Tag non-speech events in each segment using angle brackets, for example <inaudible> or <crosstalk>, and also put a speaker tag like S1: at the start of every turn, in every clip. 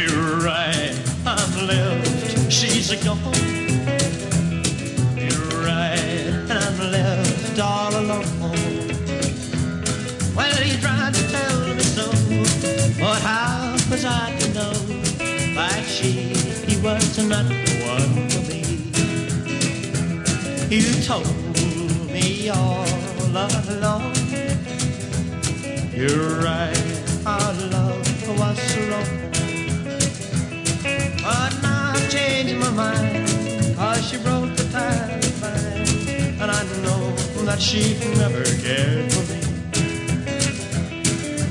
S1: You're right, I'm left, she's gone. You're right, and I'm left all alone. Well, tried to tell me so, but how was I to know that she he was not the one for me? You told me all along. You're right, our love was wrong. Changed my mind, cause she broke the tie of mine. And I know that she never cared for me.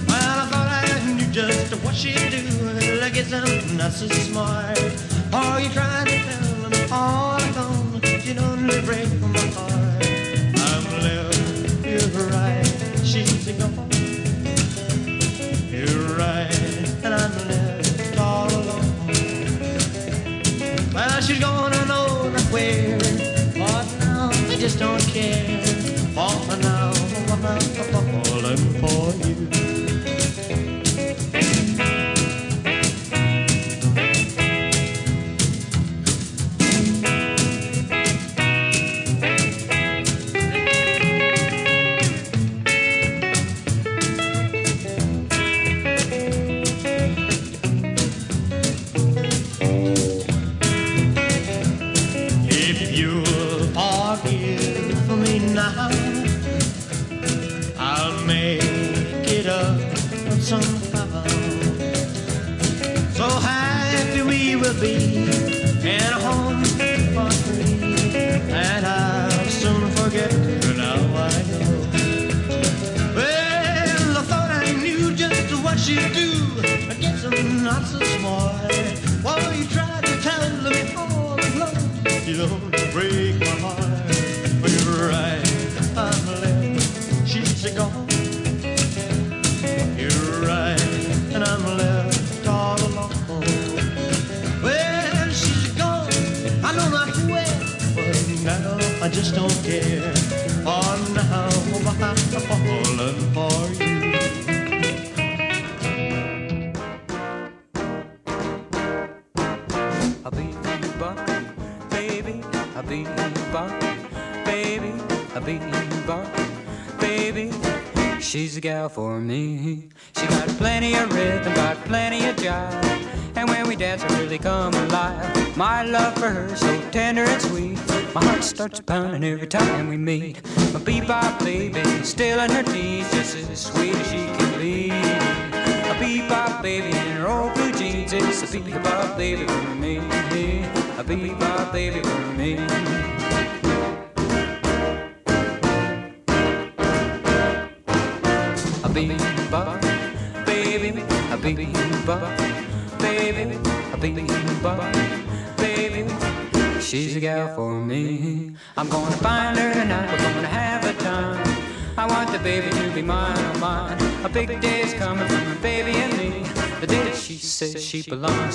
S1: Well, I thought I knew just what she'd do. Like it's not so smart. Are you trying to tell me all alone? You don't break my heart. She's gonna know that we're But now I just don't care.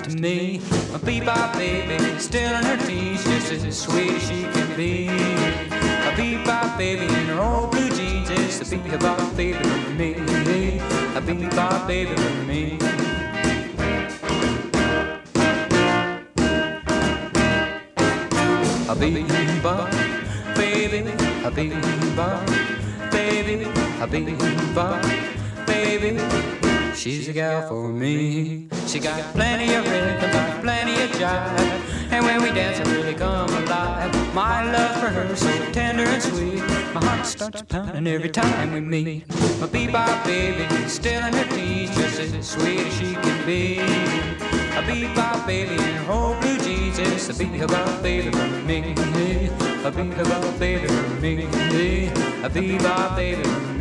S1: To me. My
S2: bebop baby, still in her teens, just as sweet as she can be. A bebop baby in her old blue jeans, it's a bebop baby for me. A bebop baby for me. A bebop baby, a bebop baby, a bebop baby. She's a gal for me. She got time we meet. My bebop baby, still in her teens, just as sweet as she can be. A bebop baby in her old blue jeans, a bebop baby for me. A bebop baby for me. A bebop baby for me.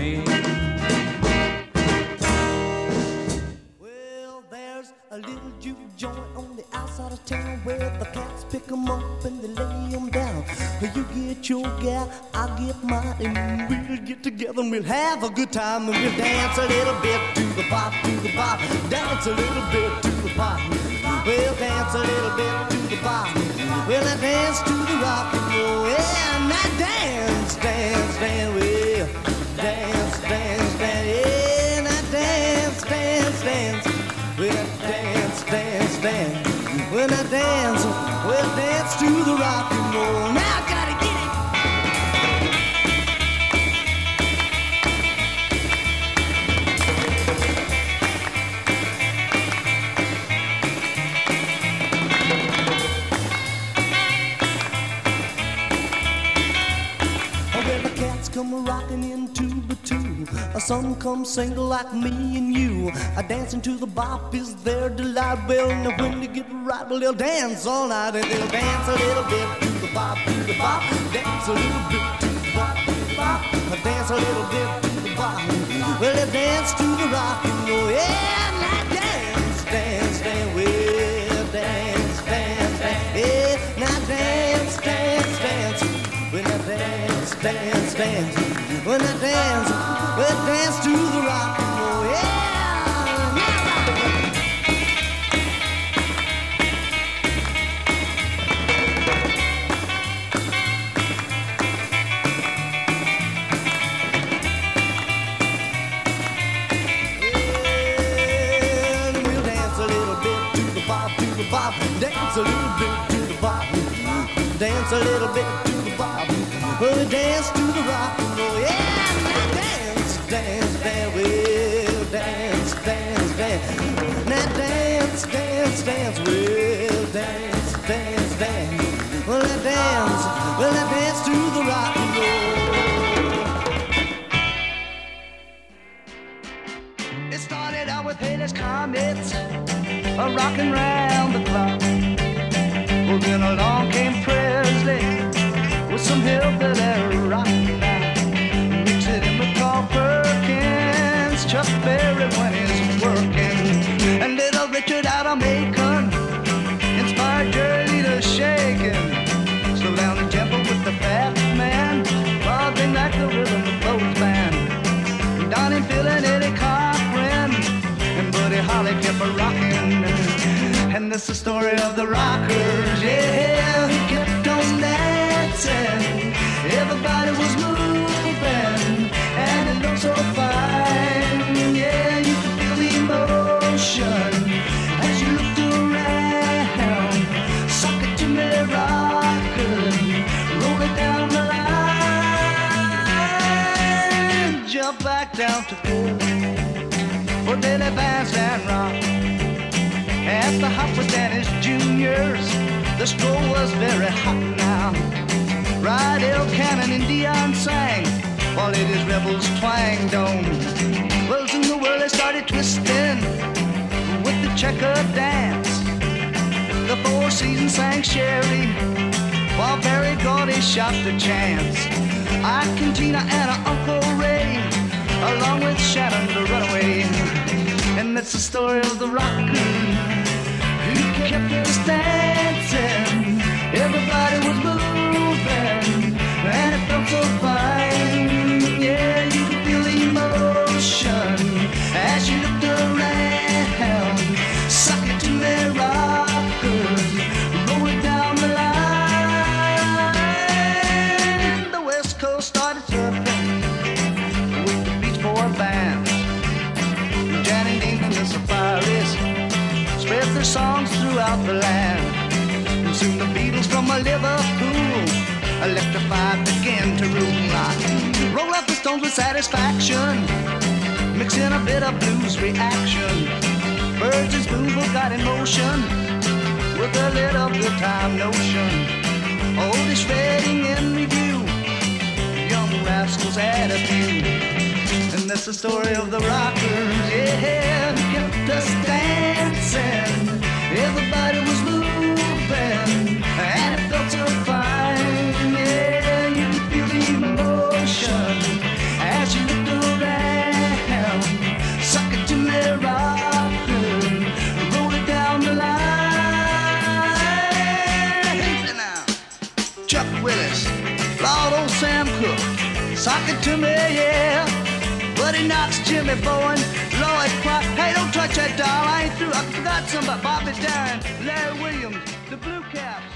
S3: We'll dance a little bit to the bop, to the bop, dance a little bit to the bop. We'll dance a little bit to the bop. We'll dance to Some single like me and you. Dancing to the bop is their delight. Well, now when they get right, well, they'll dance all night and they'll dance a little bit to the bop, to the bop. Dance a little bit to the bop, to the bop. Dance a little bit to the bop. Well, they dance to the rock and roll. Yeah, now dance, dance, dance. Well, dance, dance, dance. Yeah, now dance, dance, dance. When I dance, dance, dance. When I dance, well, dance to a little bit to the bop. We'll dance to the rock and roll. Yeah, now dance, dance, dance. We'll dance, dance, dance. Now dance, dance, dance. We'll dance, dance, dance. Well, I dance, well, I dance to the rock and roll. It started out with Haley's Comets, a rocking round the Mix it in with Perkins, Chuck Berry when he's working, and little Richard out of Macon inspired Jerry to shaking. Slow down the tempo with the fat man, while like the rhythm of both band. Donnie Phil and Eddie Cochran and Buddy Holly kept a rocking. And that's the story of the rockers, yeah, the stroll was very hot now. Rydell Cannon and Dion sang, while Eddy's rebels twanged on. Well, in the world they started twisting with the checker dance. The Four Seasons sang Sherry, while Berry Gordy shot the chance. I, Cantina, and Uncle Ray, along with Shannon the Runaway. And that's the story of the rockers it Roll stones with satisfaction, mixing a bit of blues reaction. Byrds and Spoonful got in motion with a little good time notion. Oh, Oldest fading in review, young rascals had a few. And that's the story of the rockers, yeah, kept us dancing. Everybody was It to me, yeah. Buddy Knox, Jimmy Bowen, Lloyd Clark. Hey, don't touch that doll, I ain't through. I forgot some about Bobby Darin, Larry Williams, the Blue Caps.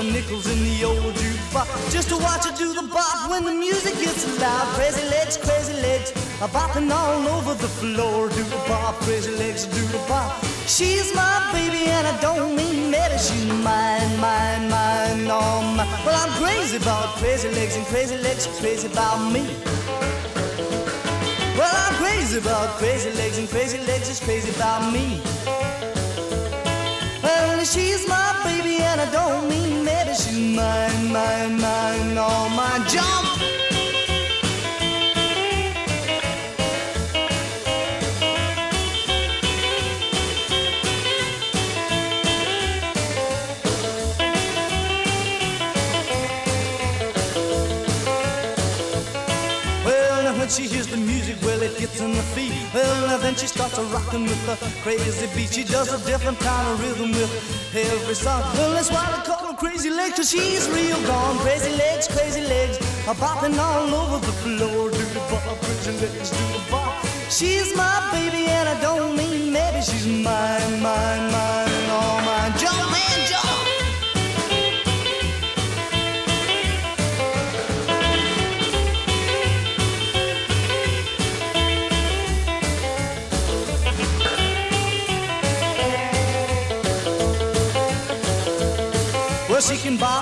S3: Stuffing nickels in the old jukebox just to watch her do the bop when the music gets loud. Crazy legs, crazy legs, a bopping all over the floor. Do the bop, crazy legs, do the bop. She's my baby and I don't mean maybe she's mine, mine, mine, oh my. Well, I'm crazy about crazy legs and crazy legs, crazy about me. Well, I'm crazy about crazy legs and crazy legs is crazy about me. Well, she's my baby and I don't mean maybe she's mine, mine, mine, all mine. Jump! She hears the music, well, it gets in the feet. Well, now then she starts a rocking with the crazy beat. She does a different kind of rhythm with every song. Well, that's why they call Crazy Legs, cause she's real gone. Crazy legs, crazy legs, a bopping all over the floor. Do the bop, crazy legs, do the bop. She's my baby, and I don't mean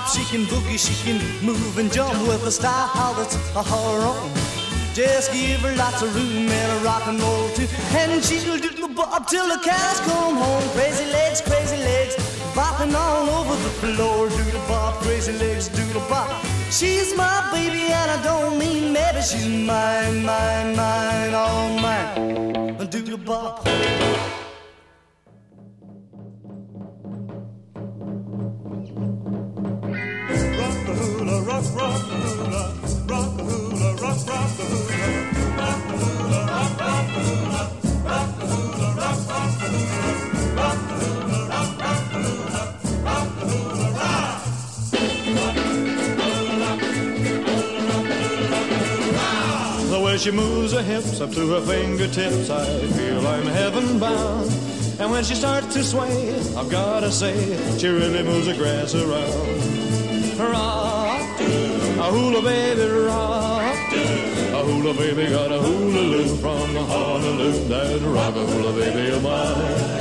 S3: she can boogie, she can move and jump with a style that's her own. Just give her lots of room and a rock and roll too, and she'll do the bop till the cows come home. Crazy legs, crazy legs, bopping all over the floor. Do the bop, crazy legs, do the bop. She's my baby and I don't mean maybe she's mine, mine, mine, all
S4: she moves her hips up to her fingertips, I feel I'm heaven bound. And when she starts to sway, I've gotta say, she really moves the grass around rock, a hula baby rock, a hula baby got a hula loop from Honolulu, that rock a hula baby of mine.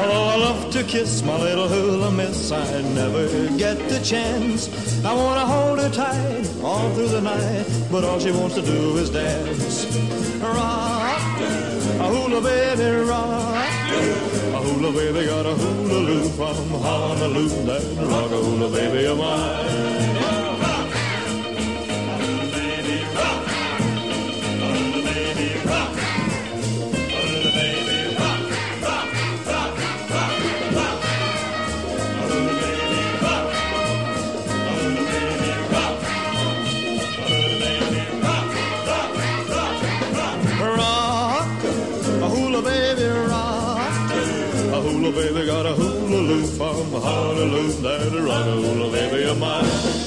S4: Although I love to kiss my little hula miss, I never get the chance. I wanna hold her tight all through the night, but all she wants to do is dance. Rock, a hula baby rock. A hula baby got a hula loop from Honolulu, that rock a hula baby of mine. Honolulu, that rock a hula baby of mine.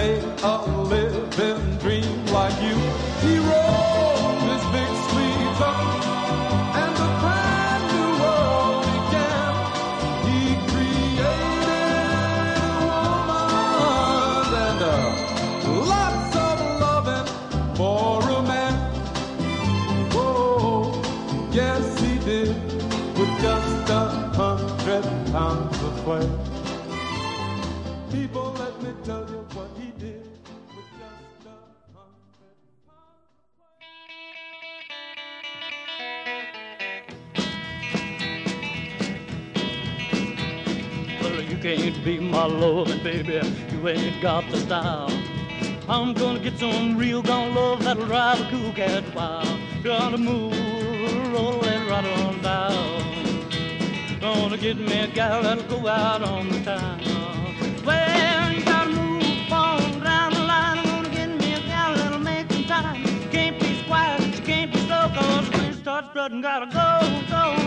S5: Make a living
S6: can't be my loving, baby. You ain't got the style. I'm gonna get some real gone love that'll drive a cool cat wild. Gonna move, roll and right on down. Gonna get me a gal that'll go out on the town. Well, you gotta move on down the line. I'm gonna get me a gal that'll make some time. Can't be can't be when it starts gotta go, go,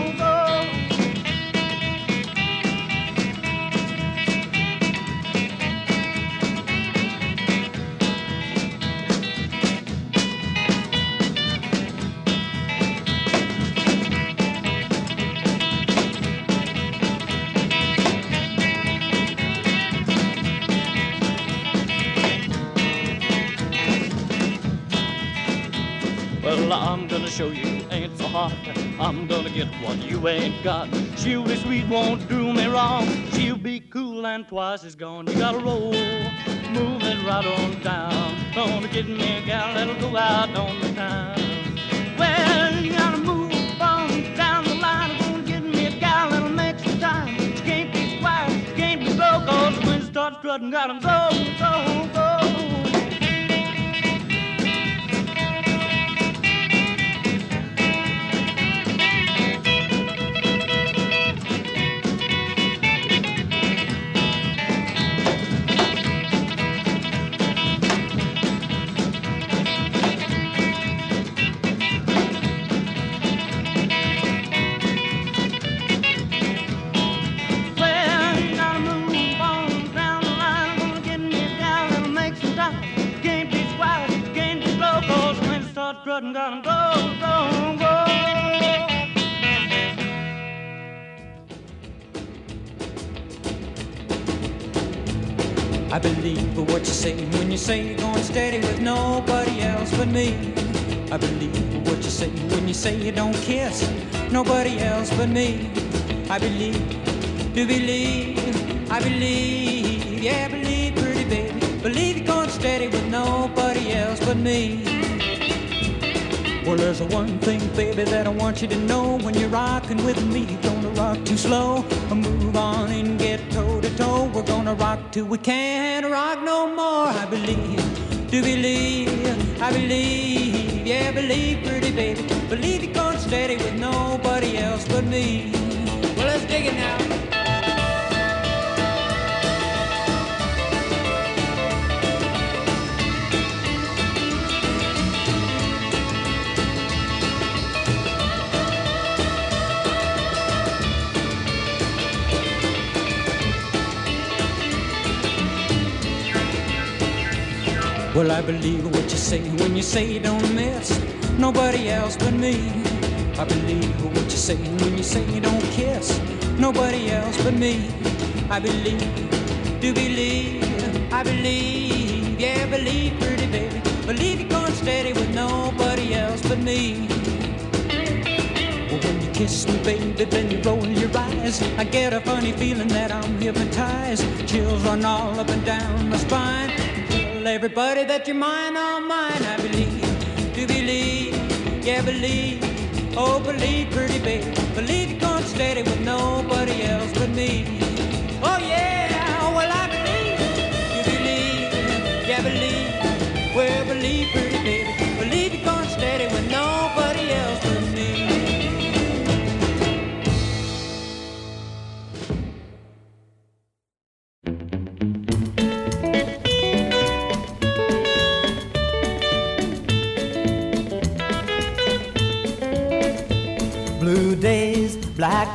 S6: I'm gonna show you ain't so hard. I'm gonna get what you ain't got. She'll be sweet, won't do me wrong. She'll be cool and twice as gone. You gotta roll, move it right on down. Gonna get me a gal that'll go out on the town. Well, you gotta move on down the line. Gonna get me a gal that'll make some time. She can't be quiet, she can't be slow, cause when it starts strutting, gotta go, go, go.
S2: I believe what you say when you say you're going steady with nobody else but me. I believe what you say when you say you don't kiss nobody else but me. I believe, do believe, I believe, yeah, believe, pretty baby. Believe you're going steady with nobody else but me. Well, there's one thing, baby, that I want you to know. When you're rocking with me, gonna rock too slow. Move on and get toe to toe. We're gonna rock till we can't rock no more. I believe, do believe, I believe, yeah, believe, pretty baby. Believe you're going steady with nobody else but me. Well, let's dig it now. Well, I believe what you say when you say you don't miss nobody else but me. I believe what you say when you say you don't kiss nobody else but me. I believe, do believe, I believe, yeah, believe, pretty baby. Believe you're going steady with nobody else but me. Well, when you kiss me, baby, then you roll your eyes. I get a funny feeling that I'm hypnotized. Chills run all up and down my spine. Tell everybody that you're mine, all mine. I believe, do believe, yeah, believe. Oh, believe, pretty baby. Believe you're going steady with nobody else but me. Oh, yeah, well, I believe, you believe, yeah, believe. Well, believe, pretty baby.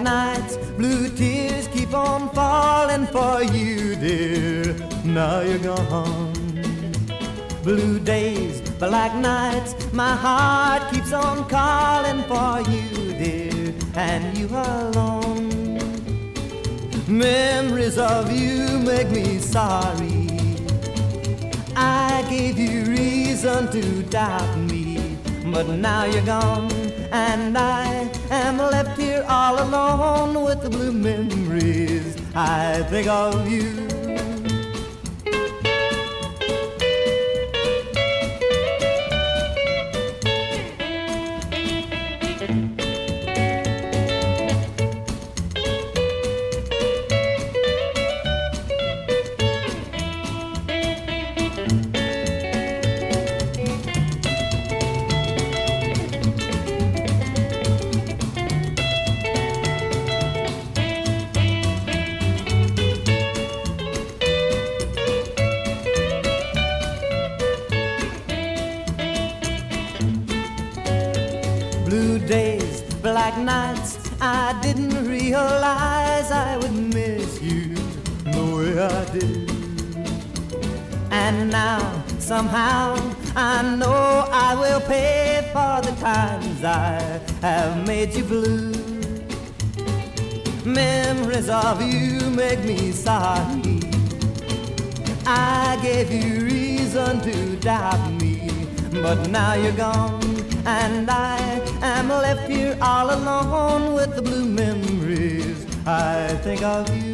S3: Nights, blue tears keep on falling for you, dear. Now you're gone. Blue days, black nights, my heart keeps on calling for you, dear, and you are alone. Memories of you make me sorry. I gave you reason to doubt me, but now you're gone, and I am left here all alone with the blue memories. I think of you. But now you're gone, and I am left here all alone with the blue memories. I think of you.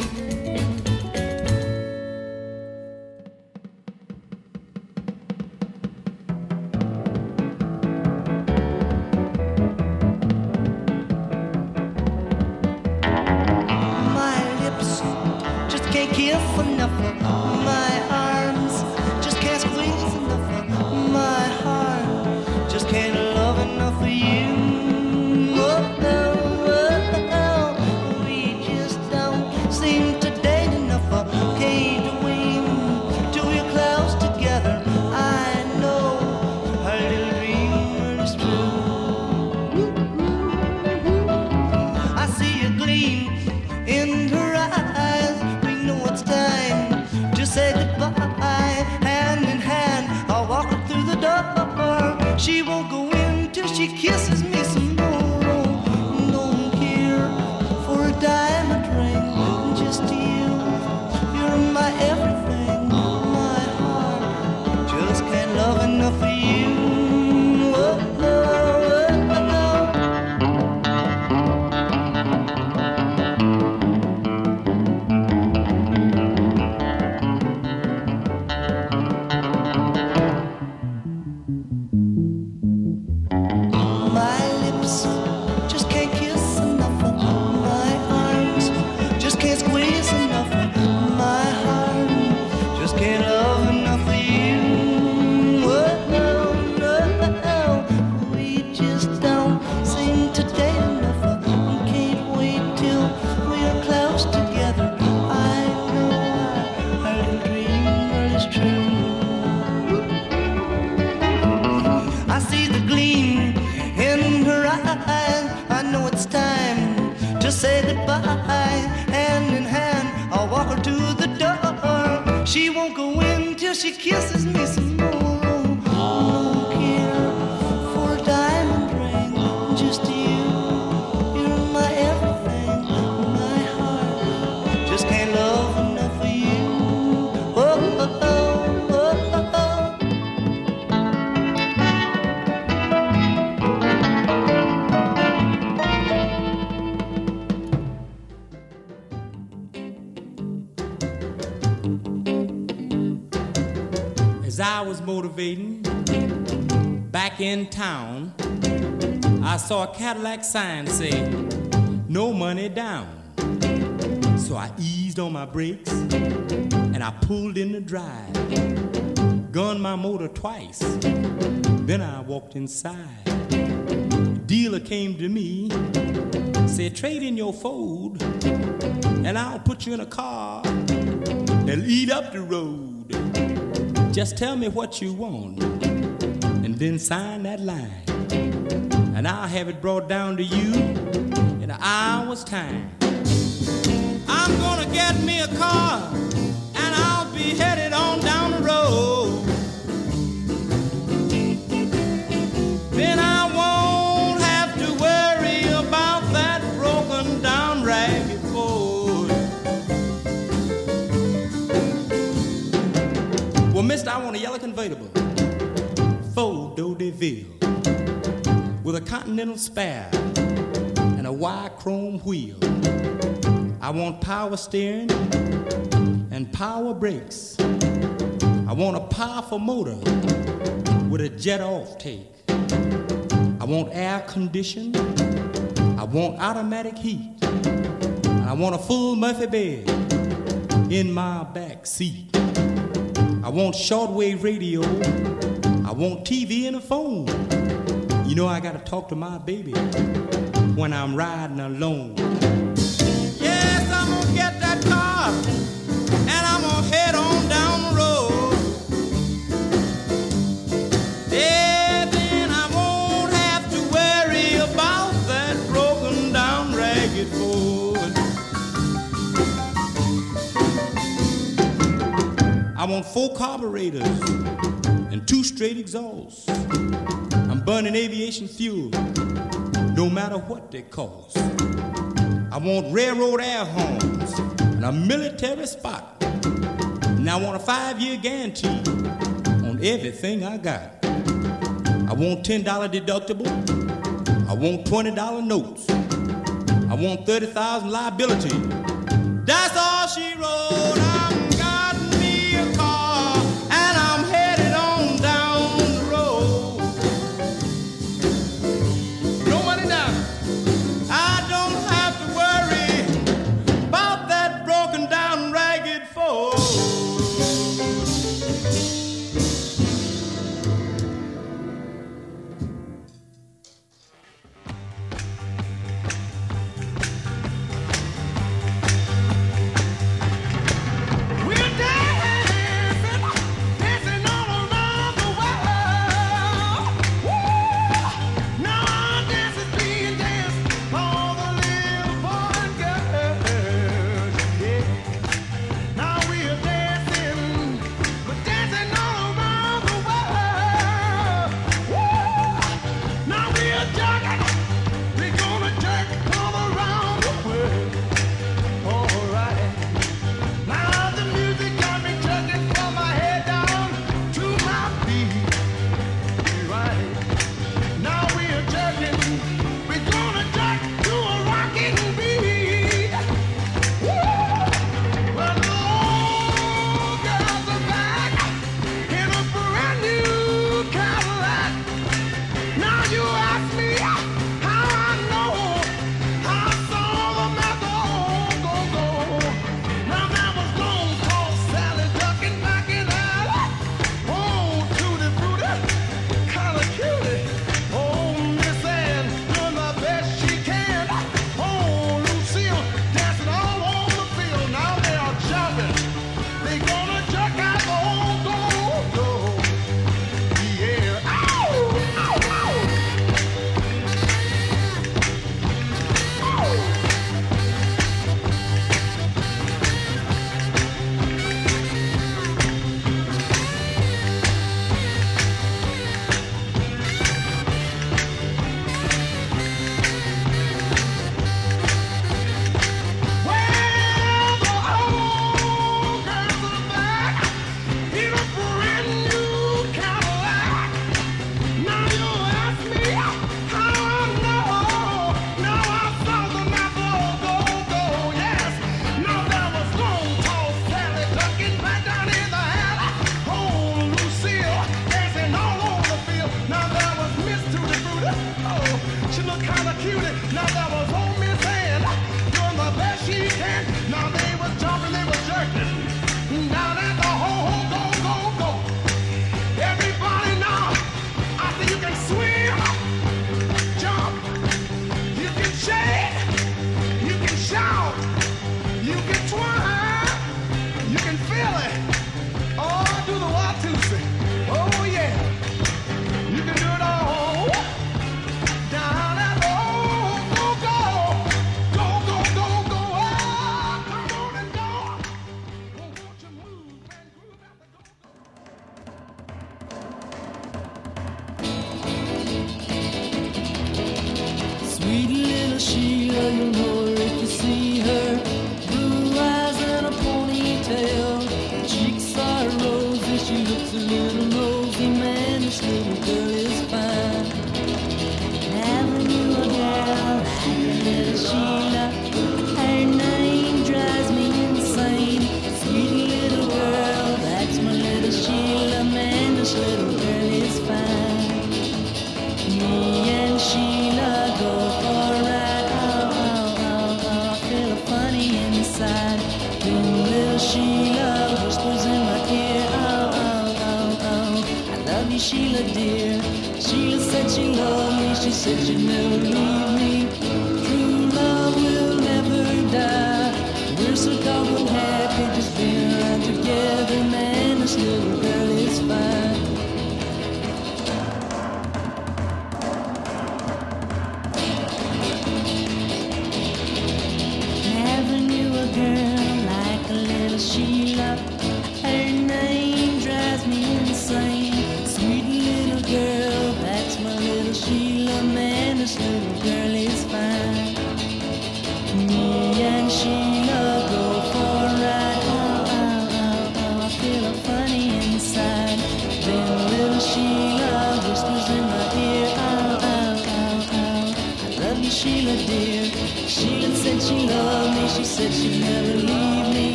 S7: A
S8: Cadillac sign say, no money down. So I eased on my brakes and I pulled in the drive. Gunned my motor twice. Then I walked inside. Dealer came to me, said, Trade in your Ford, and I'll put you in a car and lead up the road. Just tell me what you want, and then sign that line. And I'll have it brought down to you in an hour's time. I'm gonna get me a car, continental spare and a wide chrome wheel. I want power steering and power brakes. I want a powerful motor with a jet off take. I want air condition. I want automatic heat. And I want a full Murphy bed in my back seat. I want shortwave radio. I want TV and a phone. You know I gotta talk to my baby when I'm riding alone. Yes, I'm gonna get that car and I'm gonna head on down the road. Yeah, then I won't have to worry about that broken down ragged Ford. I want four carburetors and two straight exhausts. Burning aviation fuel, no matter what they cost. I want railroad air horns and a military spot. And I want a five-year guarantee on everything I got. I want $10 deductible. I want $20 notes. I want 30,000 liability. That's all she wrote.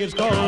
S9: it's
S10: cold.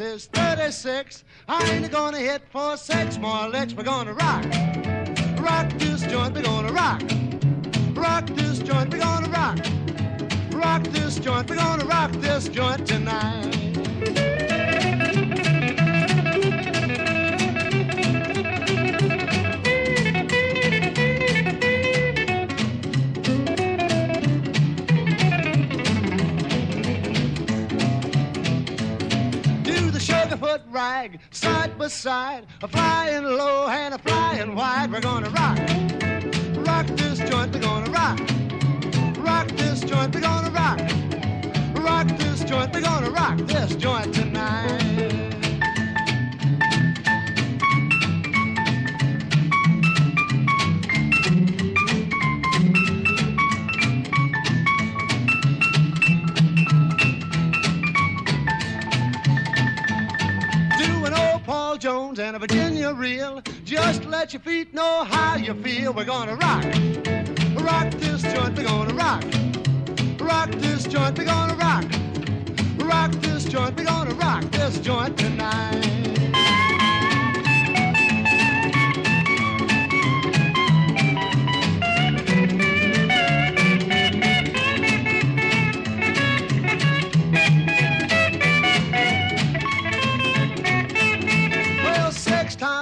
S10: Is 36. I ain't gonna hit for six more licks. We're gonna rock. Rock this joint, we're gonna rock. Rock this joint,
S11: we're gonna rock. Rock this joint, we're gonna rock this joint tonight. side. A flying low and a flying wide. We're gonna rock, rock this joint. We're gonna rock, rock this joint. We're gonna rock, rock this joint. We're gonna rock this joint tonight. you feel. We're gonna rock, rock this joint. We're gonna rock, rock this joint. We're gonna rock, rock this joint. We're gonna rock this joint tonight.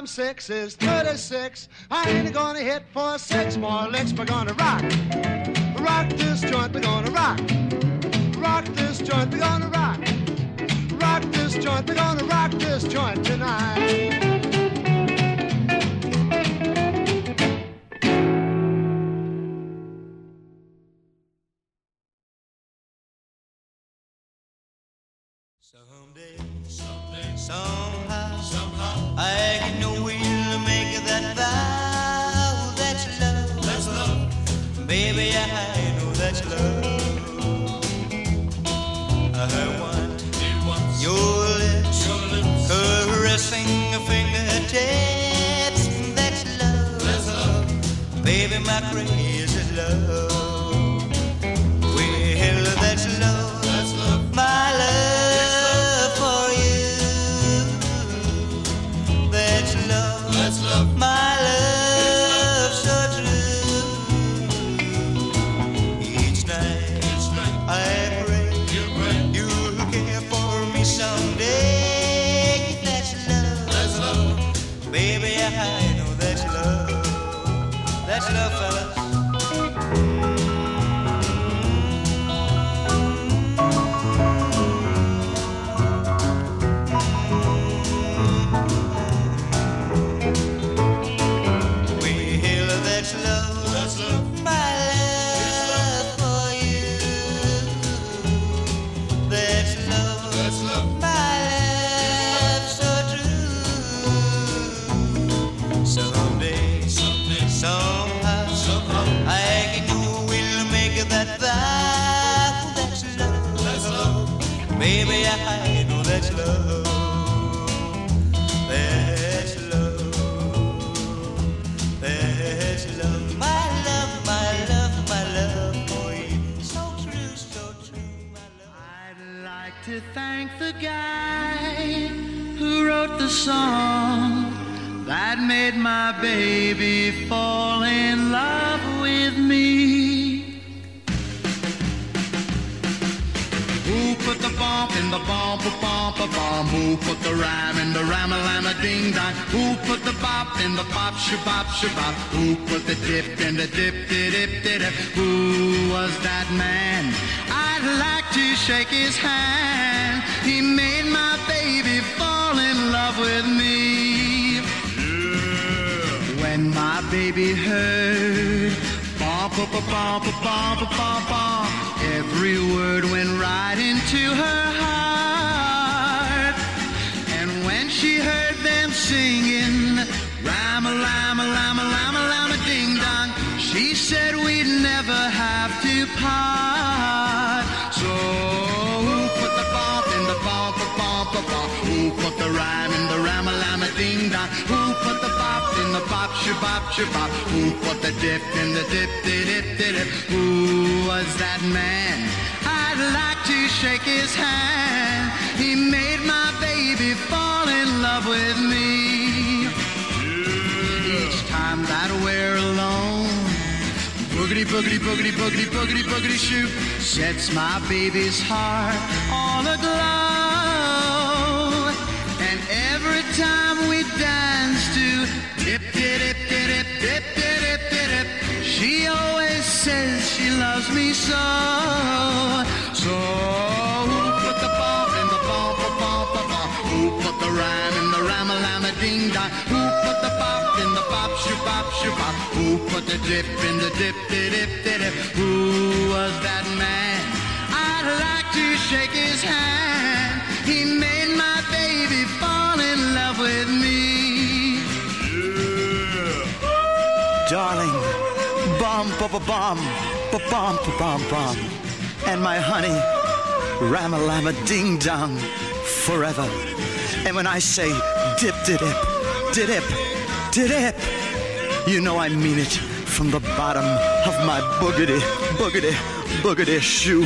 S11: six is 36. Then we're gonna hit for six more licks. We're gonna rock, rock this joint. We're gonna rock, rock this joint. We're gonna rock, rock this joint. We're gonna rock this joint tonight.
S12: I say dip, dip, dip, dip, dip. You know I mean it from the bottom of my boogity, boogity, boogity shoe.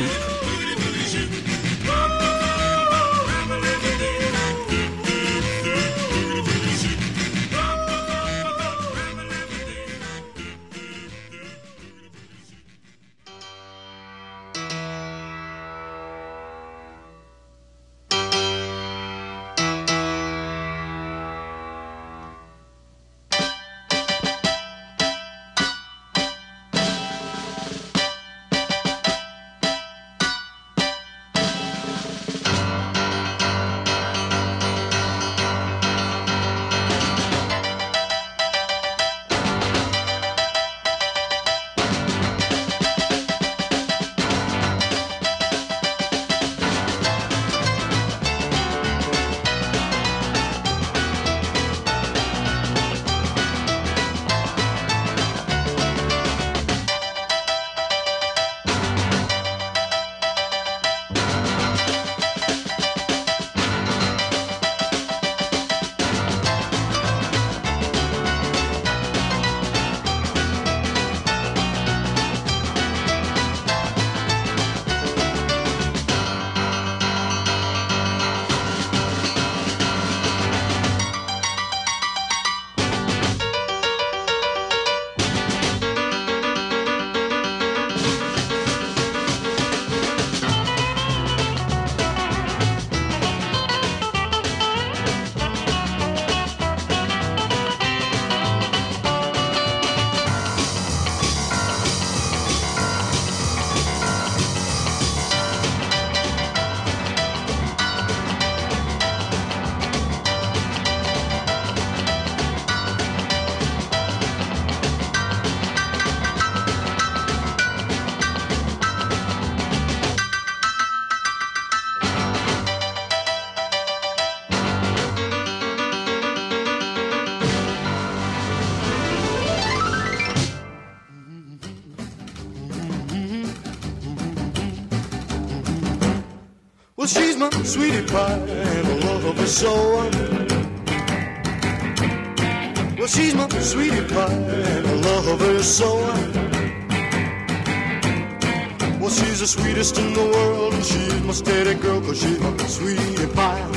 S13: sweetie pie, and the love of a soul. Well, she's my sweetie pie, and the love of her soul. Well, she's
S14: the sweetest in the world, and she's my steady girl, cause she's my sweetie pie.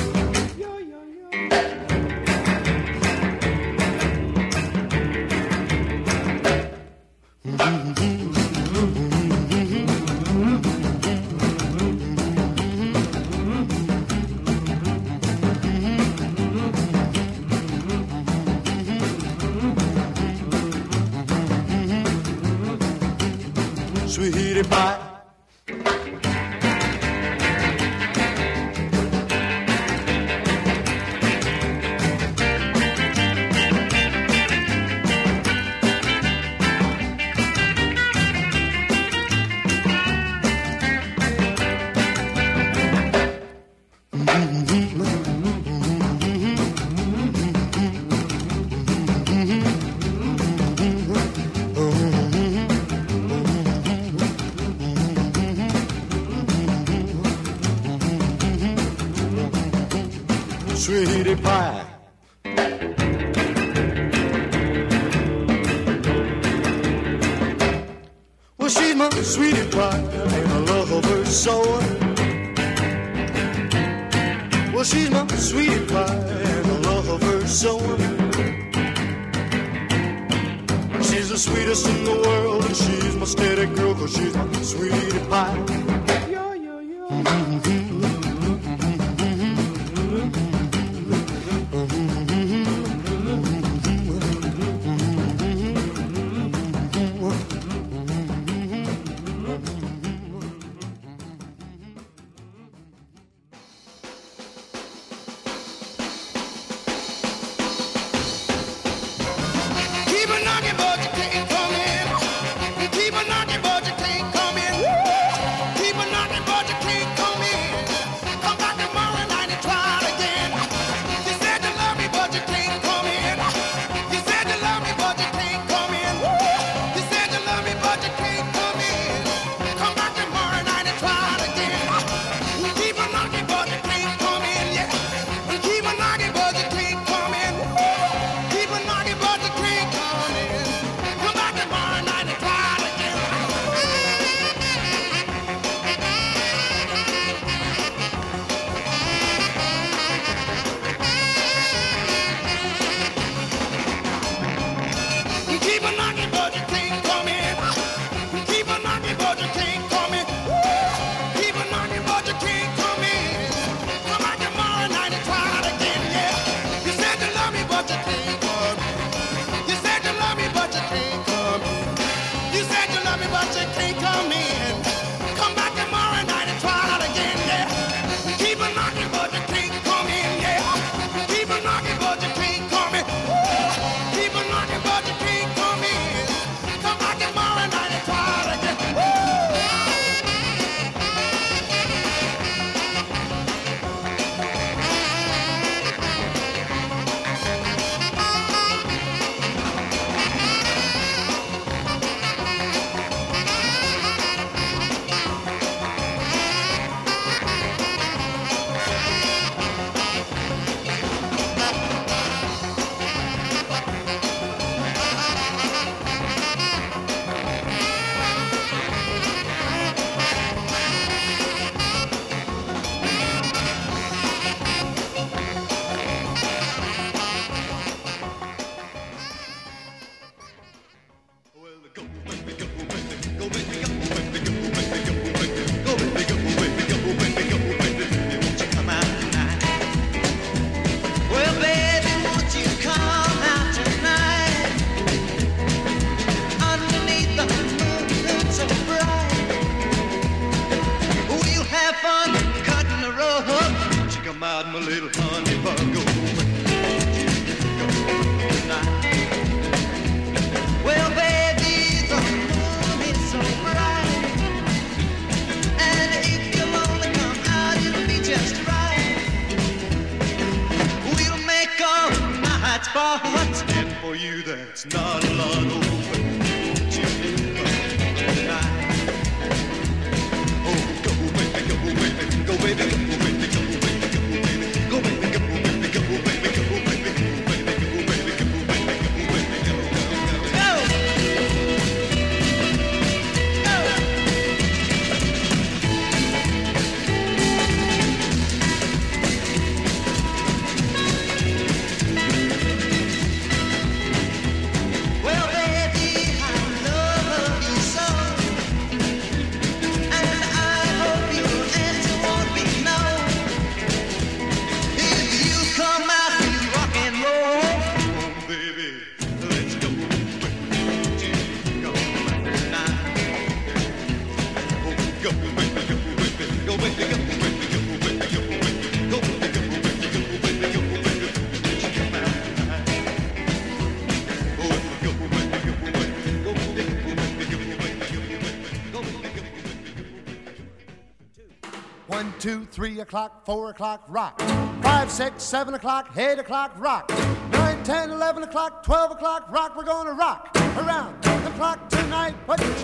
S15: Three o'clock, four o'clock, rock. Five, six, seven o'clock, eight o'clock, rock. Nine, ten, eleven o'clock, twelve o'clock, rock. We're gonna rock around the clock tonight. Put your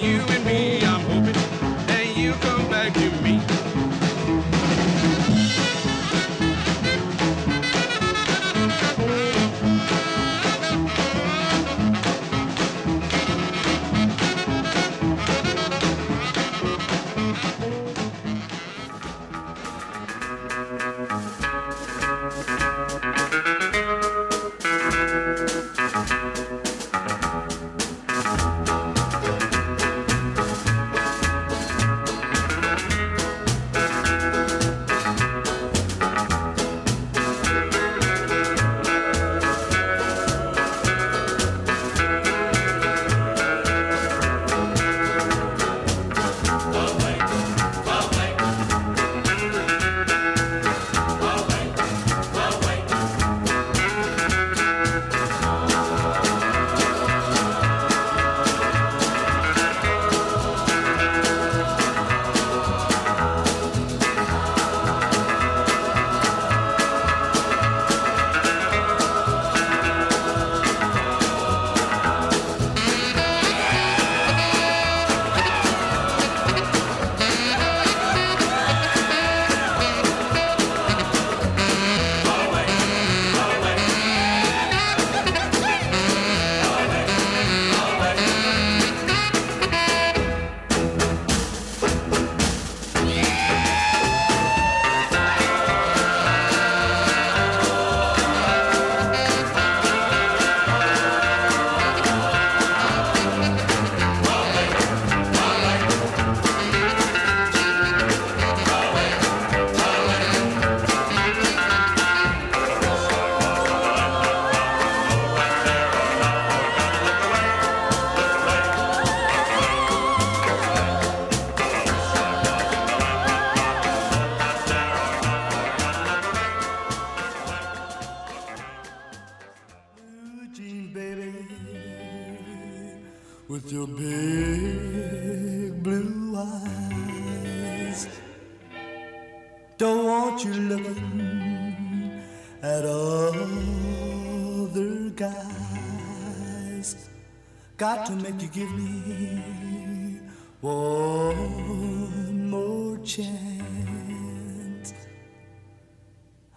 S11: you
S16: You
S17: give me one more chance.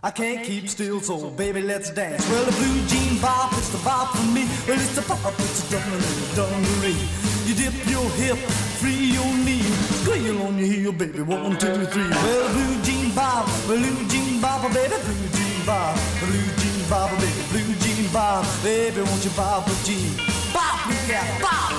S17: I can't keep still, so baby, let's dance. Well, the blue jean bop, it's the bop for me. Well, it's the bop, it's a dungaree, dungaree. You dip your hip, free your knee, squeal on your heel, baby. One, two, three. Well, the blue jean bop, blue jean bop, baby, blue jean bop, blue jean bop, baby, blue jean bop, baby, won't you bop a jean? there. Bow.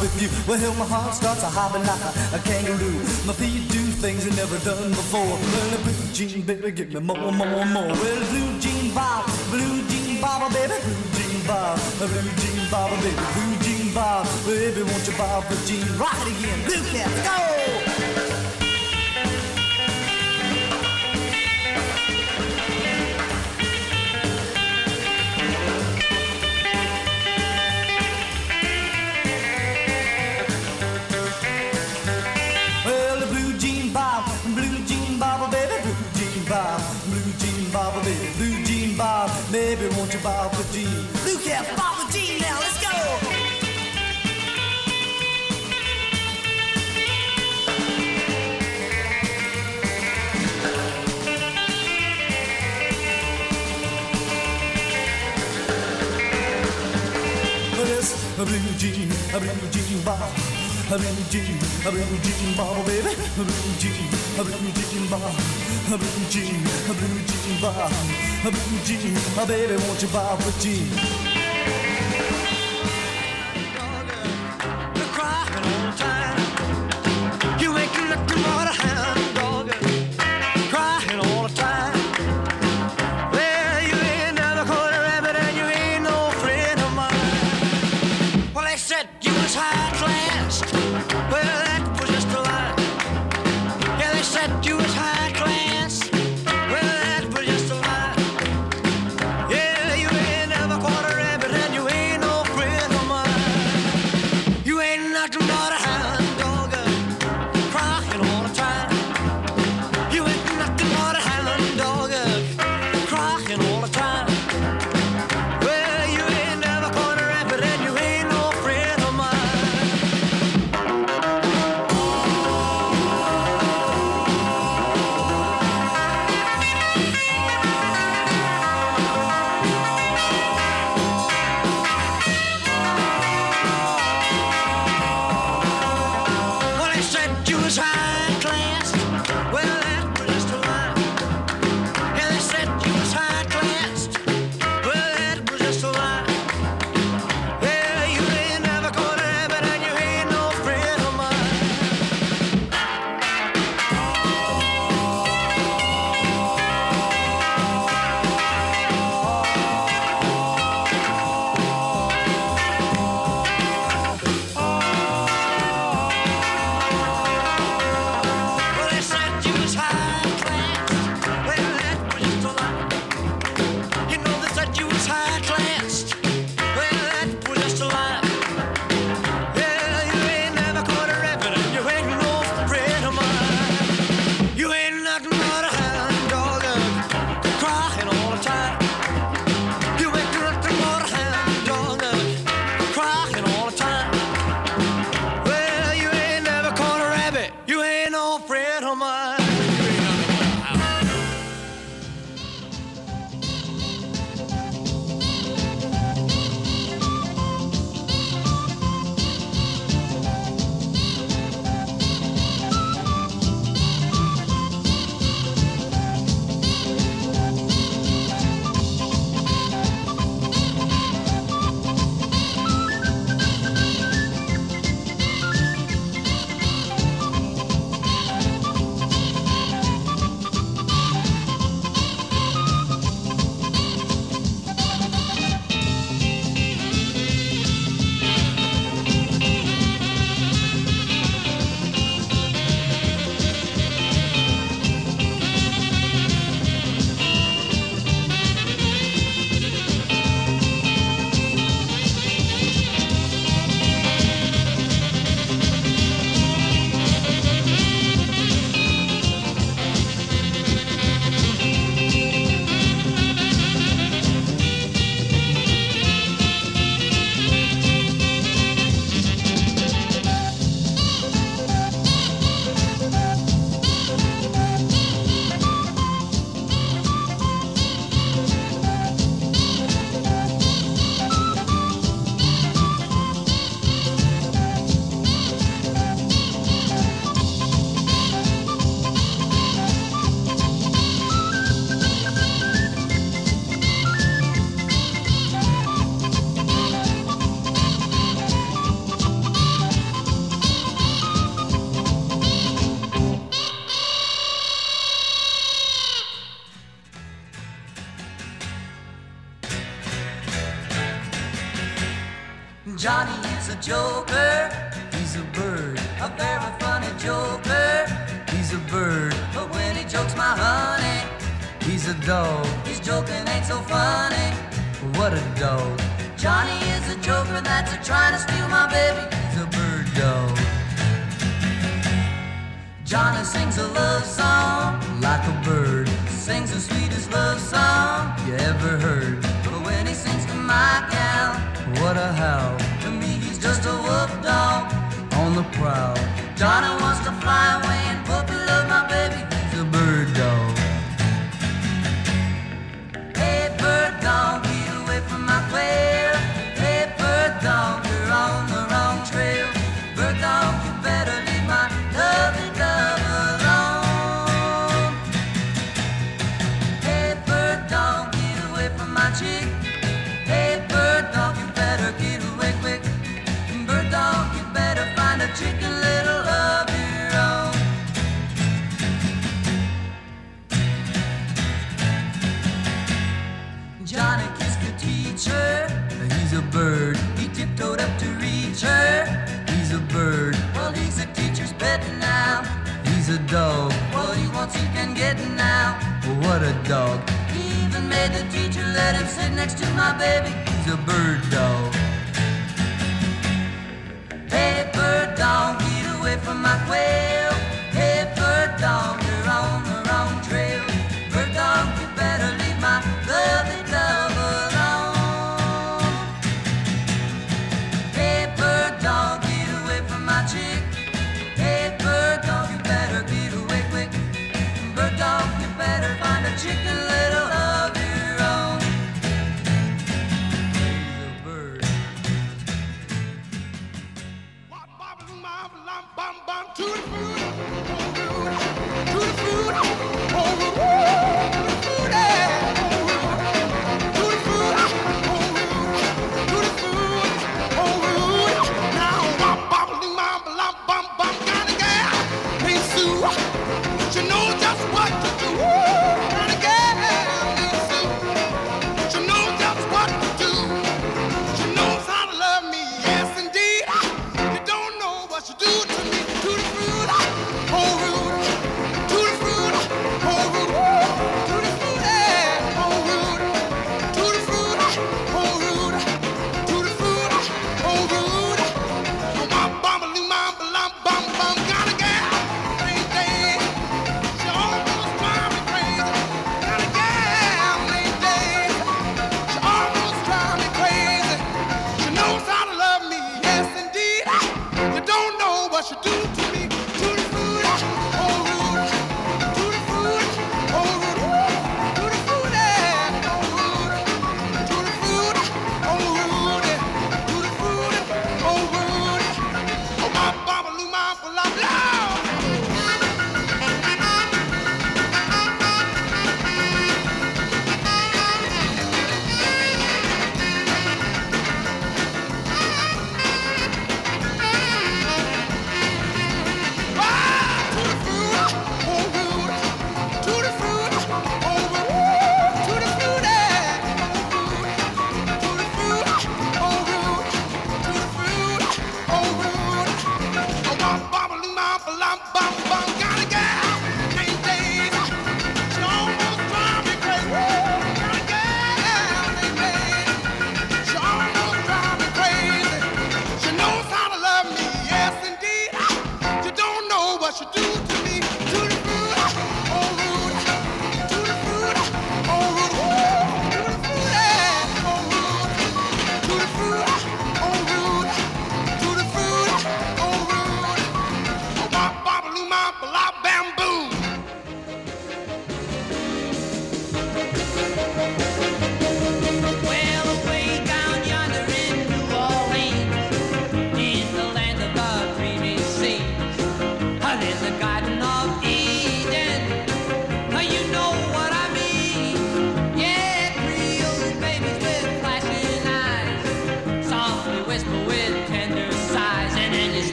S17: with
S18: you. Well, my heart starts a hopping like a, a kangaroo. My feet do things I never done before. Well, blue jean, baby, give me more, more, more. Well, blue jean bob, blue jean Bob, baby, bob, blue jean bob, baby blue jean bob, baby won't you bob a jean? ride again, blue cat, go! a blue jean bar, a blue jean, a blue jean bar, baby, a blue jean, a blue jean bar, a blue jean, a blue jean bar, a blue jean, a baby, won't you buy a
S16: jean?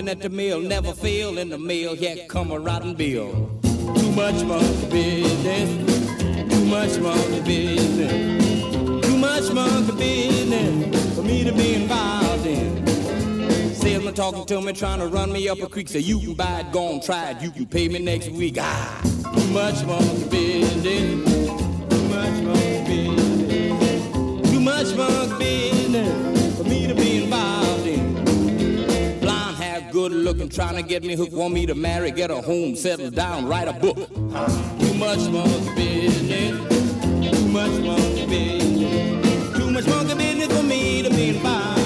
S16: Working at the mill, never fail in the mill, yet come a rotten bill. Too much monkey business, too much monkey business, too much monkey business. For me to be involved in. Salesman talking to me, trying to run me up a creek, say you can buy it, go on, try it, you can pay me next week. Ah, too much monkey business, good looking, trying to get me hooked, want me to marry, get a home, settle down, write a book. Too much monkey business, too much monkey business, too much monkey business for me to be involved.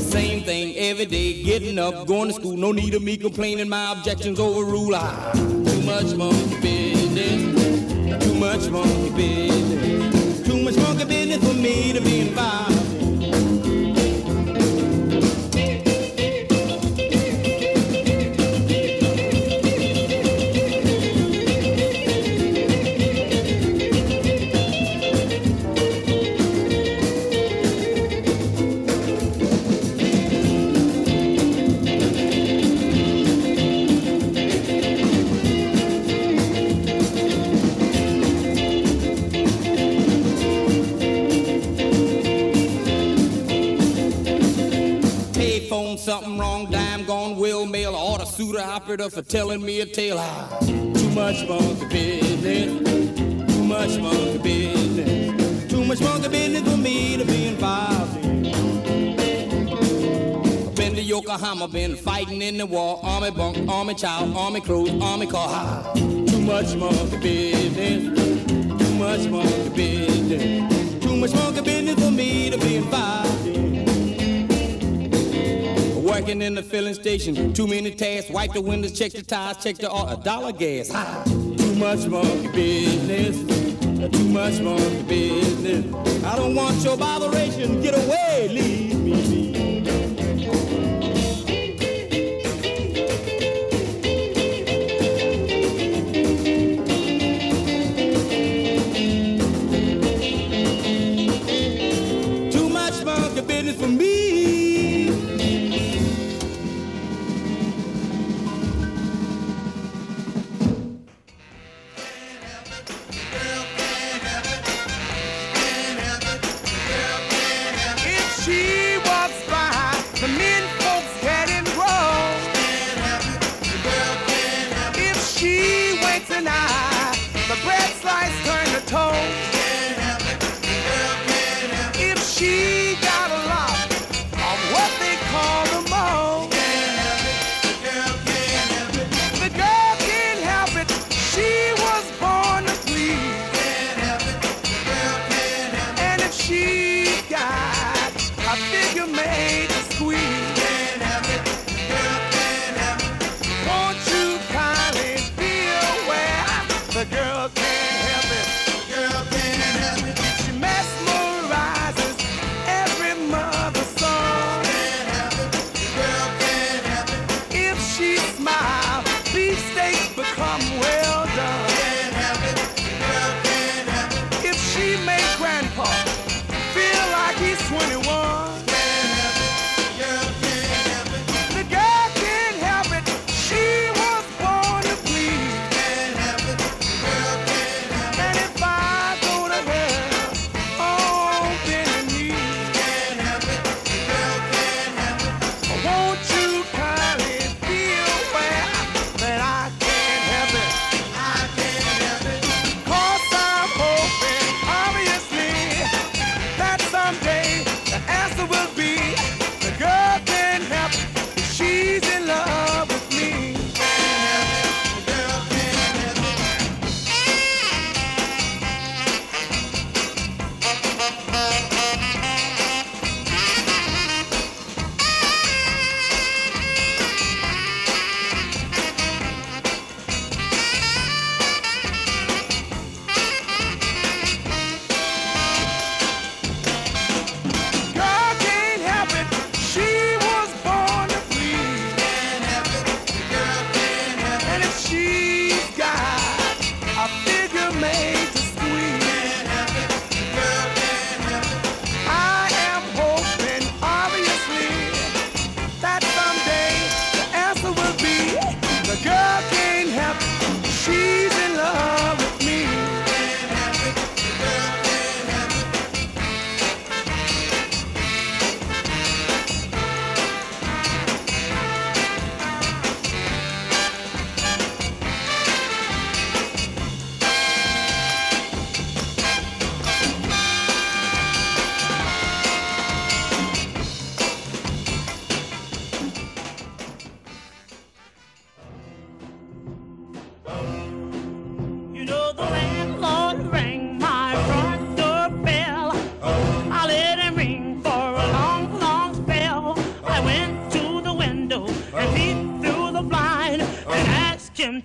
S16: Same thing every day, getting up, going to school, no need of me complaining, my objections overrule. Ah, too much monkey business, too much monkey business, too much monkey business for me to be involved.
S19: for telling me a tale. Ah, too much monkey business, too much monkey business, too much monkey business for me to be involved in. Been to Yokohama, been fighting in the war, army bunk, army child, army cruise, army car. Ah, too much monkey business, too much monkey business, too much monkey business for me to be involved in in the filling station. Too many tasks, wipe the windows, check the tires, check the oil, a dollar gas. Ha! Too much monkey business, too much monkey business. I don't want your botheration, get away, leave.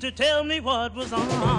S20: to
S21: tell me what was on.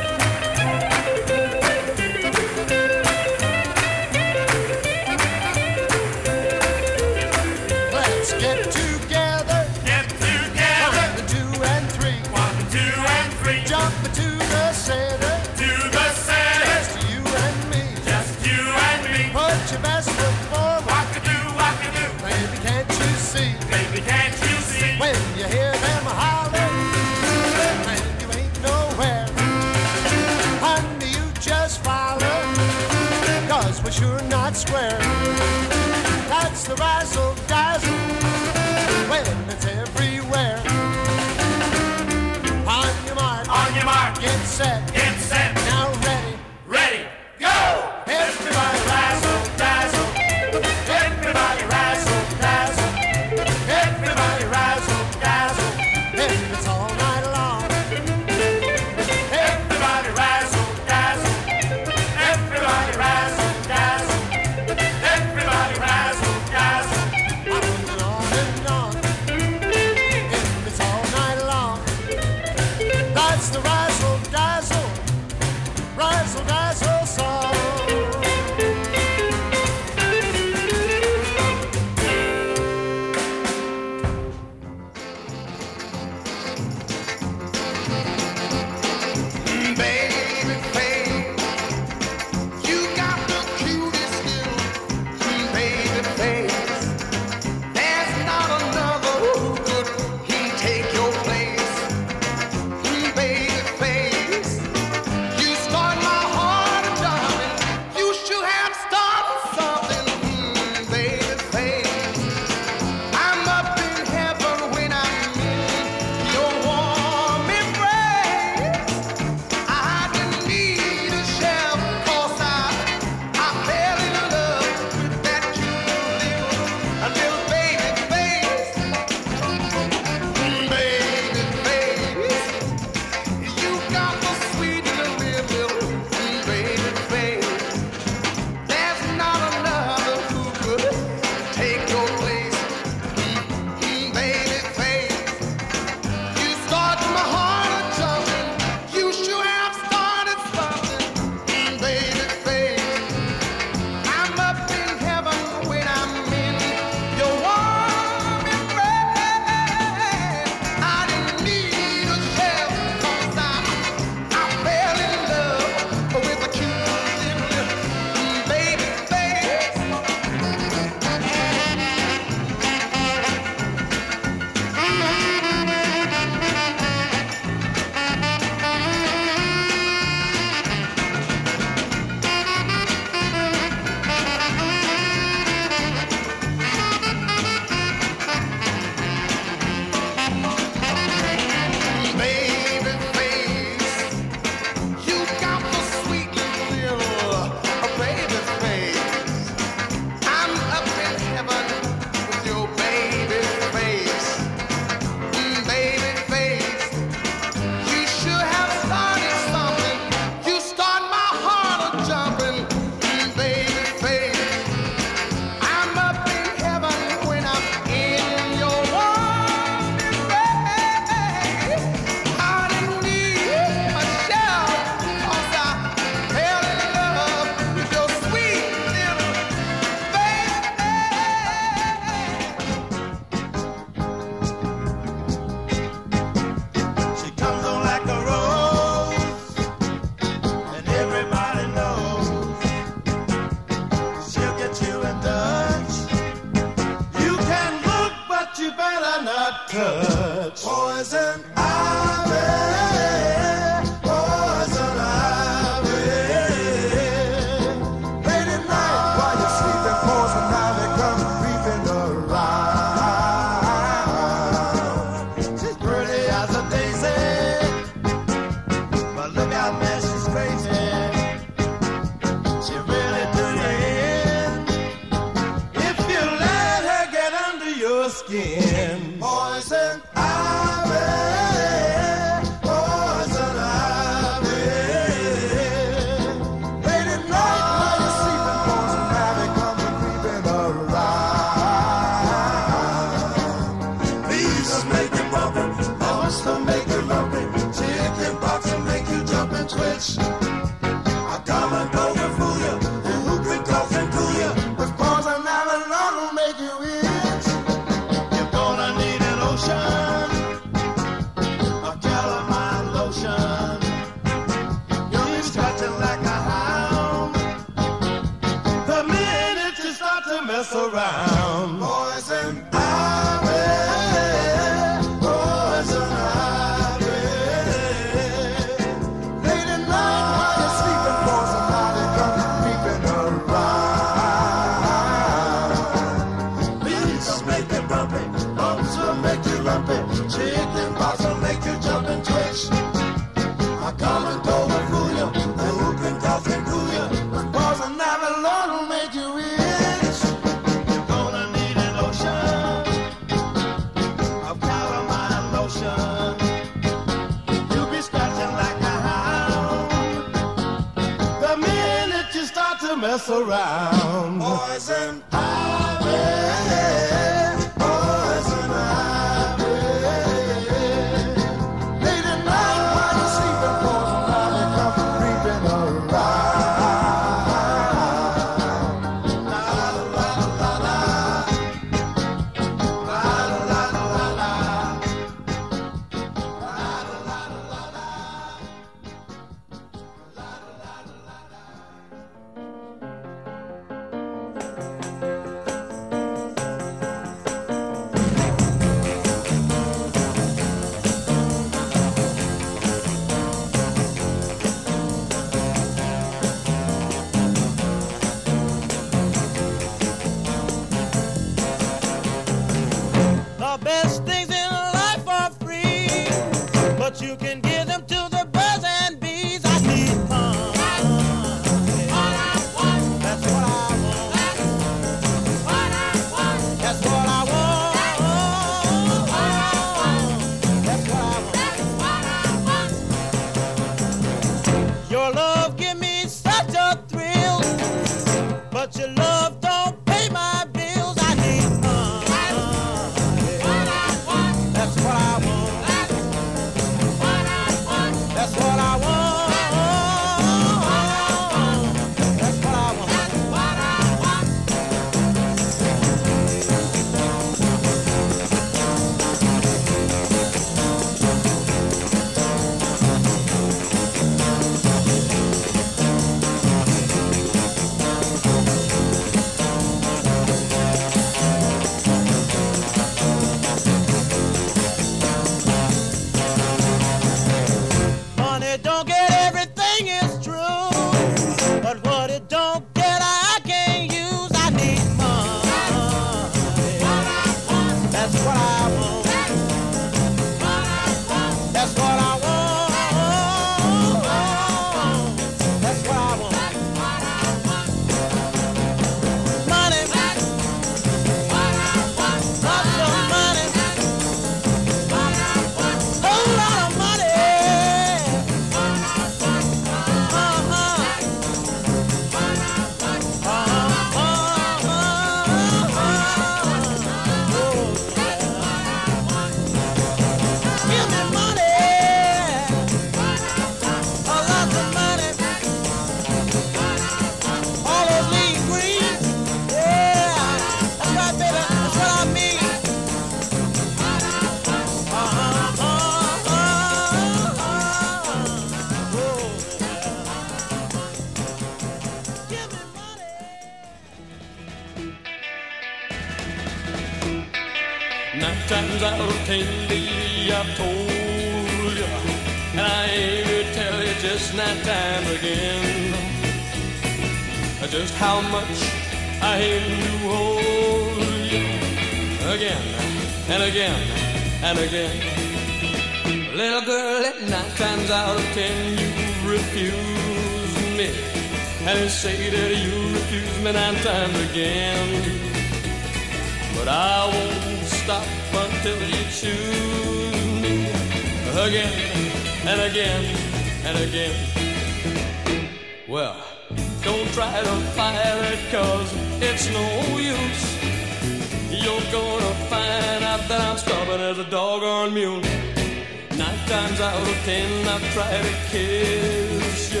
S21: tempting. I
S22: try to kiss you,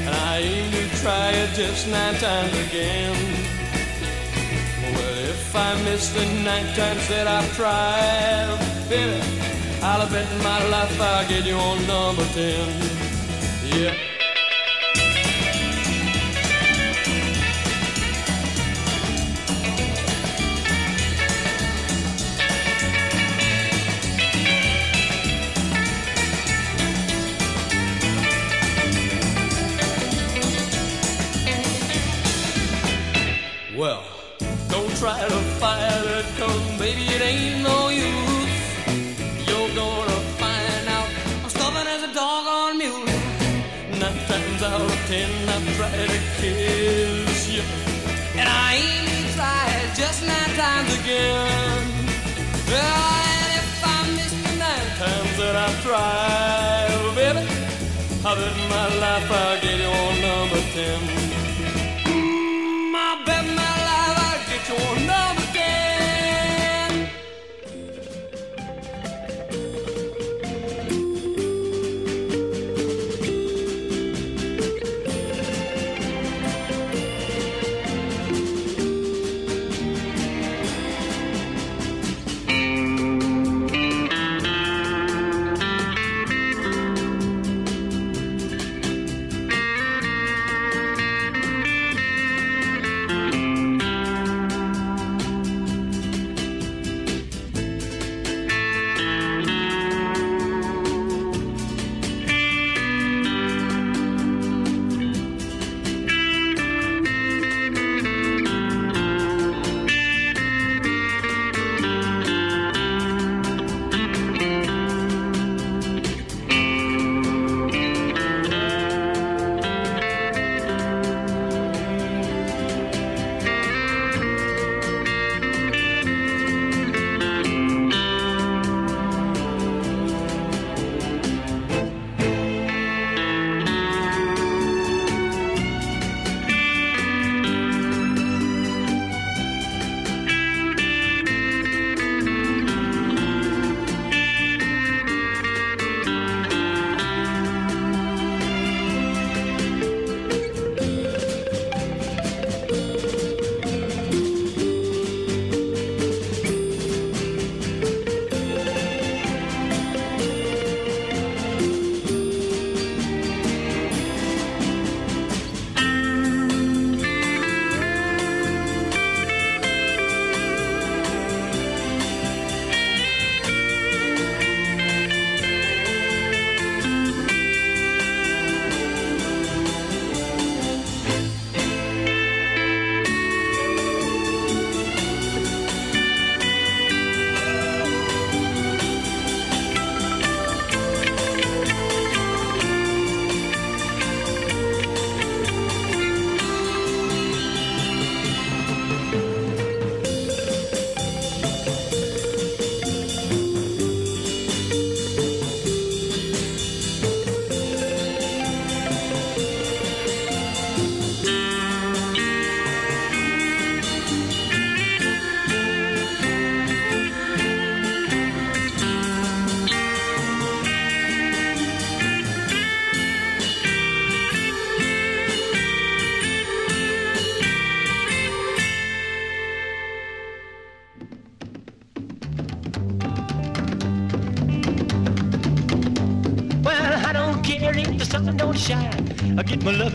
S22: and I aim to try it just nine times again. Well, if I miss the nine times that I've tried, baby, I'll bet my life I'll get you on number ten.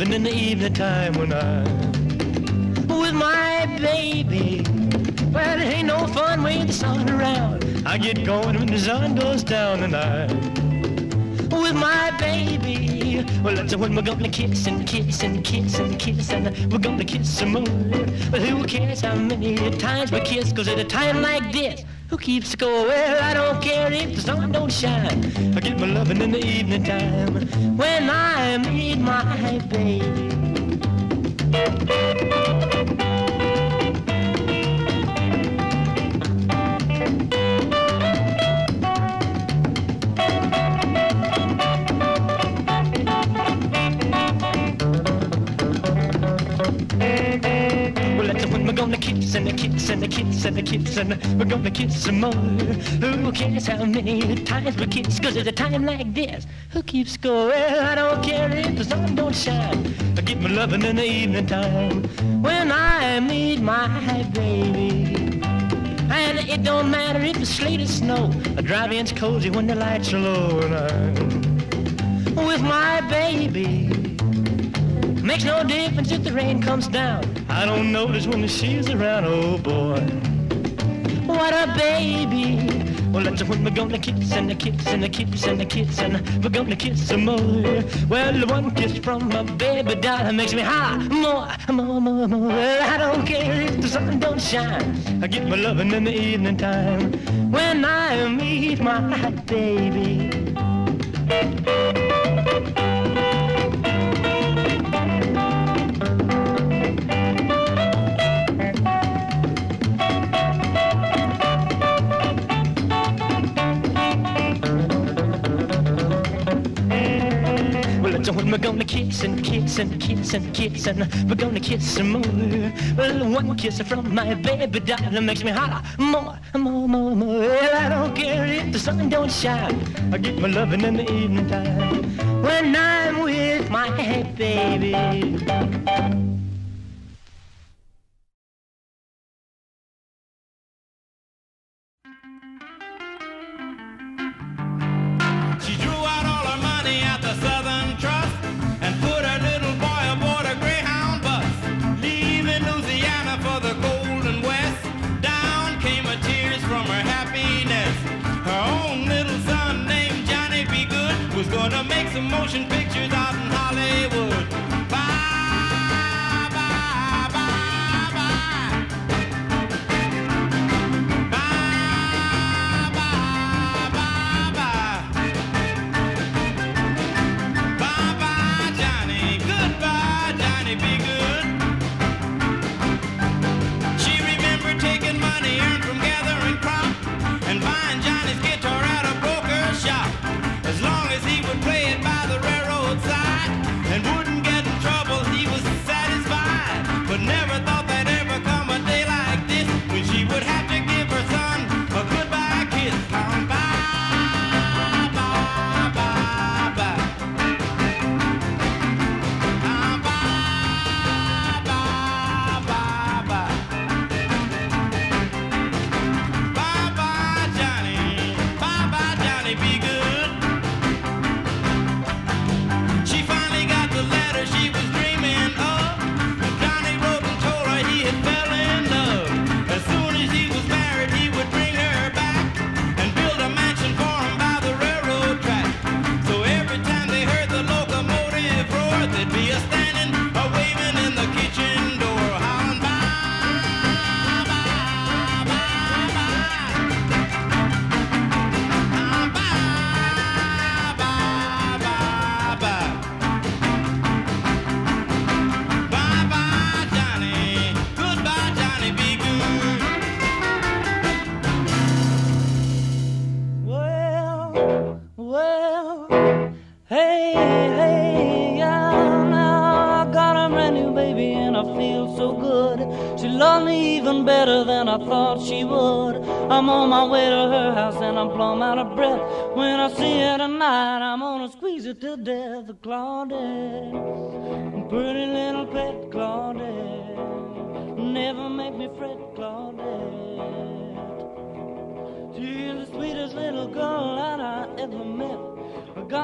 S1: Even in the evening time when I'm with my baby. Well, it ain't no fun with the sun around. I get going when the sun goes down and I'm with my baby. Well, that's when we're gonna kiss and kiss and kiss and kiss and we're gonna kiss some more. But who cares how many times we kiss? Cause at a time like this, who keeps score? Well, I don't care if the sun don't shine. I get my loving in the evening time when I meet my baby. Kiss and a kiss and a kiss and a kiss and we're gonna kiss some more. Who cares how many times we kiss? Cause at a time like this, who keeps score? Well, I don't care if the sun don't shine. I get my loving in the evening time when I meet my baby. And it don't matter if it's sleet or snow. A drive-in's cozy when the lights are low and I'm with my baby. Makes no difference if the rain comes down. I don't notice when the she's around, oh boy. What a baby. Well, that's when we're gonna kiss and a kiss and a kiss and a kiss and we're gonna kiss some more. Well, one kiss from my baby doll makes me high more, more, more, more. Well, I don't care if the sun don't shine. I get my loving in the evening time when I meet my baby. That's when we're gonna kiss and kiss and kiss and kiss and we're gonna kiss some more. Well, one kiss from my baby doll makes me holler more, more, more, more. Well, I don't care if the sun don't shine. I get my loving in the evening time when I'm with my
S8: baby.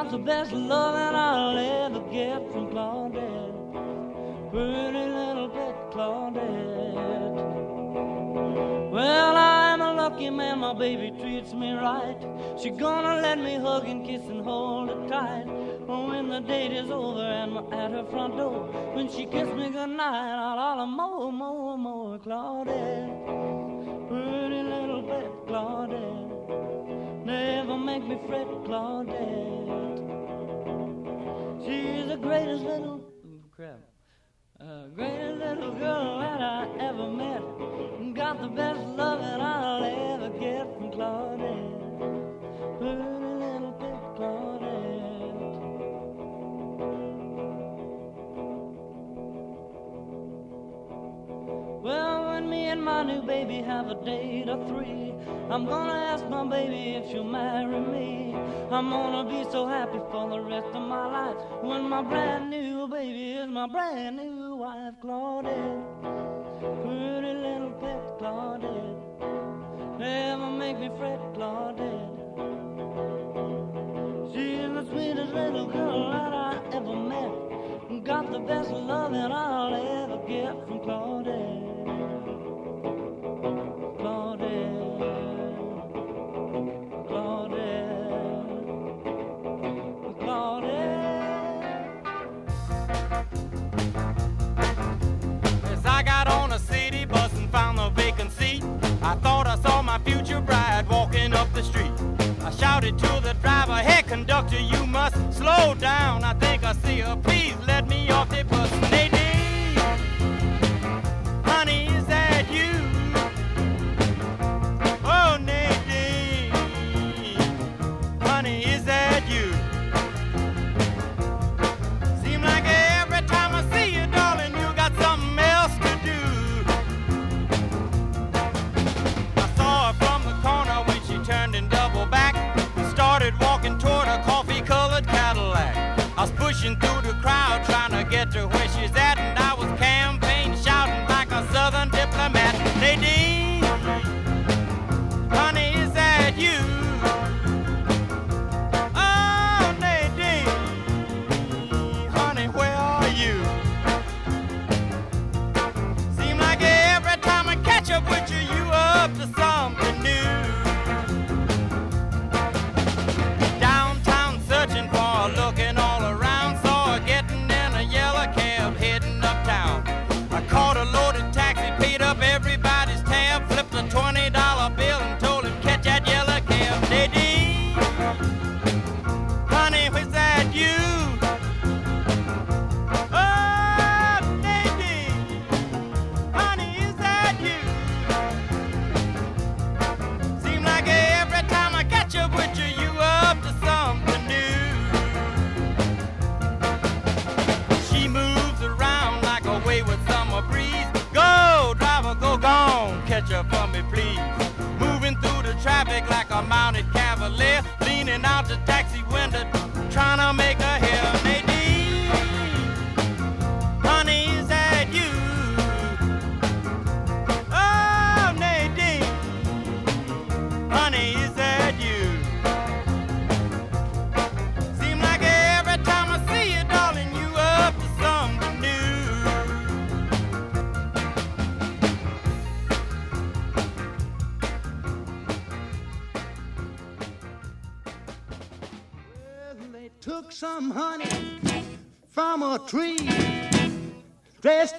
S8: I the best loving I'll ever get from Claudette. Pretty little pet Claudette. Well, I'm a lucky
S23: man, my baby treats me right. She gonna let me hug and kiss and hold her tight. When the date is over and I'm at her front door, when she kissed me goodnight, I'll holler more, more, more, Claudette. Pretty little pet Claudette. Never make me fret, Claudette. She's the greatest little crap. Uh, greatest little girl that I ever met. Got the best loving I'll ever get from Claudette. Well, when me and my new baby have a date of three, I'm gonna ask my baby if she'll marry me. I'm gonna be so happy for the rest of my life when my brand new baby is my brand new wife, Claudette. Pretty little pet Claudette. Never make me fret, Claudette. She's the sweetest little girl that I ever met. Got the best loving I'll ever get from. Claudette.
S8: I thought I saw my future bride walking up the street. I shouted to the driver, hey conductor, you must slow down. I think I see her, please let me off the bus.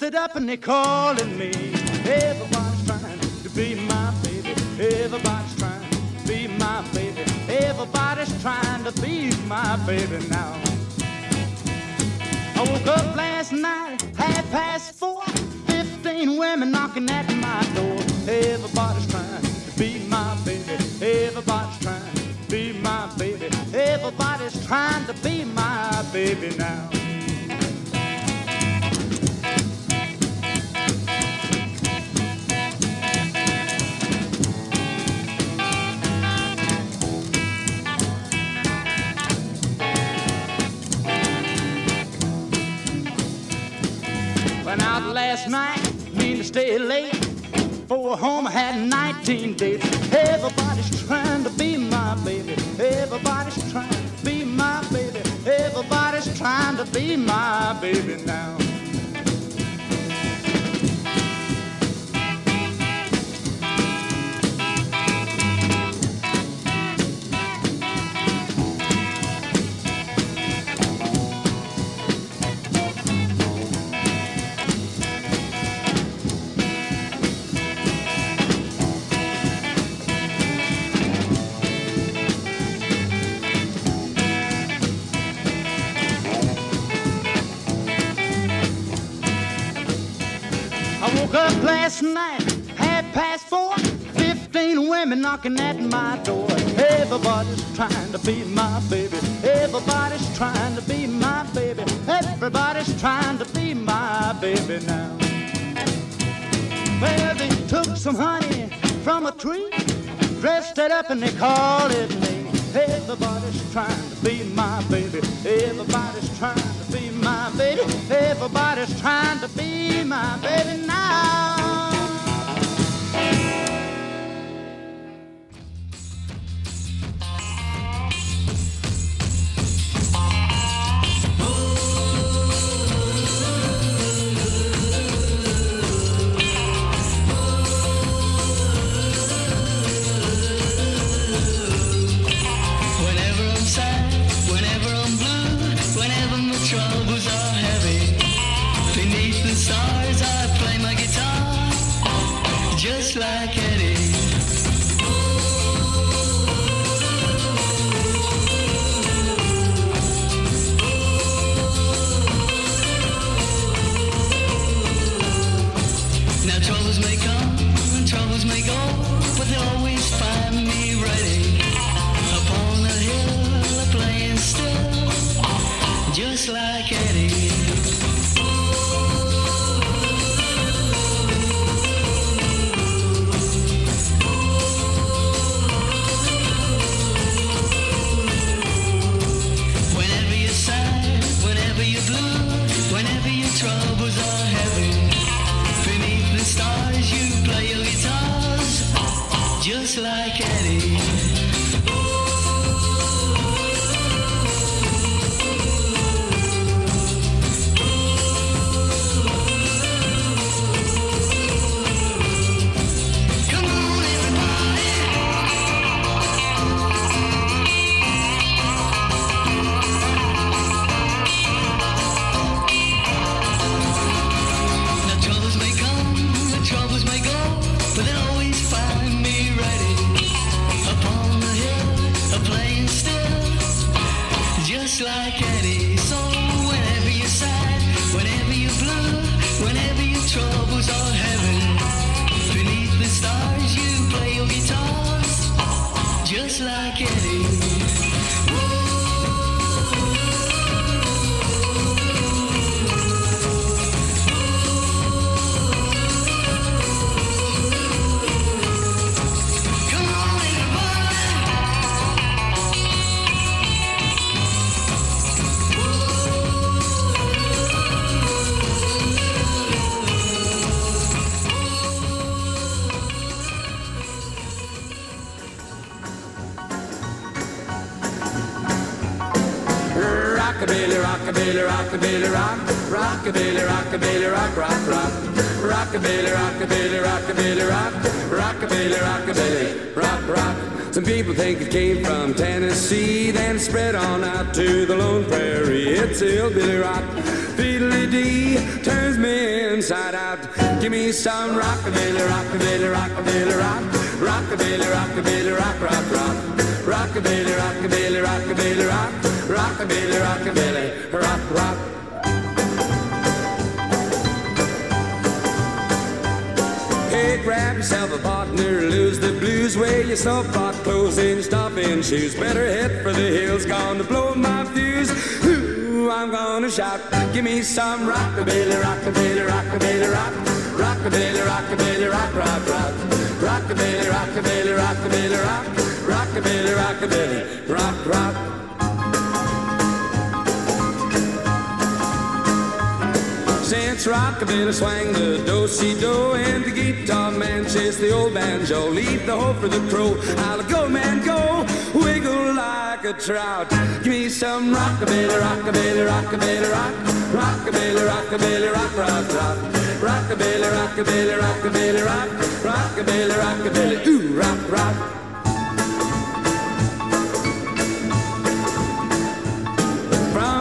S24: It up and they're calling me. Everybody's trying to be my baby. Everybody's trying to be my baby. Everybody's trying to be my baby now. I woke up last night, half past four. Fifteen women knocking at my door. Everybody's trying to be my baby. Everybody's trying to be my baby. Everybody's trying to be my baby now. Stay late. For a home I had 19 dates. Everybody's trying to be my baby. Everybody's trying to be my baby. Everybody's trying to be my baby now.
S25: Knocking at my door. Everybody's trying to be my baby. Everybody's trying to be my baby. Everybody's trying to be my baby now. Well, they took some honey from a tree, dressed it up and they called it me. Everybody's trying to be my baby. Everybody's trying to be my baby. Everybody's trying to be my baby now.
S26: Some people think it came from Tennessee, then spread on out to the Lone Prairie. It's hillbilly rock, fiddly dee, turns me inside out. Give me some rockabilly, rockabilly, rockabilly, rock, rockabilly, rockabilly, rock, rock, rock, rockabilly, rockabilly, rockabilly, rock, rockabilly, rockabilly, rock, rock. Grab yourself a partner, lose the blues, wear your soft-bought clothes and stop-in shoes. Better head for the hills, gonna blow my fuse. Ooh, I'm gonna shout, give me some rockabilly, rockabilly, rockabilly, rock, rockabilly, rockabilly, rock, rock, rock, rockabilly, rockabilly, rockabilly, rock, rockabilly, rockabilly, rock, rock. Since rockabilly swang the do-si-do and the guitar man chase the old banjo, leave the hoe for the crow. I'll go, man, go, wiggle like a trout. Give me some rockabilly, rockabilly, rockabilly, rock, rockabilly, rockabilly, rock, rock, rock, rockabilly, rockabilly, rockabilly, rock, rockabilly, rockabilly, ooh, rock, rock.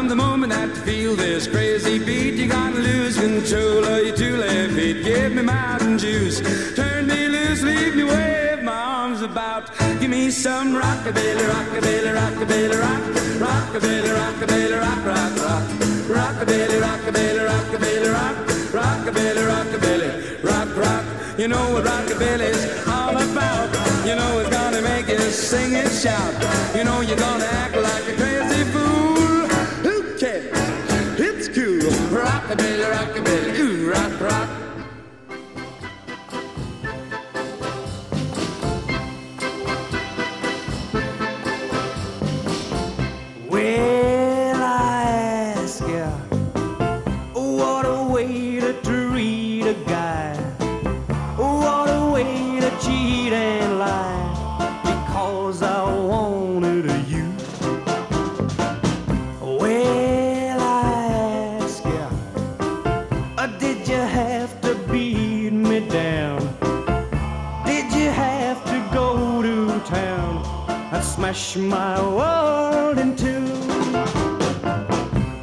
S26: The moment that you feel this crazy beat, you gotta lose control of your two left feet. Give me mountain juice, turn me loose, leave me wave my arms about. Give me some rockabilly, rockabilly, rockabilly, rock, rockabilly, rockabilly, rock, rock, rock, rockabilly, rockabilly, rockabilly, rock, rockabilly, rockabilly, rock, rock. You know what rockabilly's all about. You know it's gonna make you sing and shout. You know you're gonna act like a.
S27: my world in two.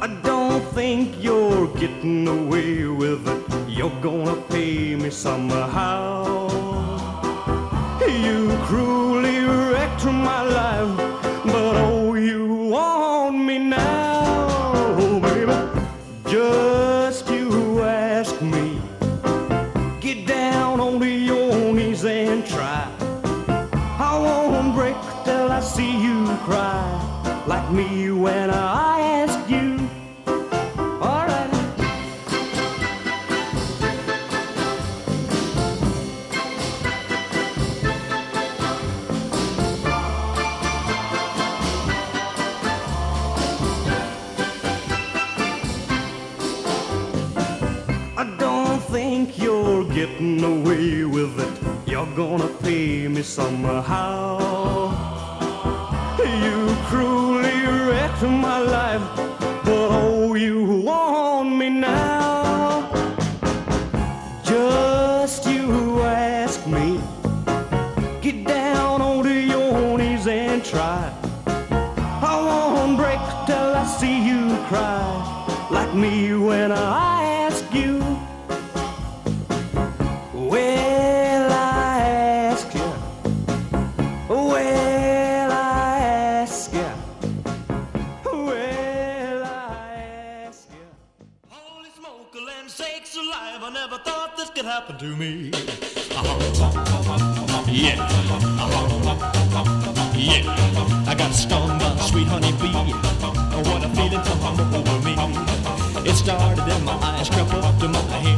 S27: I don't think you're getting away with it. You're gonna pay me somehow. gonna pay me somehow. You cruelly wrecked my life
S28: got stung by a sweet honey bee. Oh, what a feeling to hum over me. It started in my eyes, crept up to my head.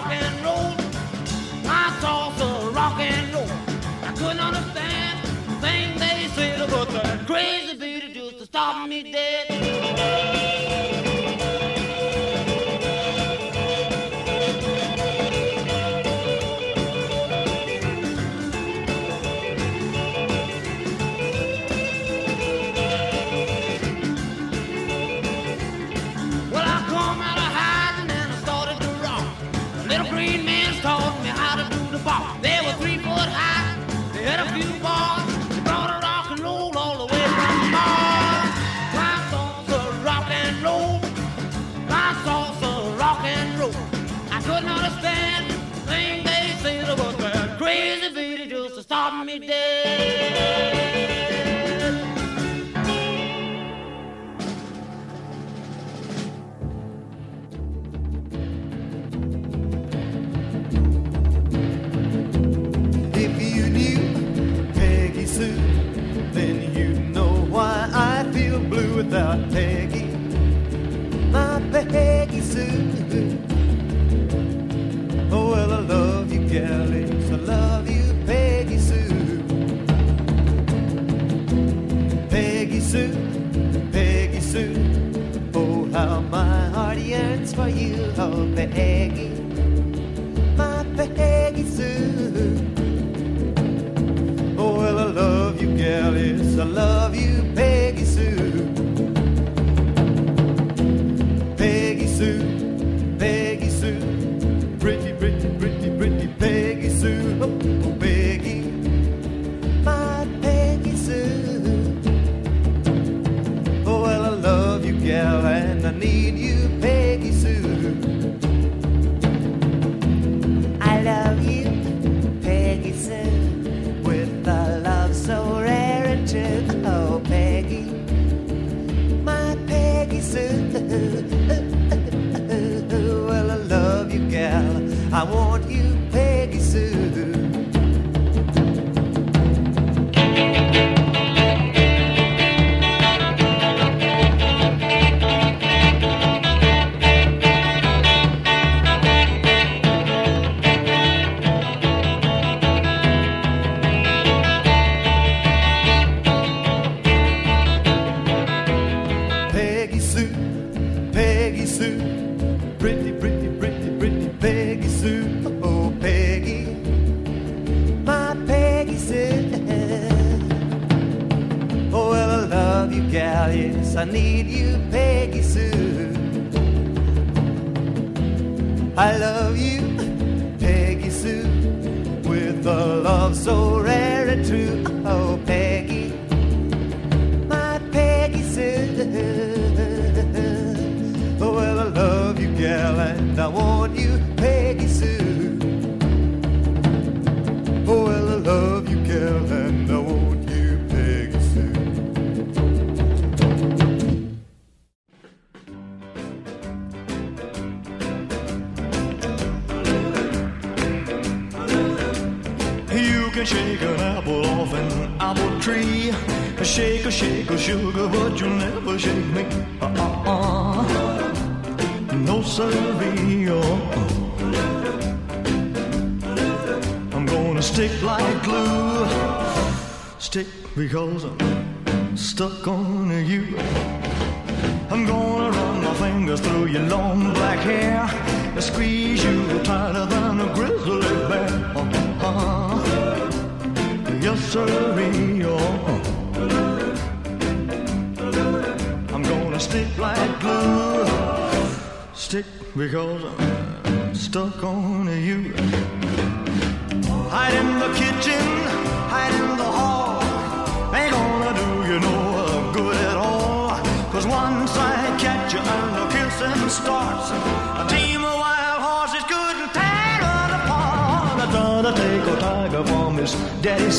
S29: rock and roll. I taught the rock and roll. I couldn't understand the thing they said about that crazy beat it used to stop me dead.
S30: Peggy Sue. Oh, well, I love you, I love you, Peggy Sue. Peggy Sue, Peggy Sue. Oh, how my heart yearns for
S28: you, oh, Peggy.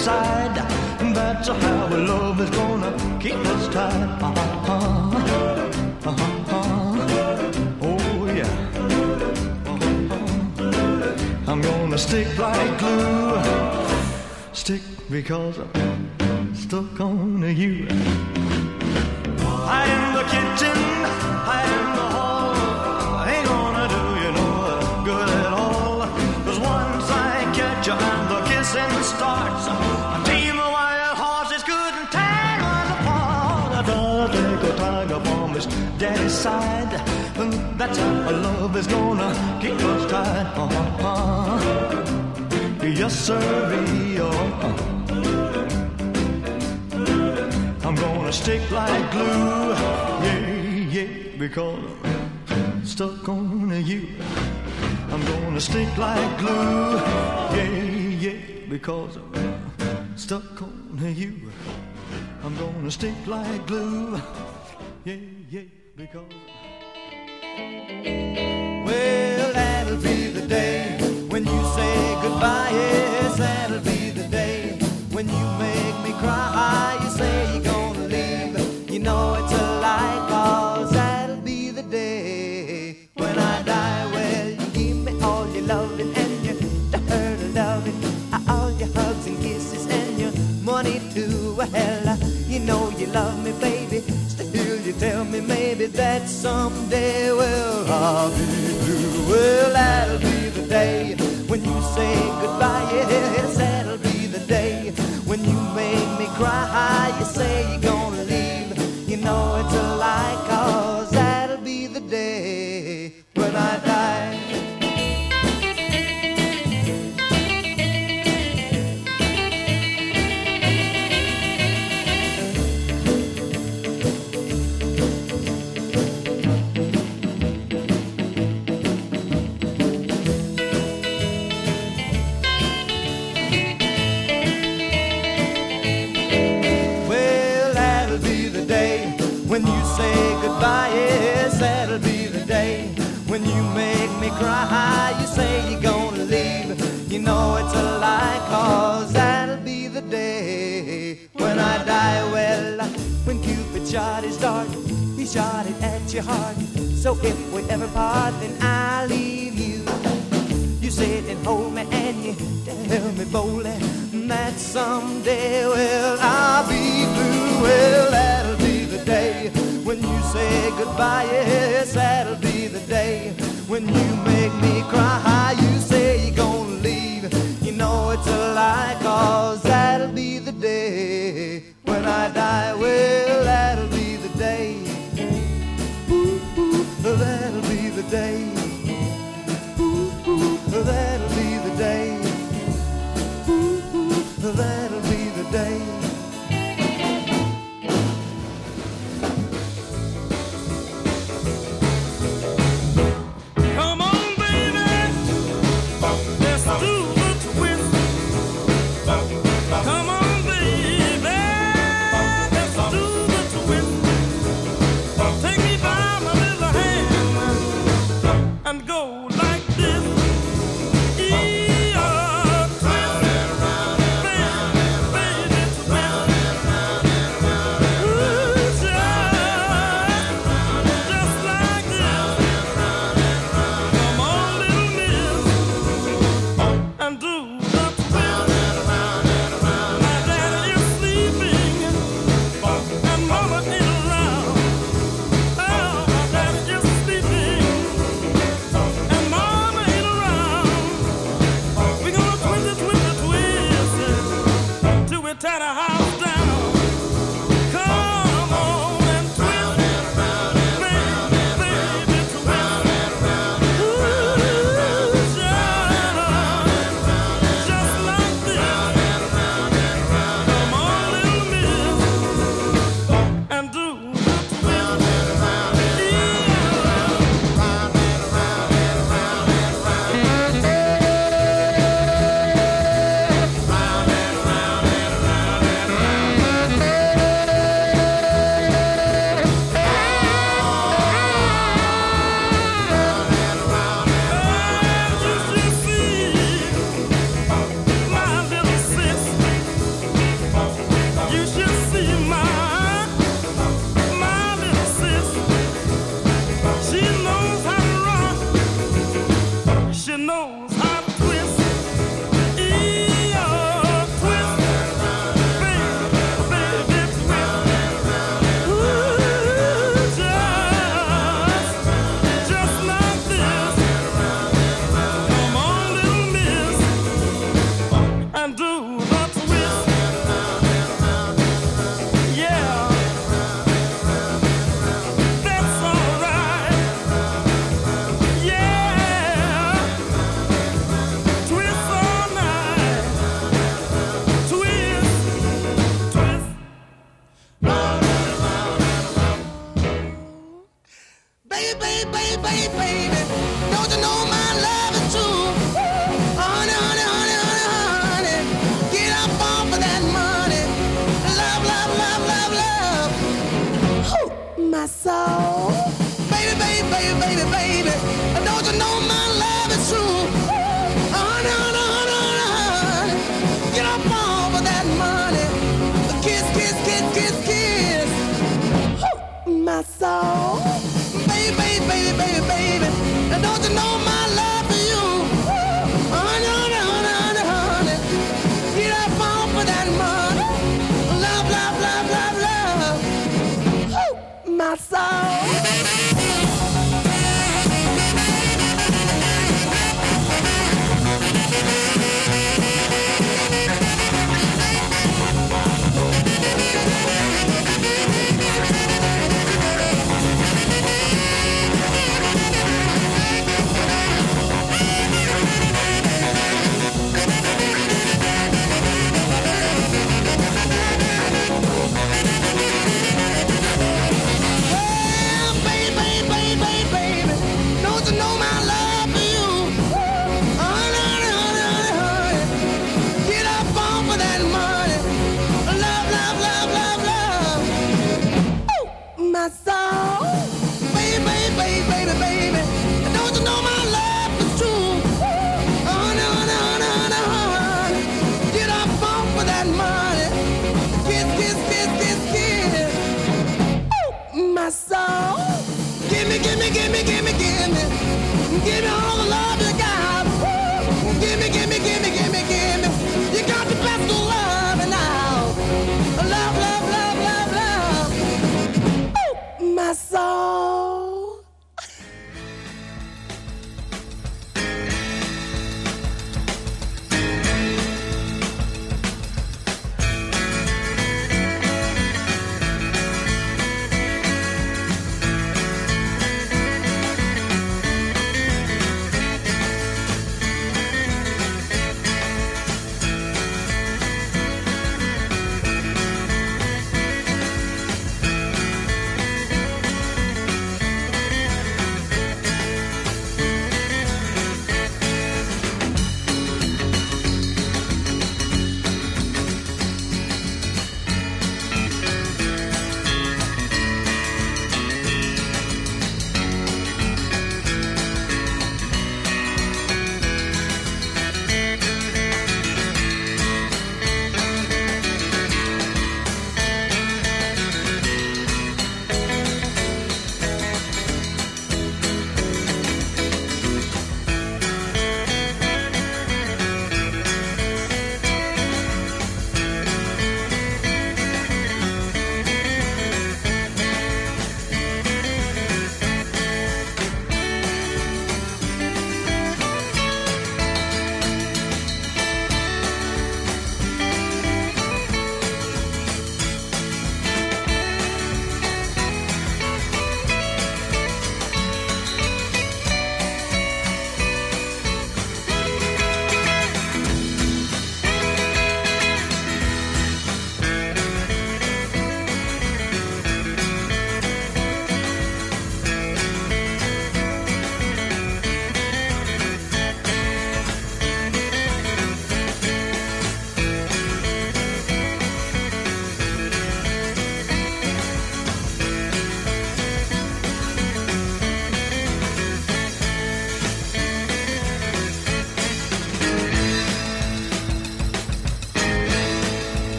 S30: side. That's how our love is gonna keep us tied. Uh-huh, uh-huh, uh-huh, oh yeah. Uh-huh. I'm gonna stick like glue. Stick because I'm stuck on you. daddy's side. That's how our love is gonna keep us tied. Uh-huh. Yes, sir. Uh-huh. I'm gonna stick like glue. Yeah, yeah, because I'm stuck on you. I'm gonna stick like glue. Yeah, yeah, because I'm stuck on you. I'm gonna stick like glue because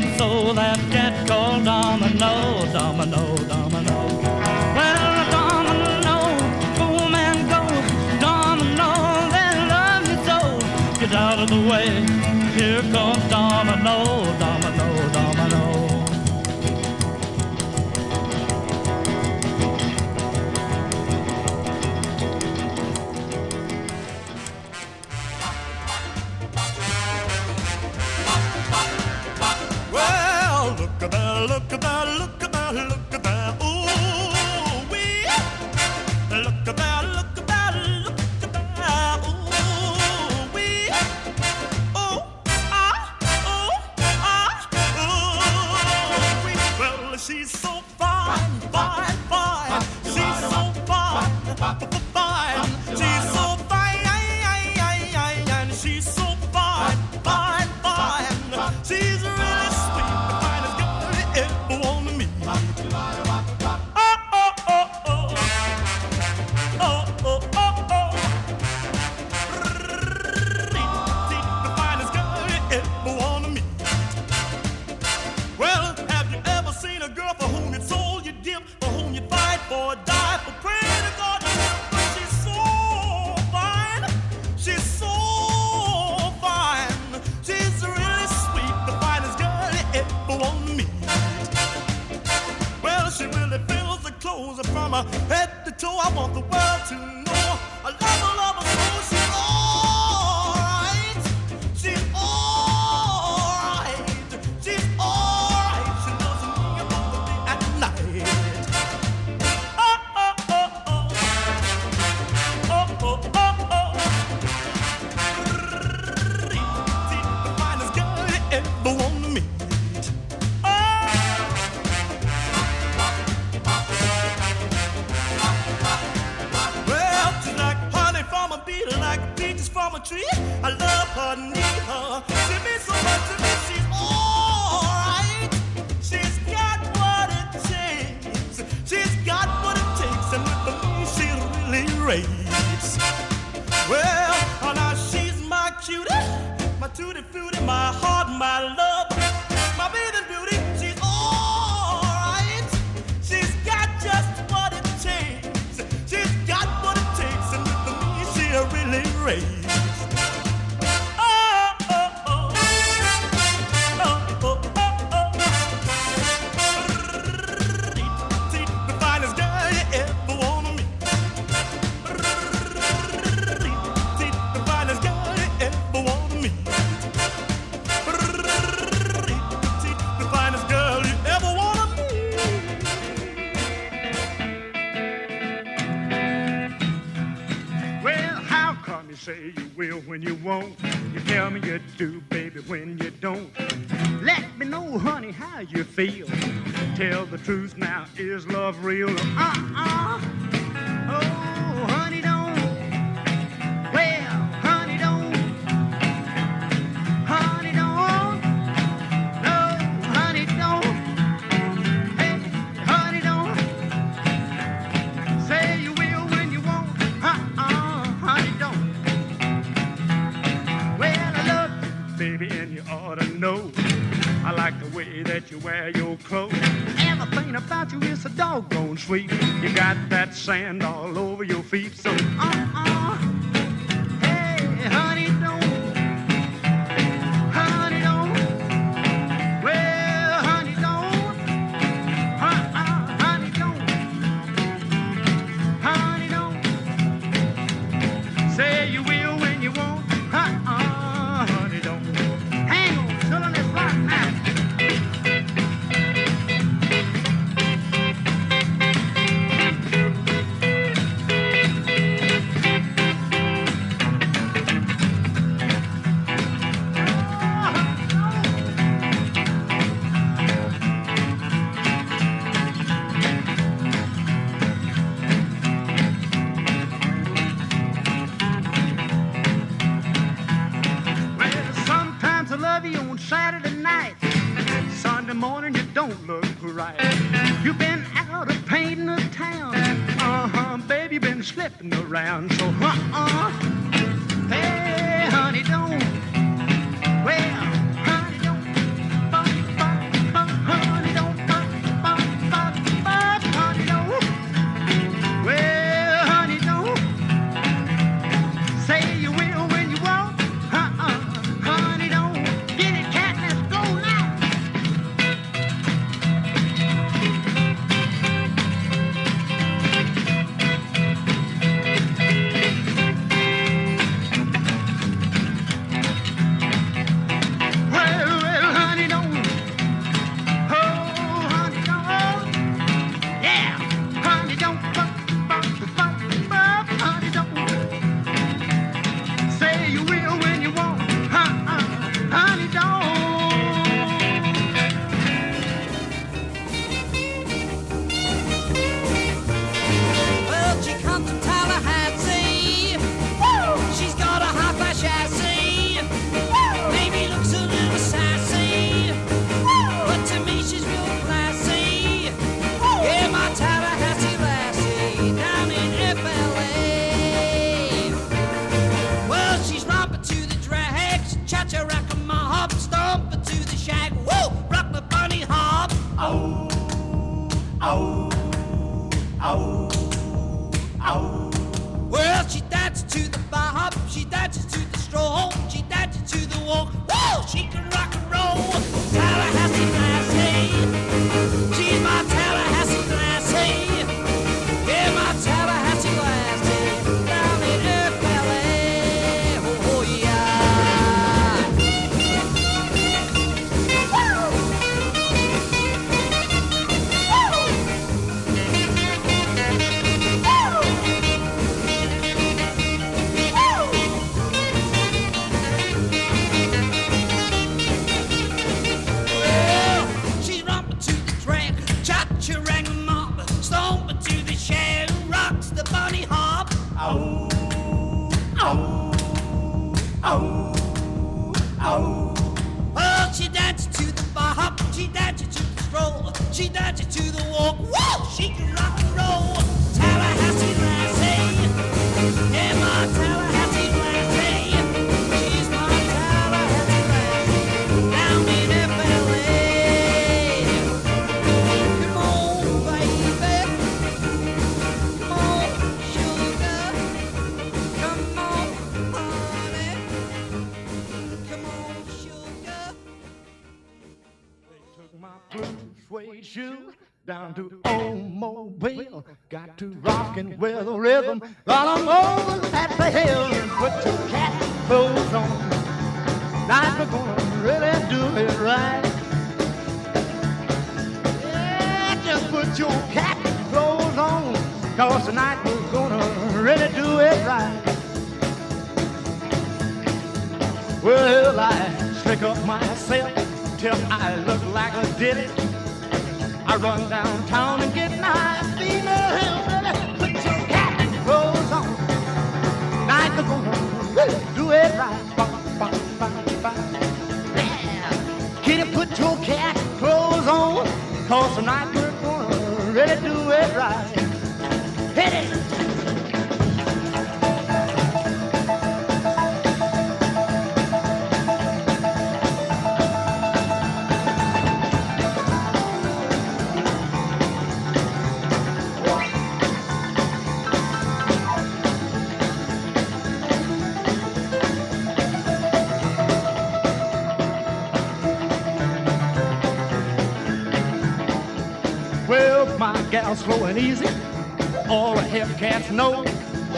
S28: so, that
S29: down to
S24: old Mobile. Got to rockin' with a rhythm. Run 'em over at the hill and put your cat clothes on. Now we're gonna really do it right. Yeah, just put your cat clothes on. Cause tonight we're gonna really do it right. Well, I slick up myself till I look like a ditty. I run downtown Gal's slow and easy. All the hip cats know.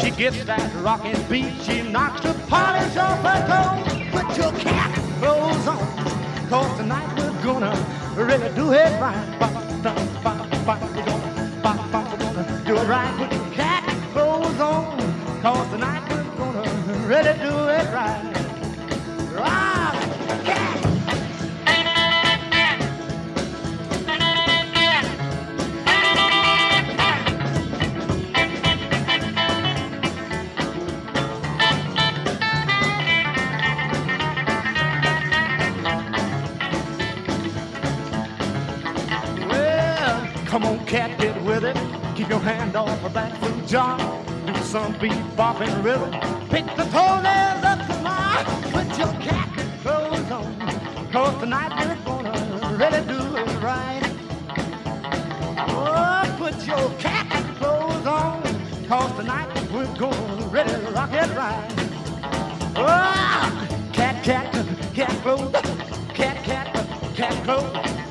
S24: She gets that rockin' beat. She knocks the polish off her toe. Put your cat clothes on. Cause tonight we're gonna really do it right. Da, ba, ba, we're gonna, ba, ba, we're gonna do it right. Put your cat clothes on. Cause tonight we're gonna really do it right. Hand off of that food jar. Do some beat bopping rhythm. Pick the toenails up tomorrow. Put your cat and clothes on. Cause tonight we're gonna really do it right. Oh, put your cat and clothes on. Cause tonight we're gonna really rock it right. Oh, cat, cat, cat clothes. Cat, cat, cat clothes.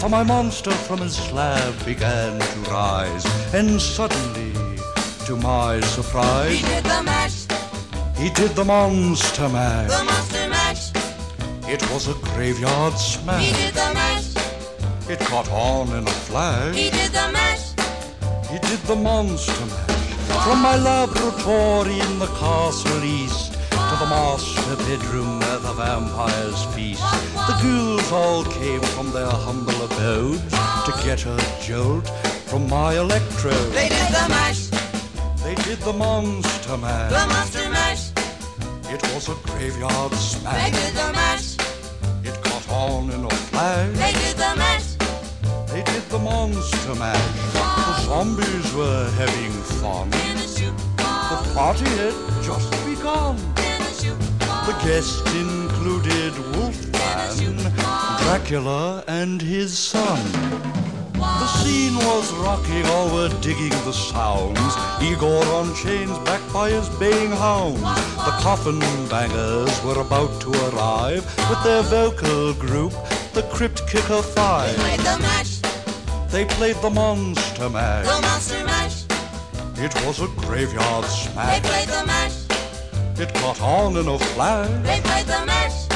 S31: For my monster from his slab began to rise, and suddenly, to my surprise,
S32: He did the mash,
S31: he did the monster mash.
S32: the monster mash.
S31: It was a graveyard smash.
S32: He did the mash,
S31: It caught on in a flash.
S32: he did the mash.
S31: He did the monster mash from my laboratory in the castle east to the master bedroom where the vampires feast. The ghouls all came from their humble abodes to get a jolt from my electrode.
S32: They did the mash,
S31: the monster Mash.
S32: the monster mash.
S31: It was a graveyard smash.
S32: They did the mash,
S31: It caught on in a flash.
S32: they did the mash.
S31: They did the monster mash. The zombies were having fun. The party had just begun. The guests included Wolfman, Dracula, and his son. The scene was rocking, all were digging the sounds. Igor on chains, backed by his baying hounds. The coffin bangers were about to arrive with their vocal group, the Crypt Kicker Five.
S32: They Played the mash,
S31: They played the Monster Mash.
S32: the monster mash.
S31: It was a graveyard smash.
S32: They played the mash,
S31: It caught on in a flash.
S32: they played the mash.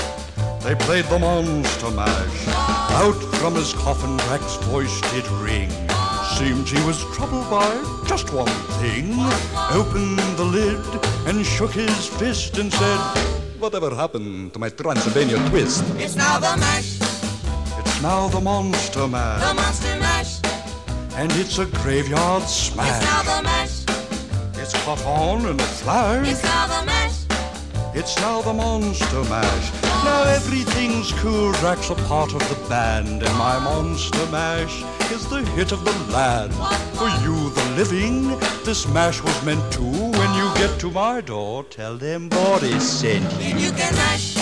S31: They played the Monster Mash. Out from his coffin, Drac's voice did ring. Seemed he was troubled by just one thing. Opened the lid and shook his fist and said, Whatever happened to my Transylvania twist?
S32: It's now the mash,
S31: It's now the Monster mash.
S32: the monster mash.
S31: And it's a graveyard smash.
S32: It's now the mash,
S31: It's caught on in a flash.
S32: it's now the mash.
S31: It's now the Monster Mash. Now everything's cool. Drac's up part of the band, and my monster mash is the hit of the land. For you, the living, this mash was meant to. When you get to my door, tell them Boris sent you.
S33: Then you can mash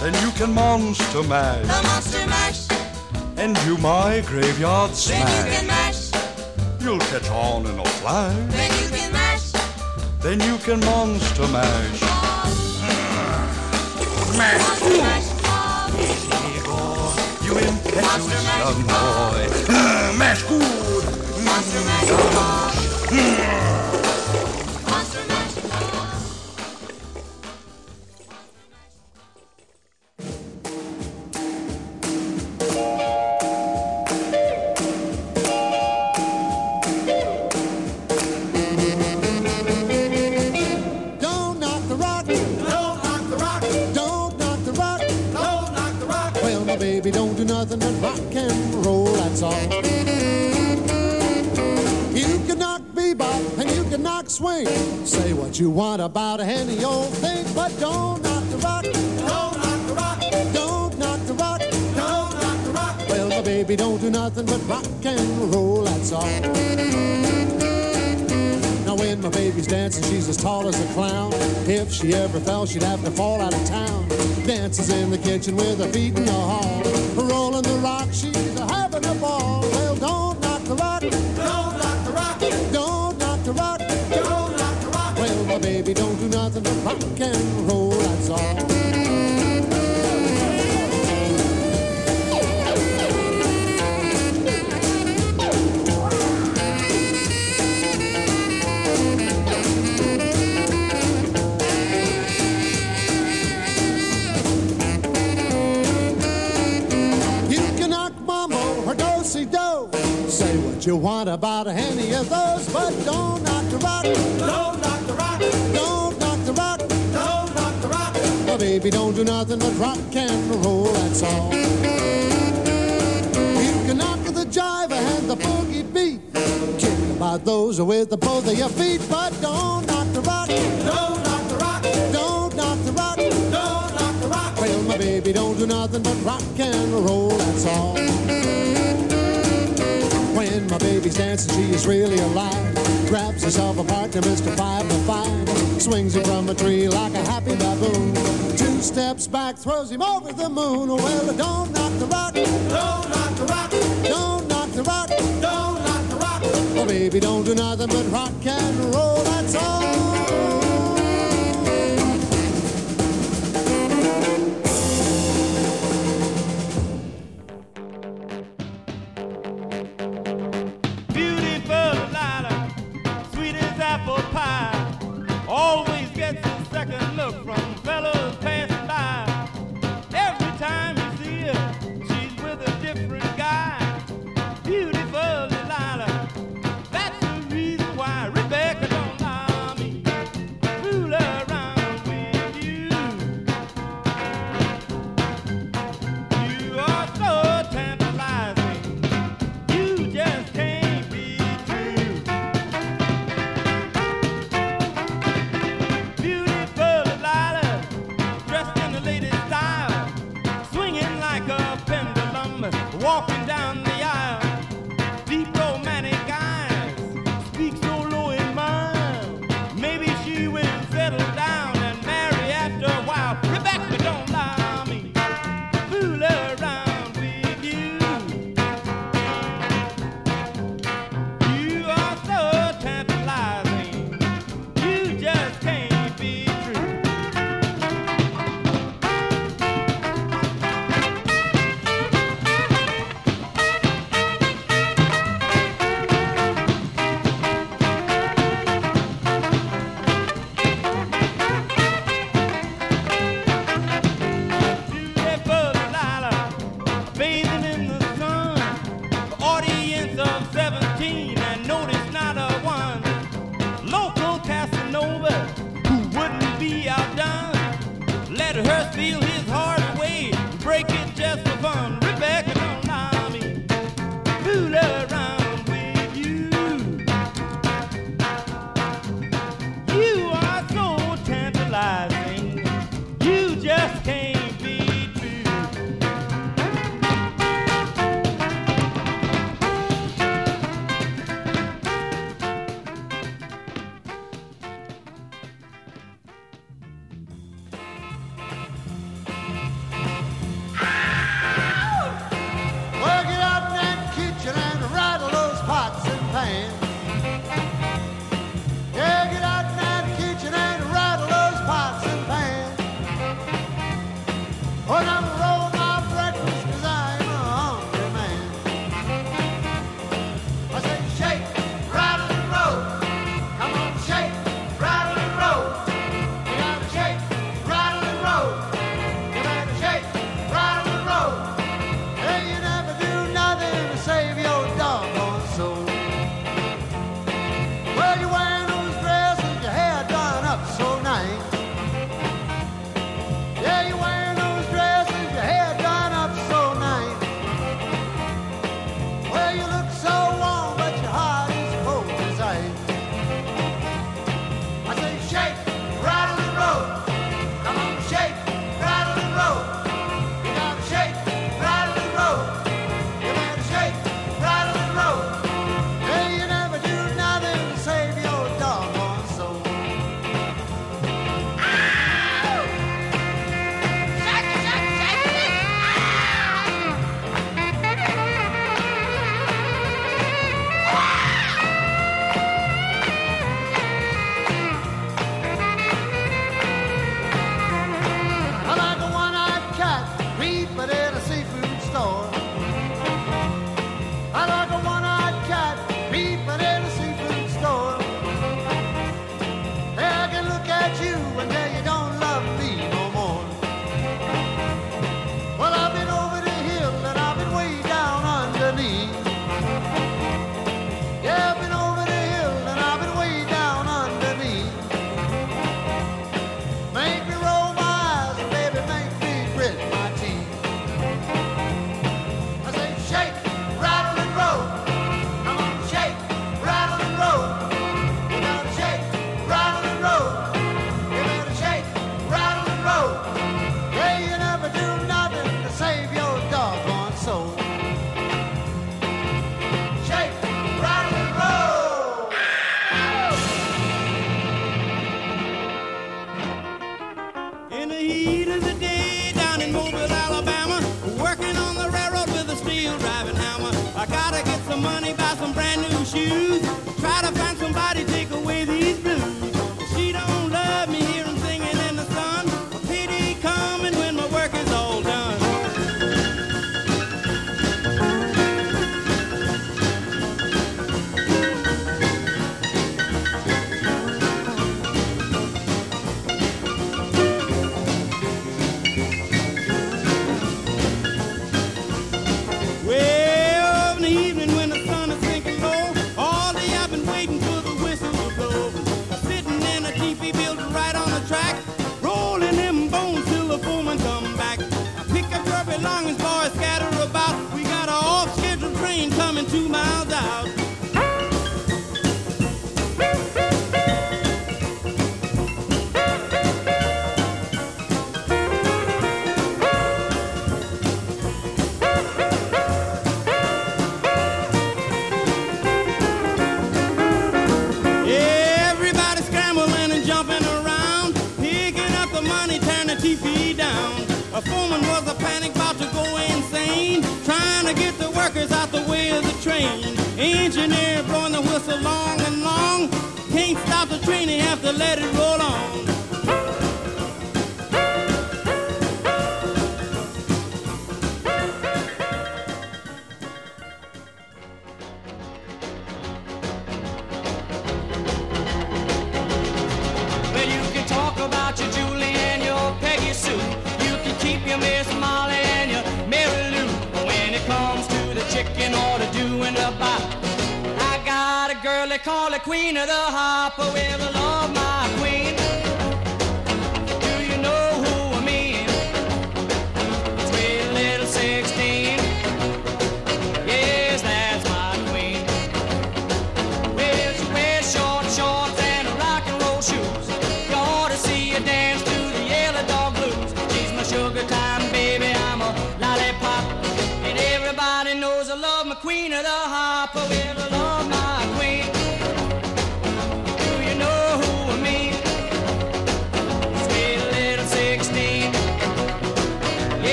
S31: Then you can monster mash,
S33: the monster mash.
S31: and you my graveyard smash.
S33: Then you can mash.
S31: You'll catch on in a flash.
S33: Then you can mash.
S31: Then you can monster mash. Mash. Young boy. <gasps> Mash good.
S15: Don't about any old thing, but don't knock the rock. Don't knock the rock. Don't knock the rock. Don't knock the rock. Well, my baby don't do nothing but rock and roll. That's all. Now when my baby's dancing, she's as tall as a clown. If she ever fell, she'd have to fall out of town. Dances in the kitchen with her feet in the hall. Rolling the rock, she's having a ball. Well, don't rock and roll. That's all. You want about any of those, but don't knock the rock. Baby don't do nothing but rock and roll, that's all. You can knock the jive and the boogie beat. Kick about those with the both of your feet, but don't knock the rock. Don't knock the rock. Don't knock the rock. Don't knock the rock. Well, my baby don't do nothing but rock and roll, that's all. When my baby's dancing, she is really alive. Grabs herself a partner, Mr. Five to Five. Swings him from a tree like a happy baboon. Two steps back, throws him over the moon. Well, don't knock the rock. Don't knock the rock. Don't knock the rock. Don't knock the rock. My baby don't do nothing but rock and roll, that's all.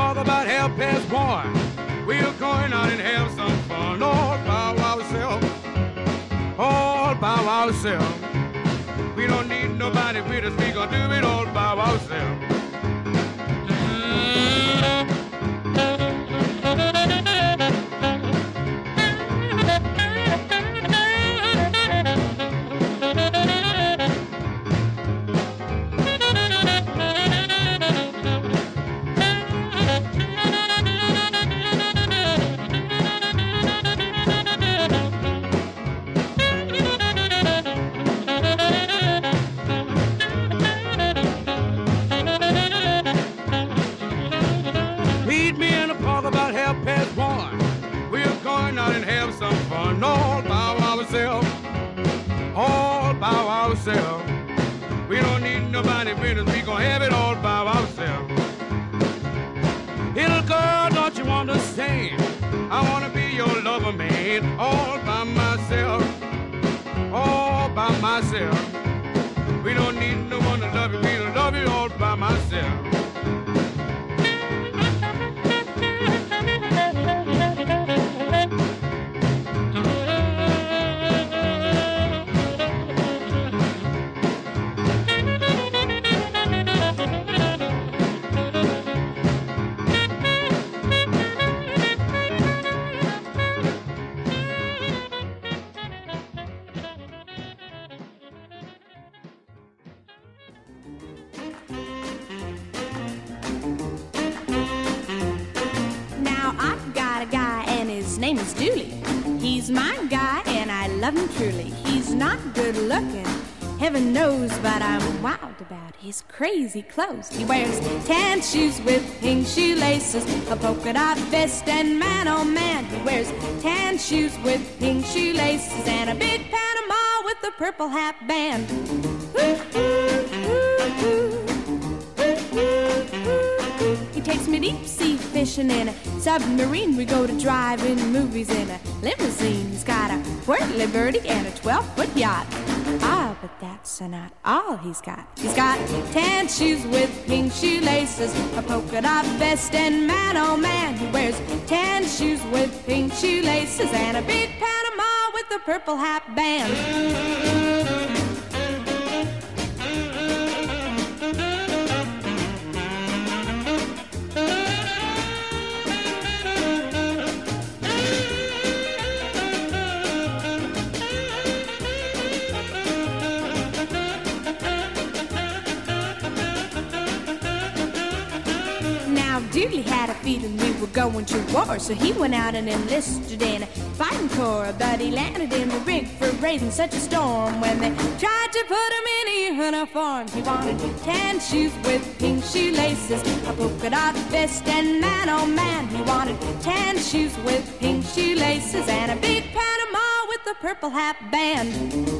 S34: All about
S35: help past one. We're going out and have some fun all by ourselves. All by ourselves. We don't need nobody with us. We gonna do it all by ourselves. About
S36: his crazy clothes. He wears tan shoes with pink shoelaces, a polka dot vest, and man oh man, he wears tan shoes with pink shoelaces and a big Panama with a purple hat band. He takes me deep sea fishing in a submarine. We go to drive-in movies in a limousine. He's got a whirly birdie and a 12-foot yacht. That's not all he's got. He's got tan shoes with pink shoelaces, a polka dot vest, and man, oh man, he wears tan shoes with pink shoelaces and a big Panama with a purple hat band. Going to war, so he went out and enlisted in a fighting corps. But he landed in the rig for raising such a storm when they tried to put him in a uniform. He wanted tan shoes with pink shoelaces, a polka dot vest, and man, oh man, he wanted tan shoes with pink shoelaces and a big Panama with a purple hat band.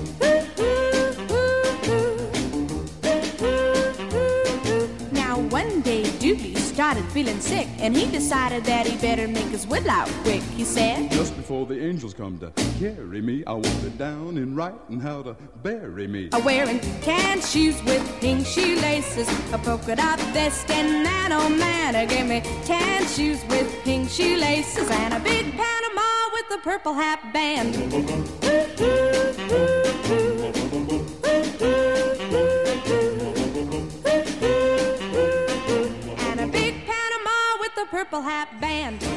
S36: Dooley started feeling sick, and he decided that he better make his will out quick. He said,
S37: Just before the angels come to carry me, I want it down in writing how to bury me.
S36: "I'm wearing tan shoes with pink shoelaces, a polka dot vest, and that old man gave me tan shoes with pink shoelaces and a big Panama with a purple hat band." <laughs> purple hat band.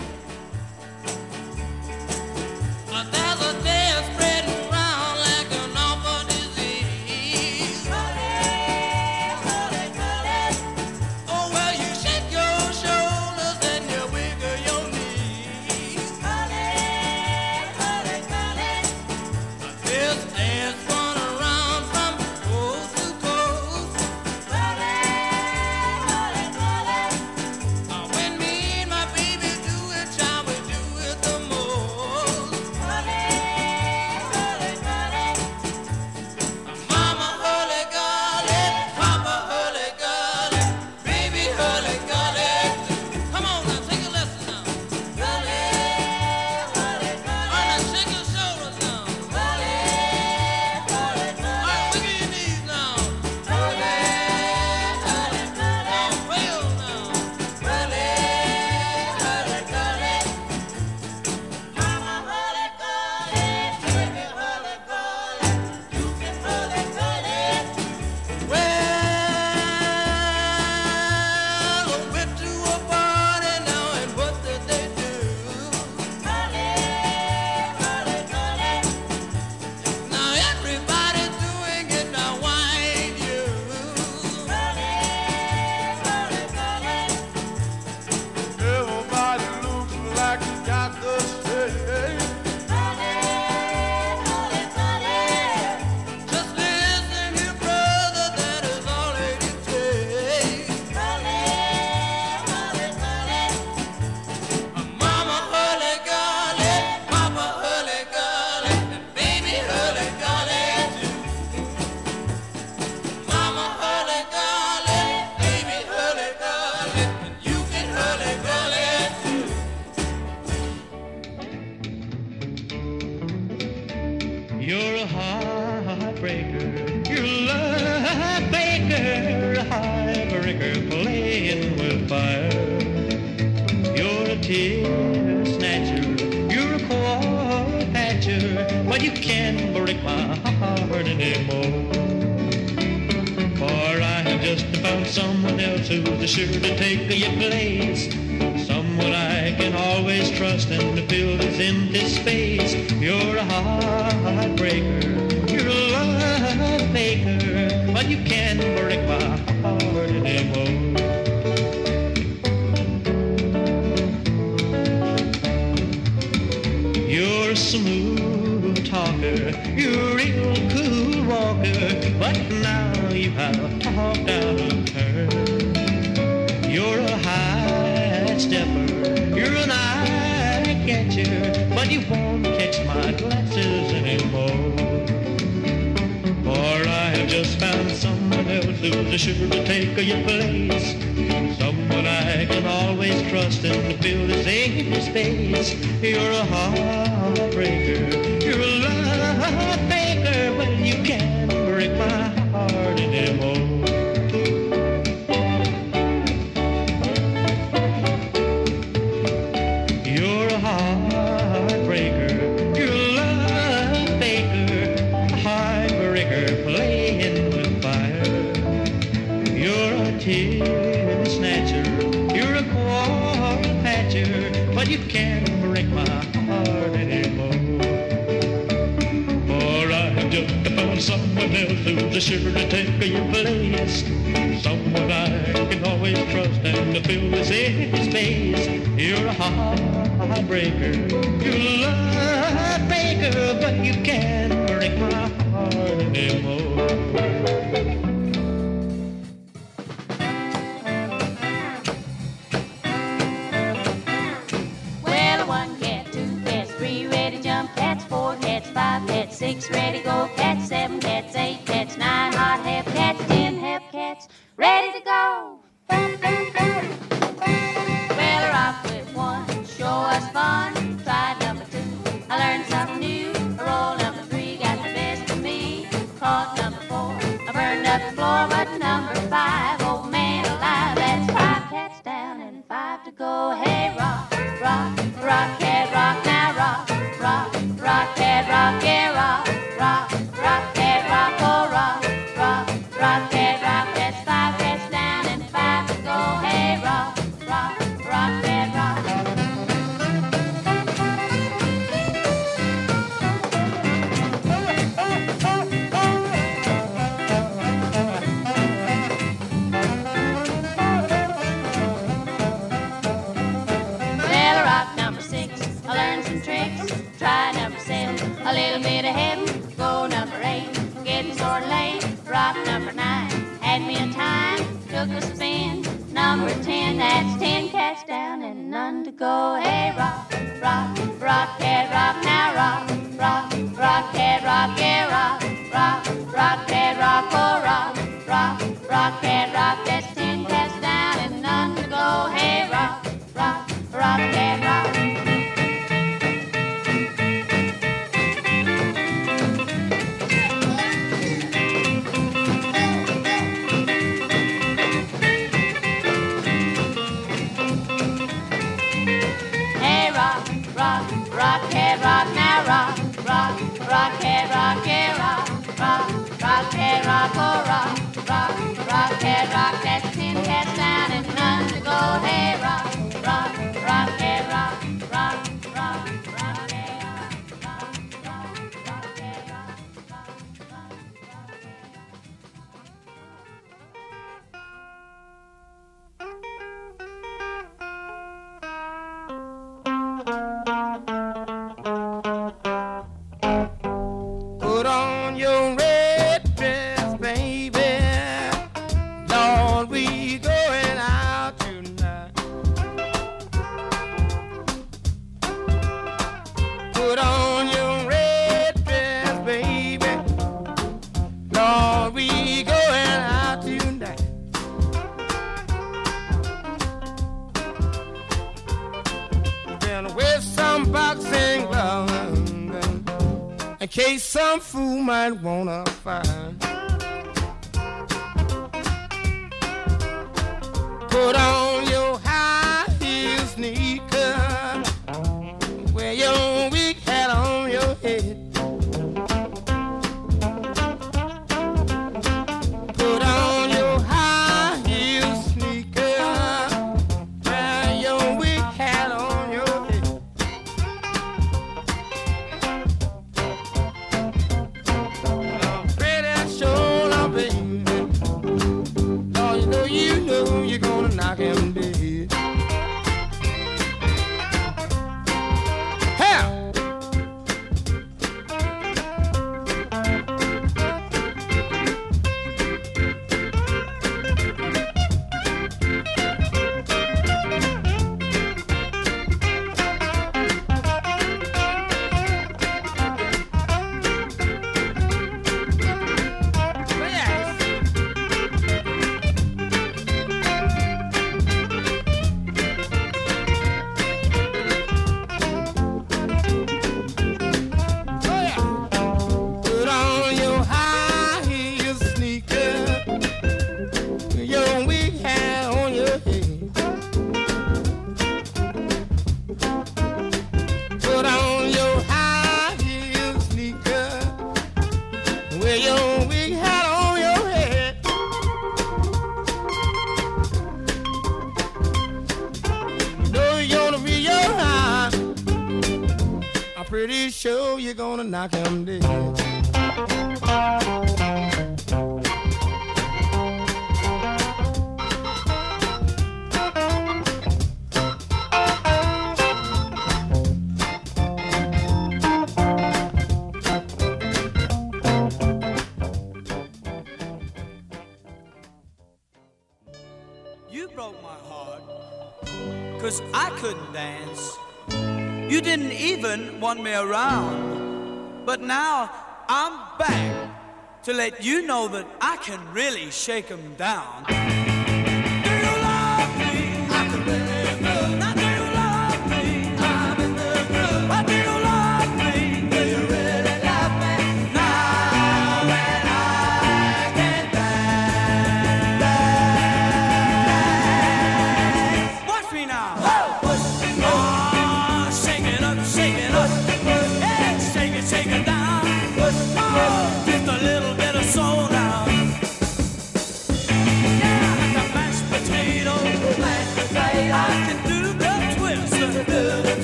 S38: me
S39: around. But now I'm back to let you know that I can really shake them down.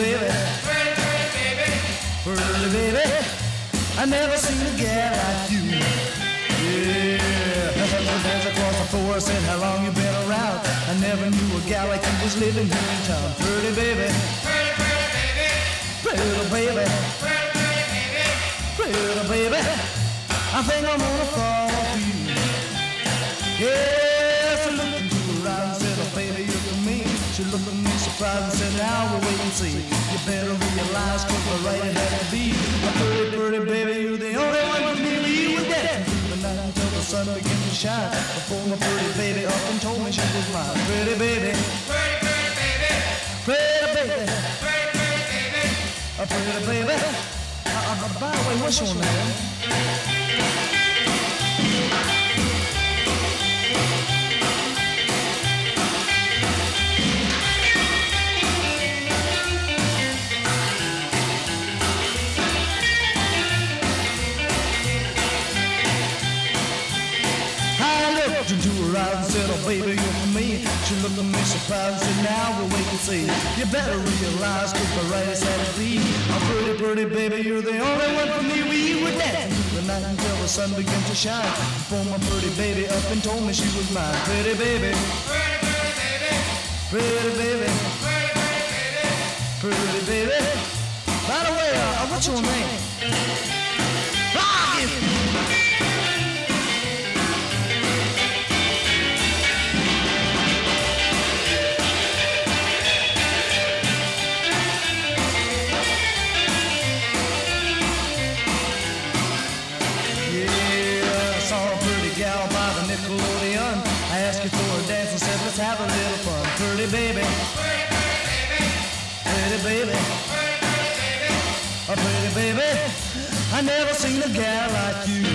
S7: Pretty baby. Pretty baby. I never seen a gal like you. Yeah. Dance across the floor said, how long you been around? I never knew a gal like you was living here in town. Pretty baby. Pretty baby. Pretty baby. I think I'm gonna fall for you. Yes, at and now we'll wait and see. You better realize, cause we're right had to be. A pretty, pretty baby, you're the only one. You were dancing through the night until the sun began to shine. Before my pretty baby up and told me she was mine. Pretty baby. Pretty, pretty baby. Pretty baby. Pretty, pretty baby. A pretty baby. Uh, uh, by the way, what's your name? Eyes and said, oh baby, you're me. She looked at me surprised and said, now we'll wait and see. You better realize, cause the right is had to be. Oh pretty, pretty baby, you're the only one for me. We were dancing through the night until the sun began to shine. Before my pretty baby up and told me she was mine. Pretty baby. Pretty, pretty baby. Pretty baby. Pretty baby. By the way, uh, what's your name? Baby. I never seen a gal like you.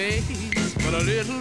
S40: Face.
S41: But a
S42: little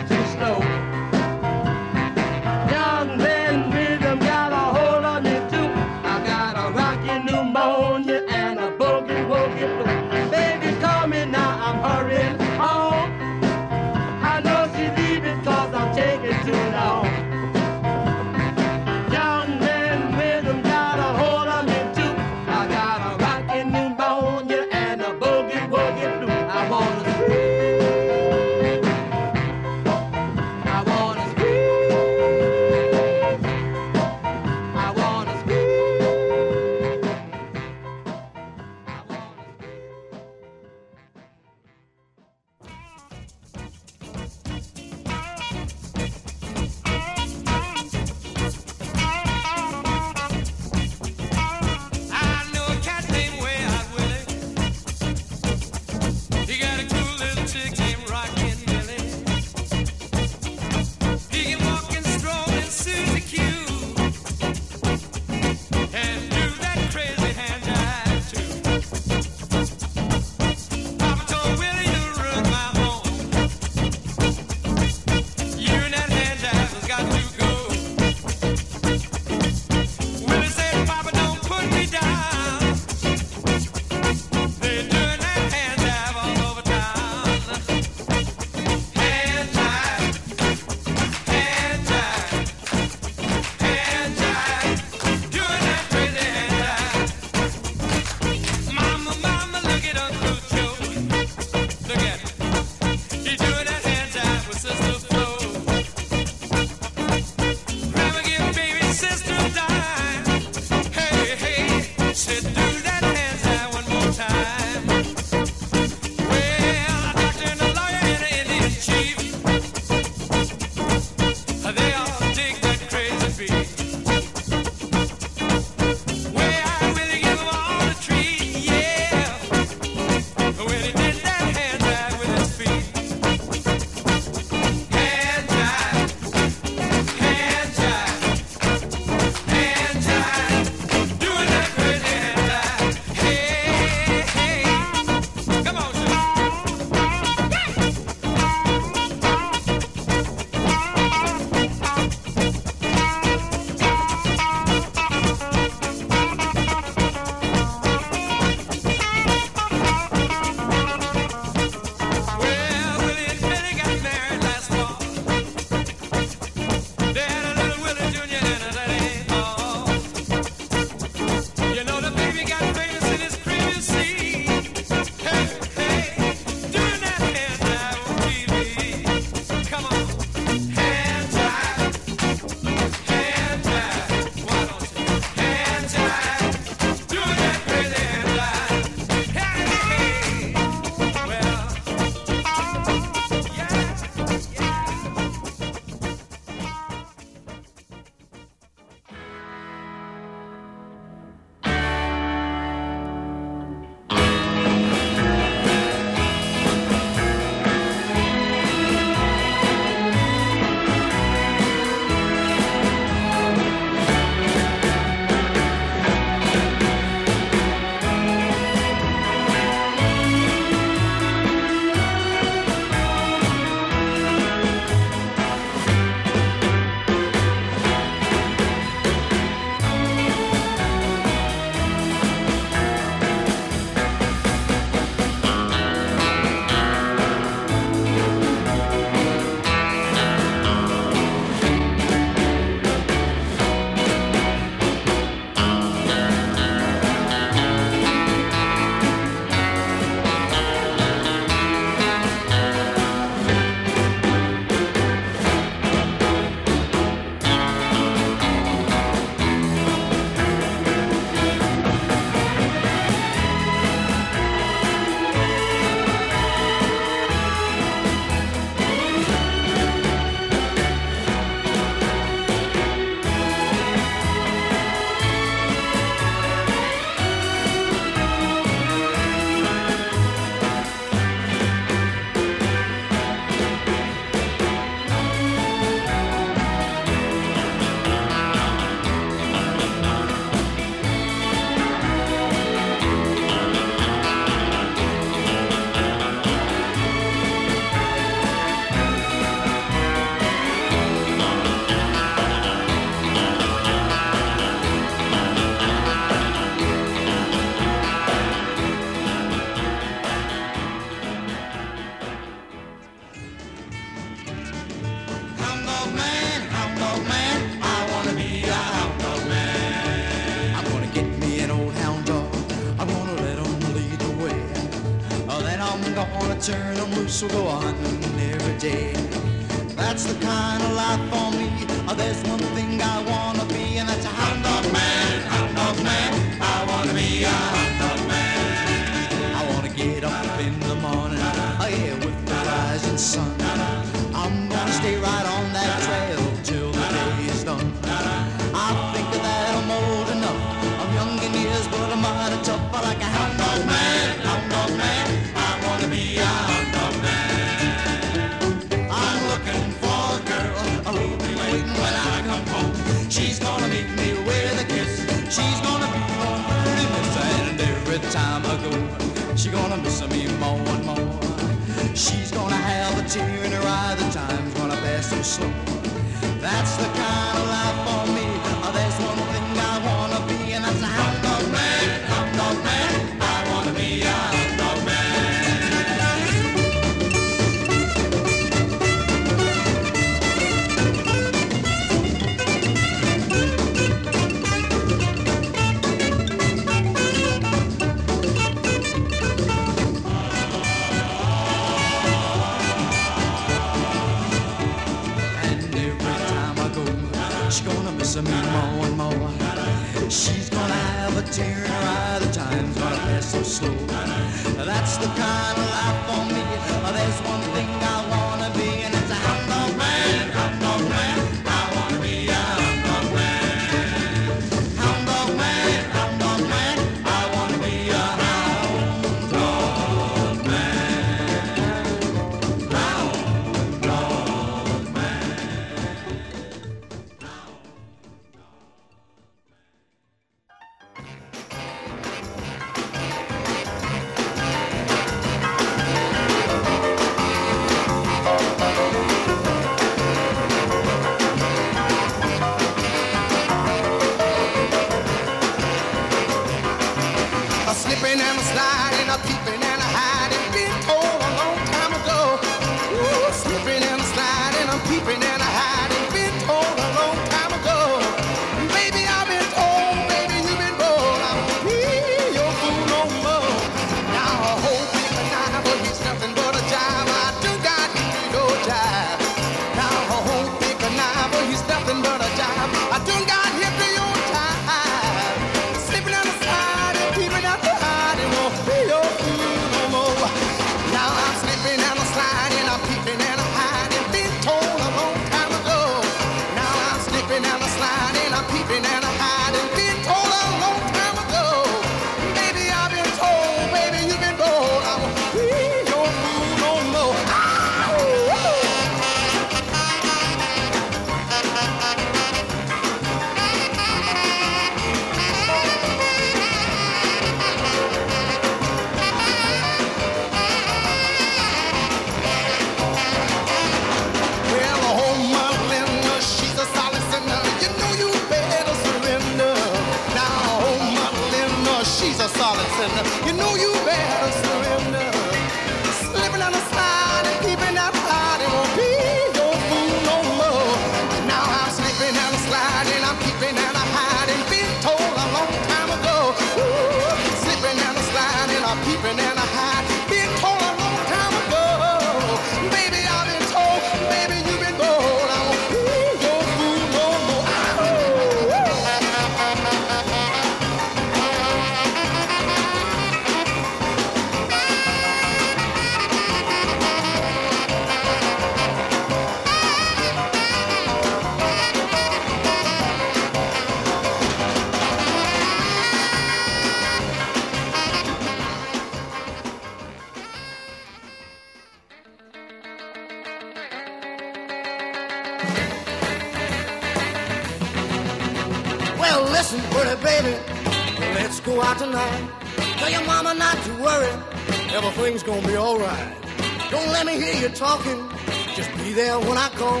S43: talking, just be there when I call.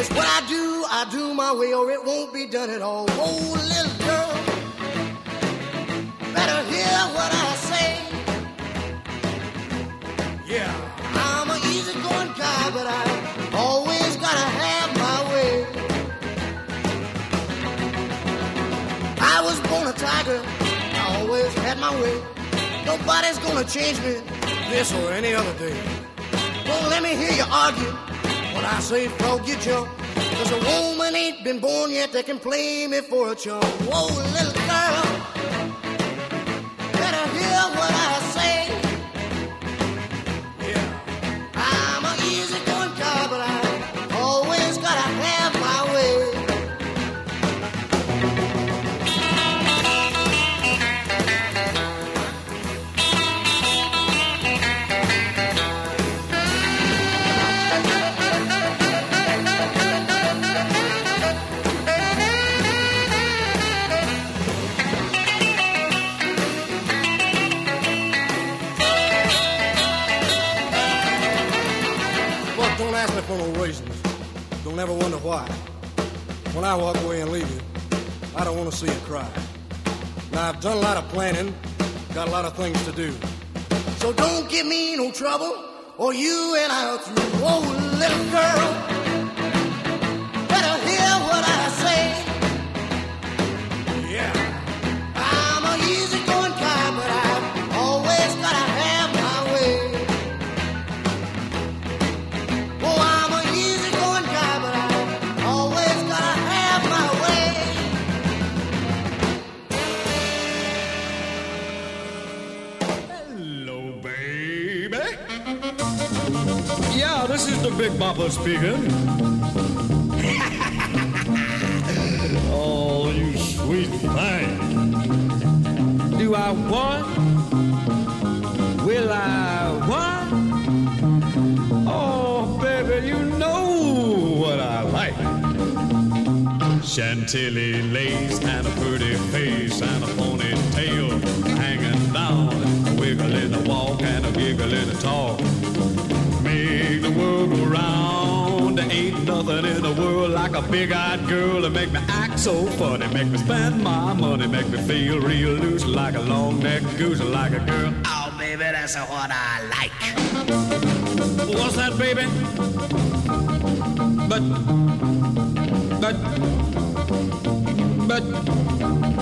S43: It's what I do, I do my way, or it won't be done at all. Oh, little girl, better hear what I say. Yeah, I'm an easygoing guy, but I always gotta have my way. I was born a tiger, I always had my way. Nobody's gonna change me this or any other day let me hear you argue. When I say frog, your, cause a woman ain't been born yet that can play me for a chump. Whoa, little me
S44: feel real loose like a long-necked goose, like a girl.
S45: Oh, baby, that's what I like.
S44: What's that, baby? But, but, but,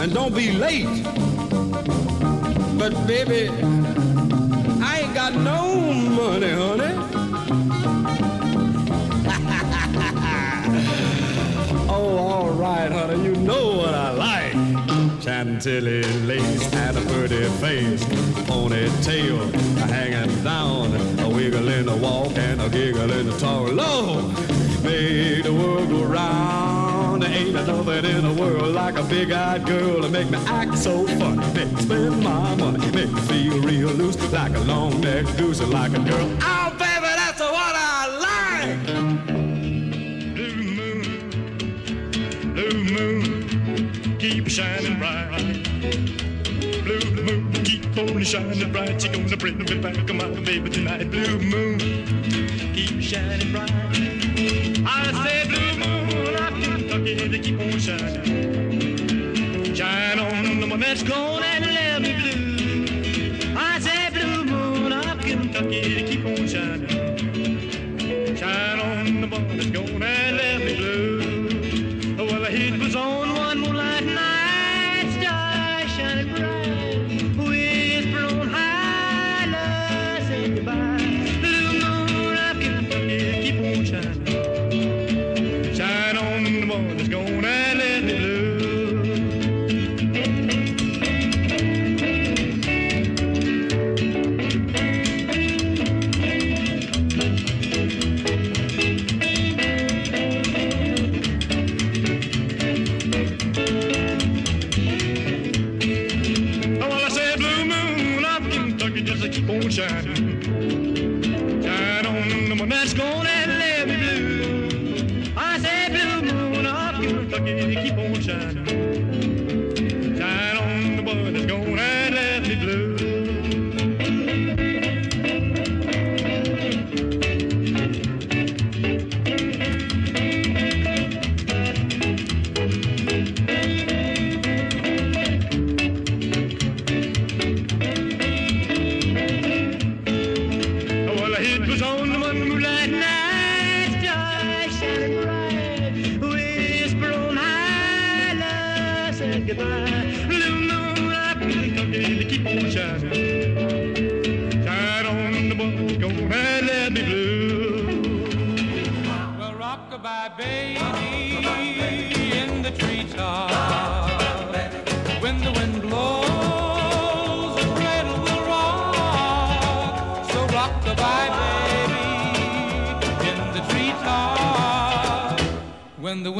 S44: and don't be late. But baby, I ain't got no money, honey. <laughs> oh, all right, honey, you know what I like. Chantilly lace and a pretty face, ponytail hanging down, a wiggle in the walk and a giggle in the talk. Lord, make the world go round. There ain't nothing in the world like a big-eyed girl to make me act so funny, make me spend my money, make me feel real loose like a long-necked goose, like a girl. Oh, baby, that's what I like.
S46: Blue moon, blue moon, keep shining bright. Blue moon, keep on shining bright. You're gonna bring me back, my baby, tonight. Blue moon, keep shining bright. I say, blue moon, Kentucky to keep on shining. Shine on the one that's gone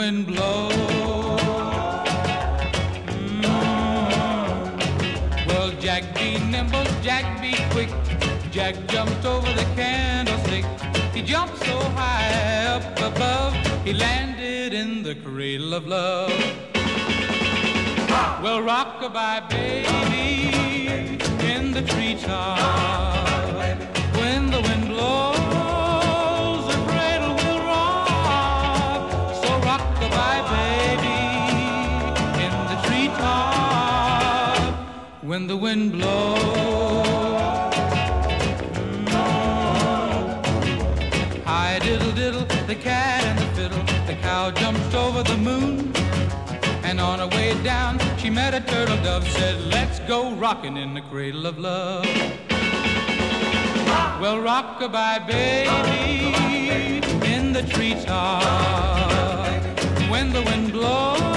S47: wind blows. Mm. Well, Jack be nimble, Jack be quick. Jack jumped over the candlestick. He jumped so high up above, he landed in the cradle of love. Well, rockabye baby in the treetop. when the wind blows. Mm. Hi, diddle diddle, the cat and the fiddle, the cow jumped over the moon. And on her way down, she met a turtle dove, said, Let's go rockin' in the cradle of love. Well, rock-a-bye, baby, in the treetop when the wind blows.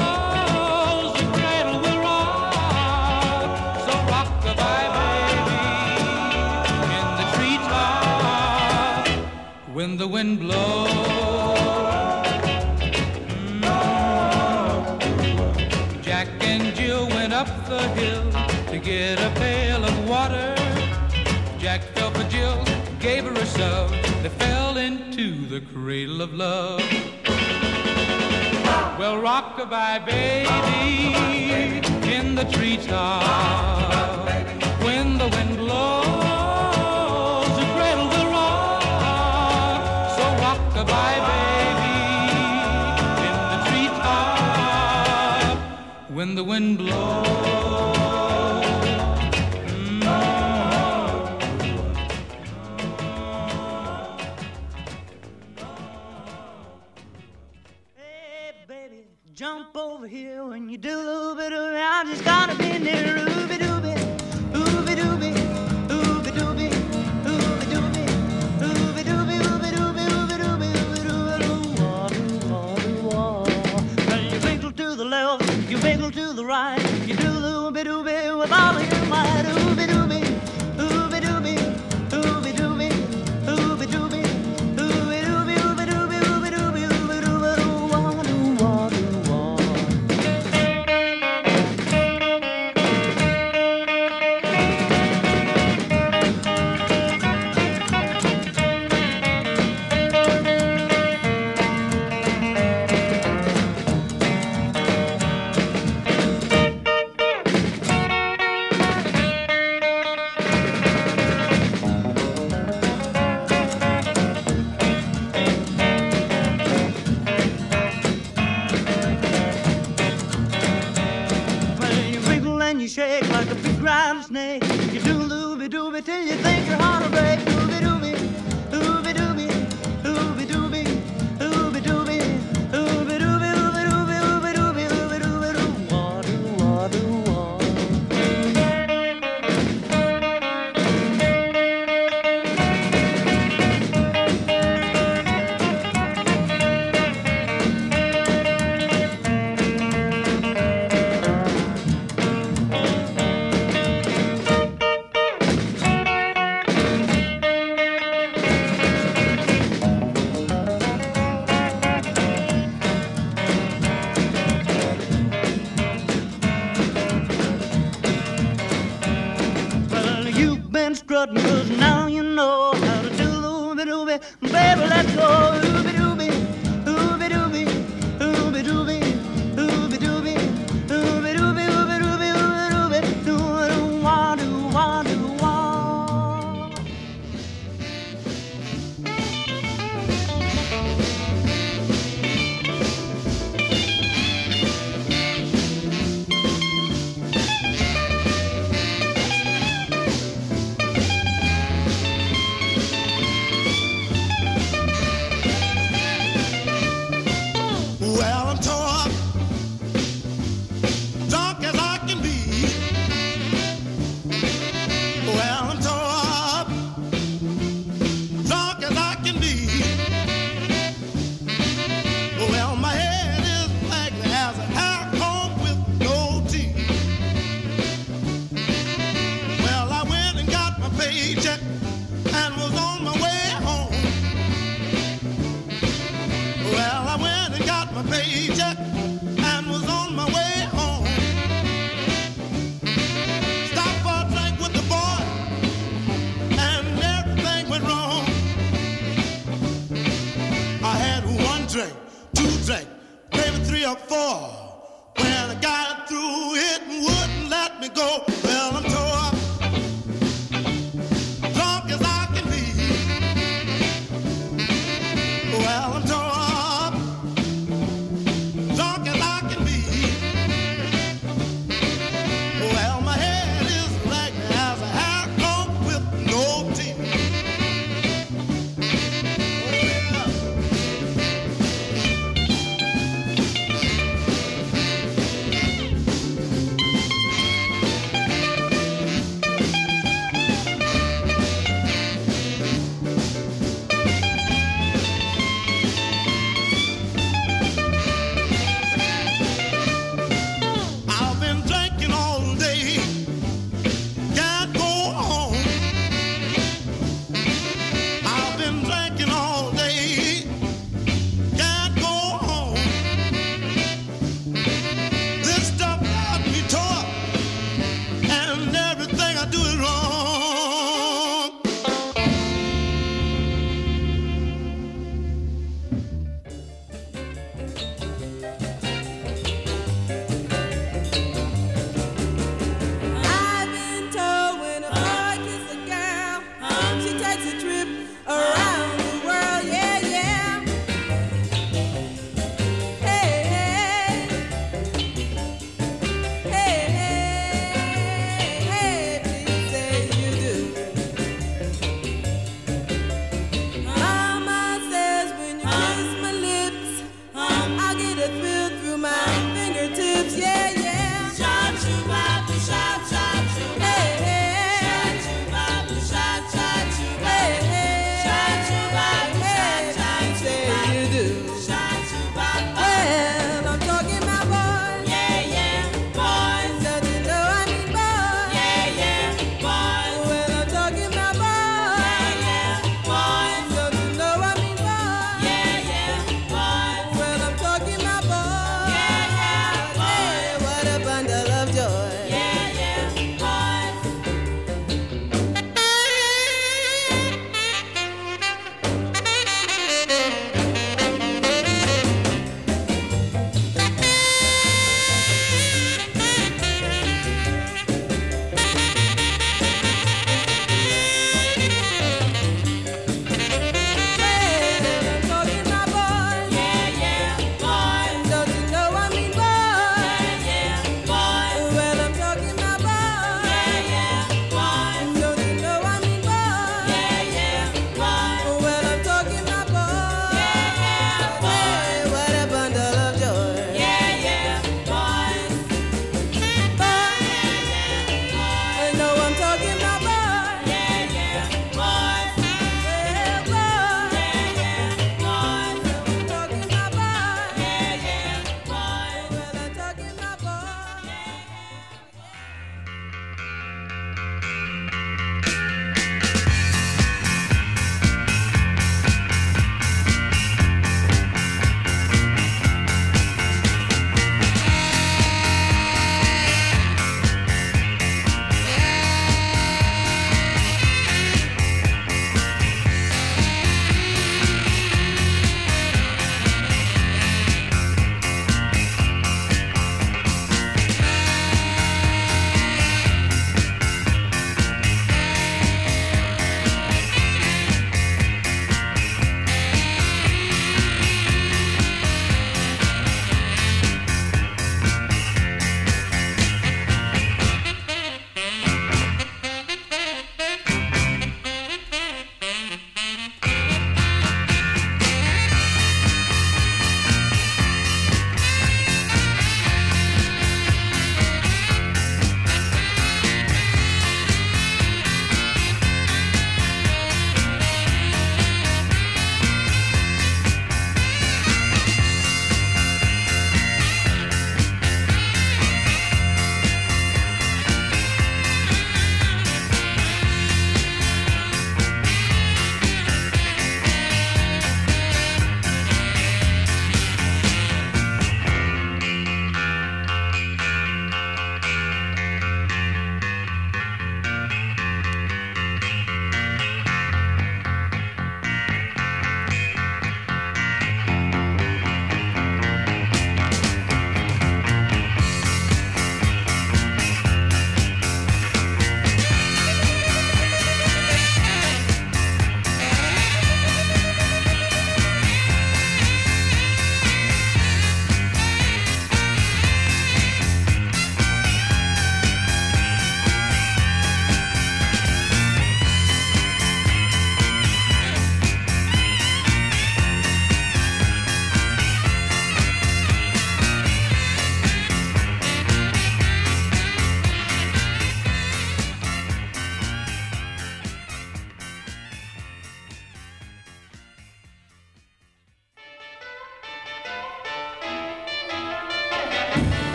S47: when the wind blows. Mm. Jack and Jill went up the hill to get a pail of water. Jack fell for Jill, gave her a shove. They fell into the cradle of love. Well, rockabye, baby, in the treetop when the wind blows. when the wind blows.
S14: baby jump over here when you do a little bit of I'm just gonna be near you.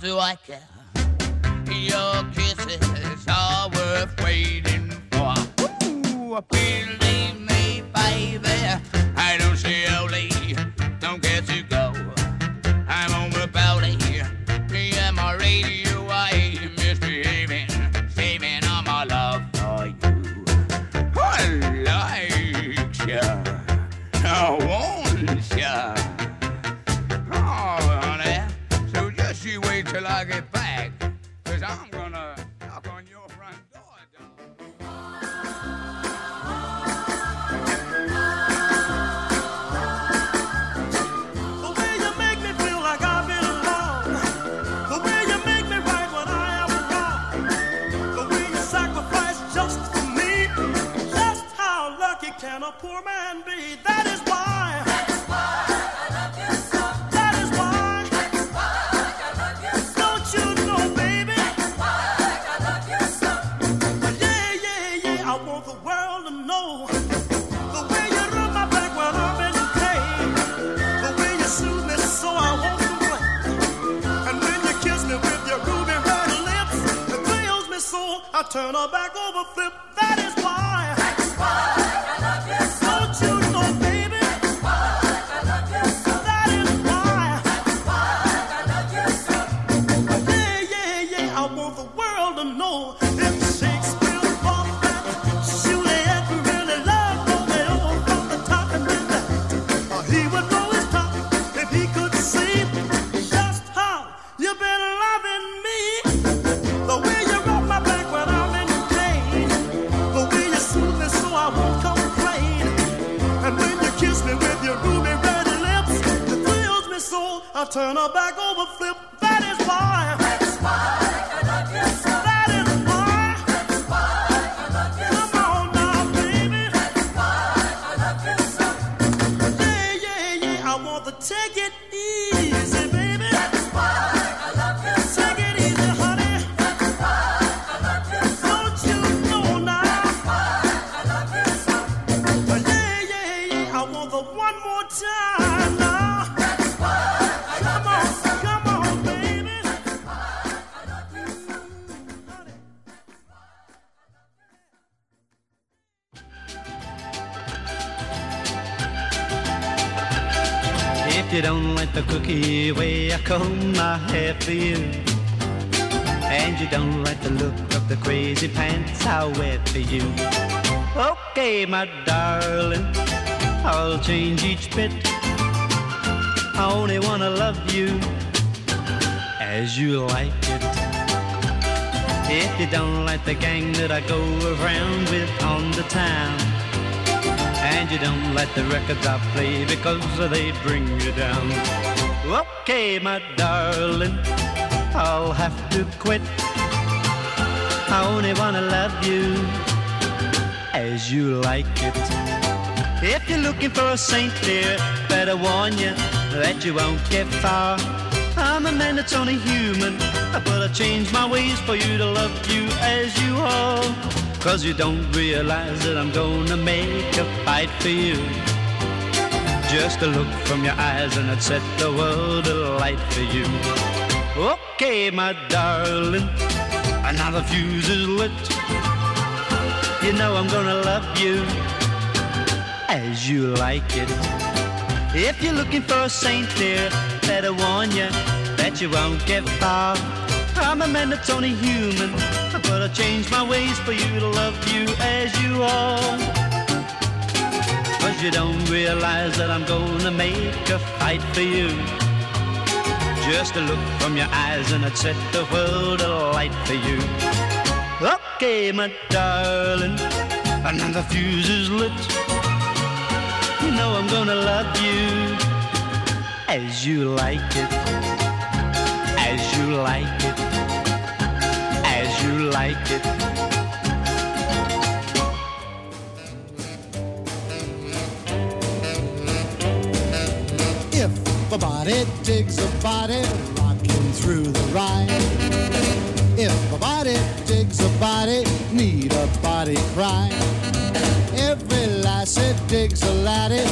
S14: do
S48: I
S40: care? Your kisses. my
S49: darling. I'll change each bit. I only wanna love you as you like it. If you don't like the gang that I go around with on the town, and you don't like the records I play because they bring you down. Okay, my darling, I'll have to quit. I only wanna love you you're looking for a saint, dear, better warn you that you won't get far. I'm a man that's only human, but I change my ways for you to love you as you are. Cause you don't realize that I'm gonna make a fight for you. Just a look from your eyes and I'd set the world alight for you. Okay, my darling, another fuse is lit. You know I'm gonna love you as you like it. If you're looking for a saint, dear, better warn you that you won't get far. I'm a man that's only human, but I change my ways for you to love you as you are. Cause you don't realize that I'm gonna make a fight for you. Just a look from your eyes and I'd set the world alight for you. Okay, my darling, another fuse is lit. You know I'm gonna love you as you like it, as you like it, as you like it.
S15: If a body digs a body, rocking through the ride. If a body digs a body, need a body cry. Every lassie digs a laddie,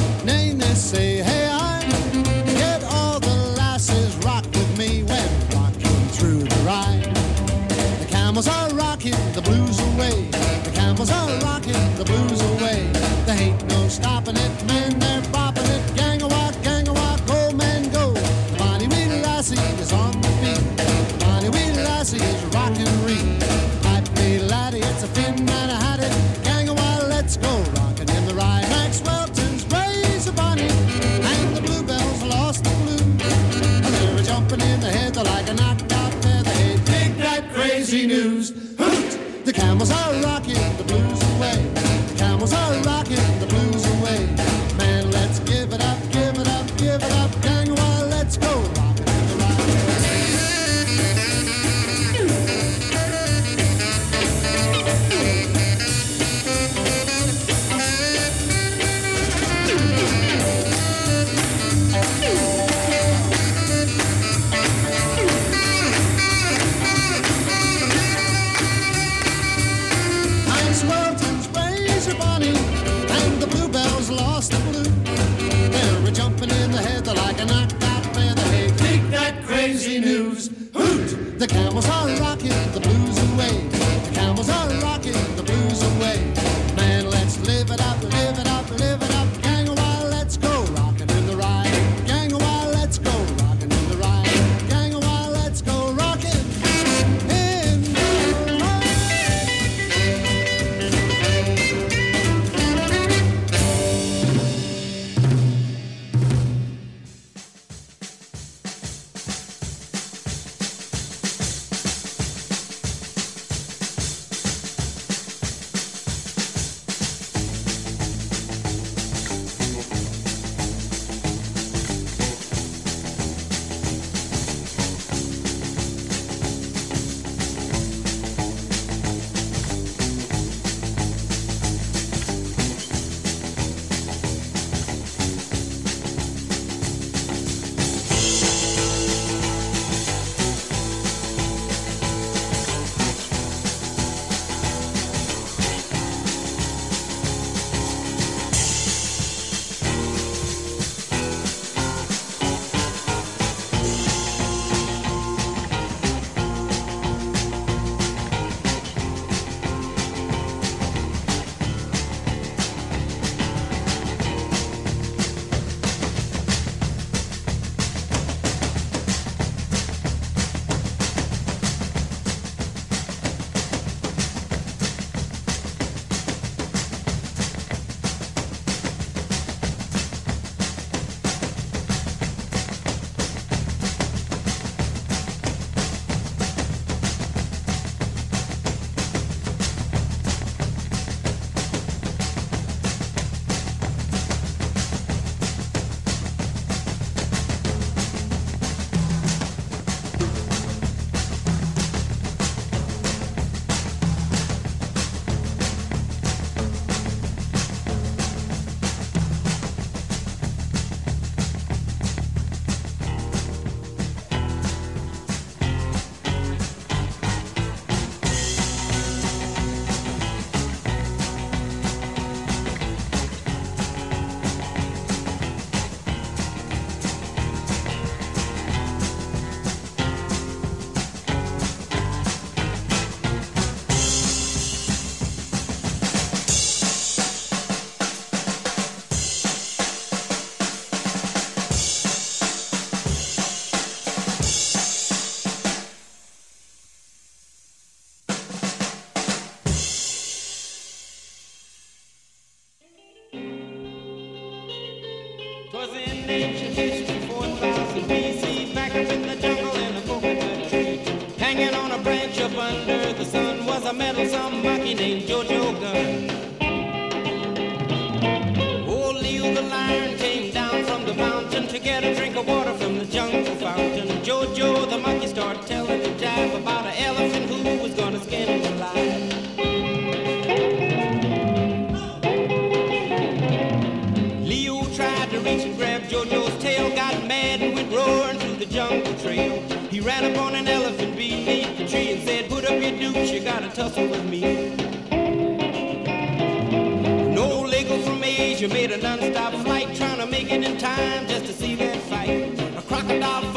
S50: Jojo the monkey started telling the jive about an elephant who was gonna skin him alive. Leo tried to reach and grab Jojo's tail, got mad and went roaring through the jungle trail. He ran up on an elephant beneath the tree and said, Put up your dukes, you gotta tussle with me. Old Lego from Asia made a non-stop flight, trying to make it in time just to see that fight. A crocodile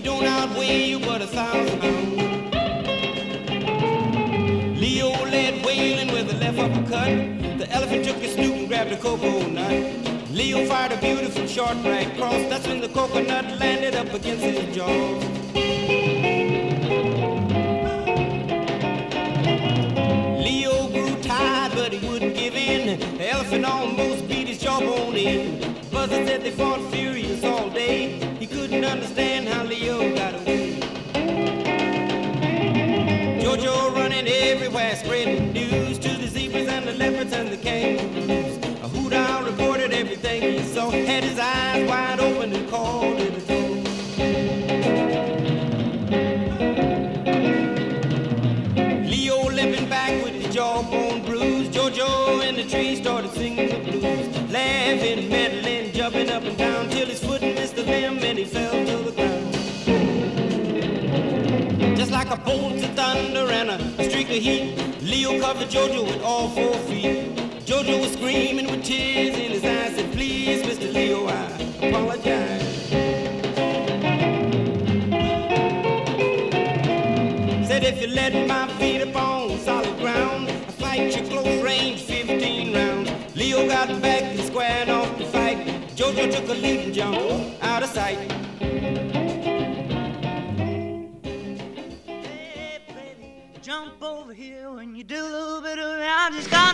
S50: He don't outweigh you but a thousand pounds. Leo led wailing with a left uppercut. The elephant took his snoot and grabbed a cocoa nut. Leo fired a beautiful short right cross. That's when the coconut landed up against his jaws. Leo grew tired, but he wouldn't give in. The elephant almost beat his jawbone in. Buzzard said they fought furious all day. Couldn't understand how Leo got away. Jojo running everywhere, spreading news to the zebras and the leopards and the kangaroos. A hoot owl reported everything he saw, had his eyes wide open and called it a zoo. Leo limping back with his jawbone bruised. Jojo in the tree started singing the blues, laughing, meddling, jumping up and down till and he fell to the ground. Just like a bolt of thunder and a, a streak of heat, Leo covered Jojo with all four feet. Jojo was screaming with tears in his eyes, said, "Please, Mr. Leo, I apologize." Said if you let my feet upon solid ground, I fight you close range 15 rounds. Leo got back and squared off the fight. Jojo took a leap and jumped of sight.
S14: Jump over here when you do a little bit of I just gotta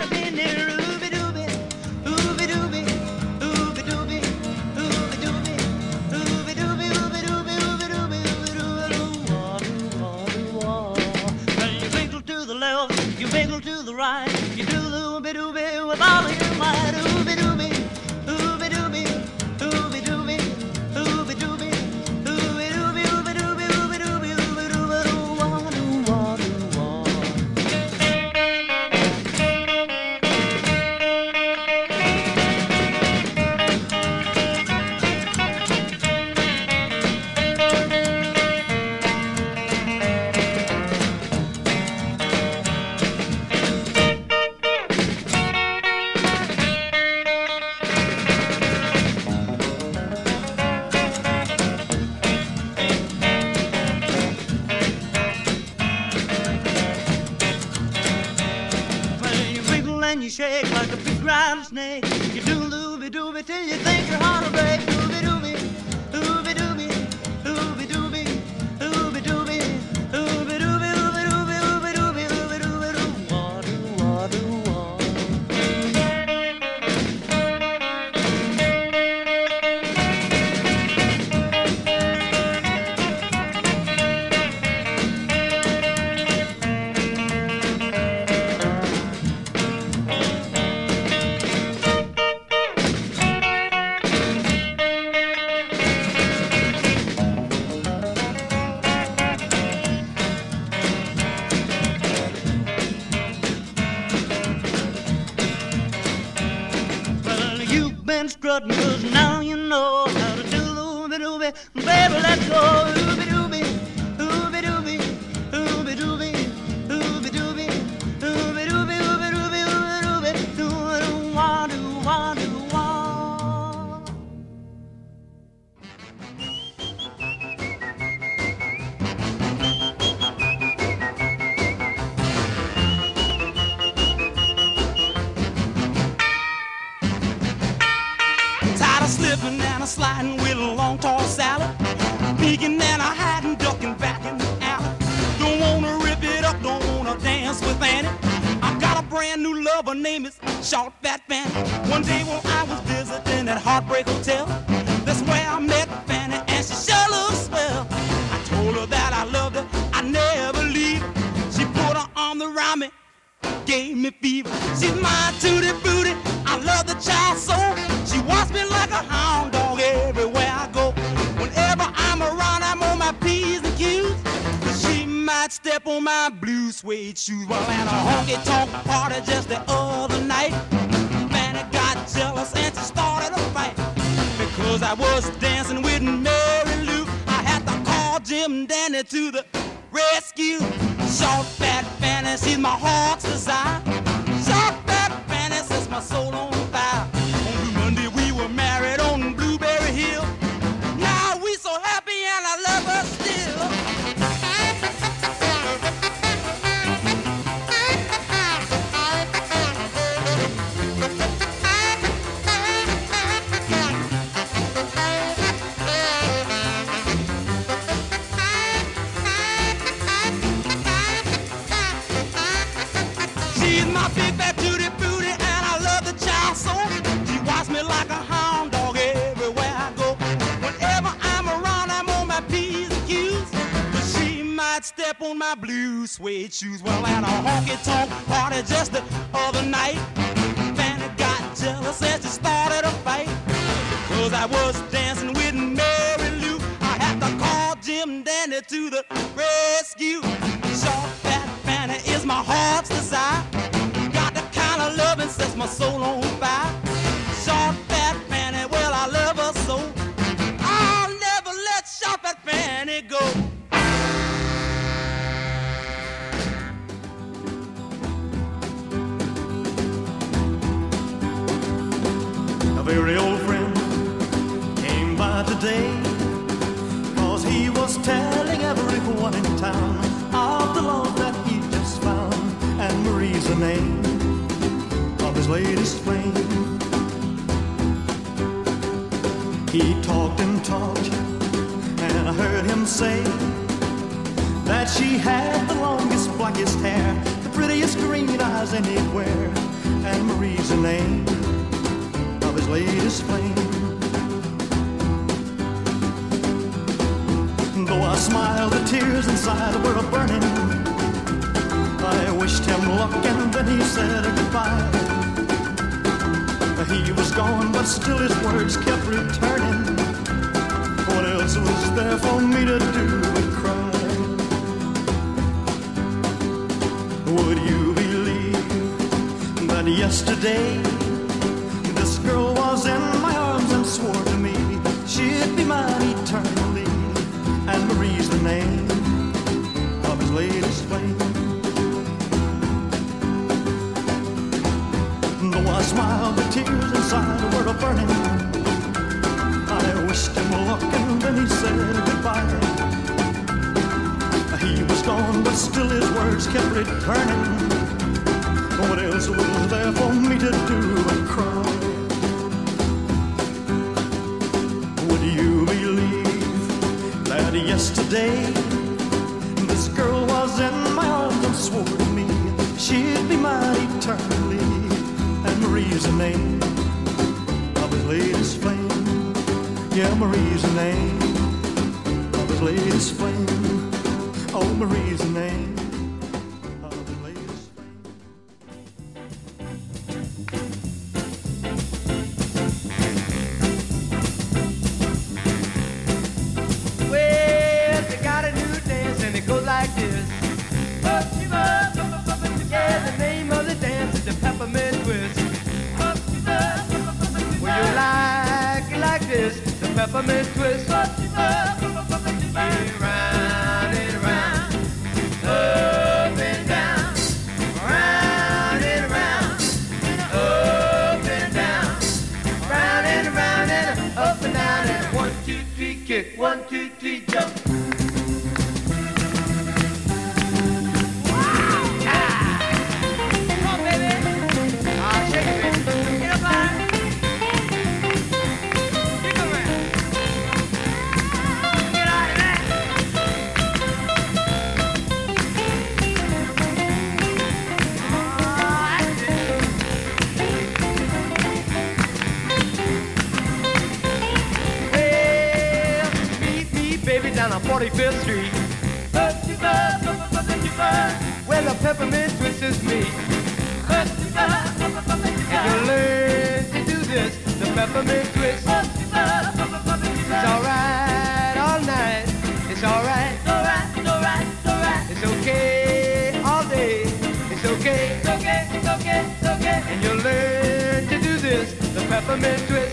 S51: peppermint twist.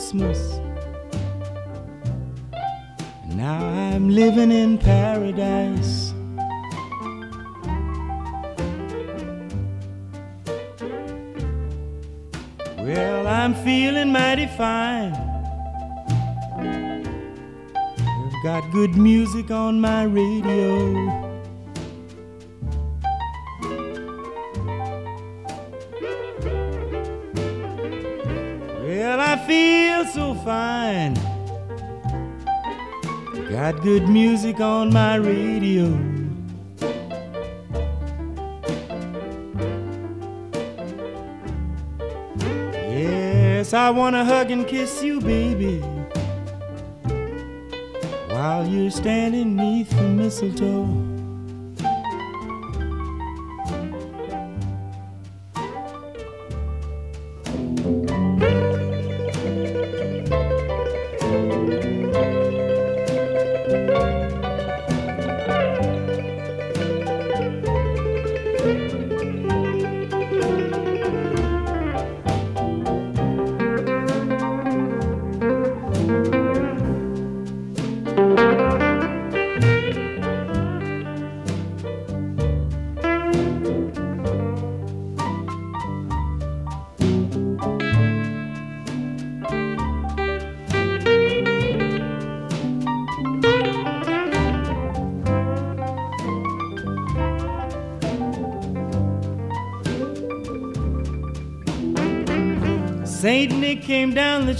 S52: Christmas. And now I'm living in paradise. Well, I'm feeling mighty fine. I've got good music on my radio. mine. Got good music on my radio. Yes, I wanna hug and kiss you, baby. While you're standing neath the mistletoe.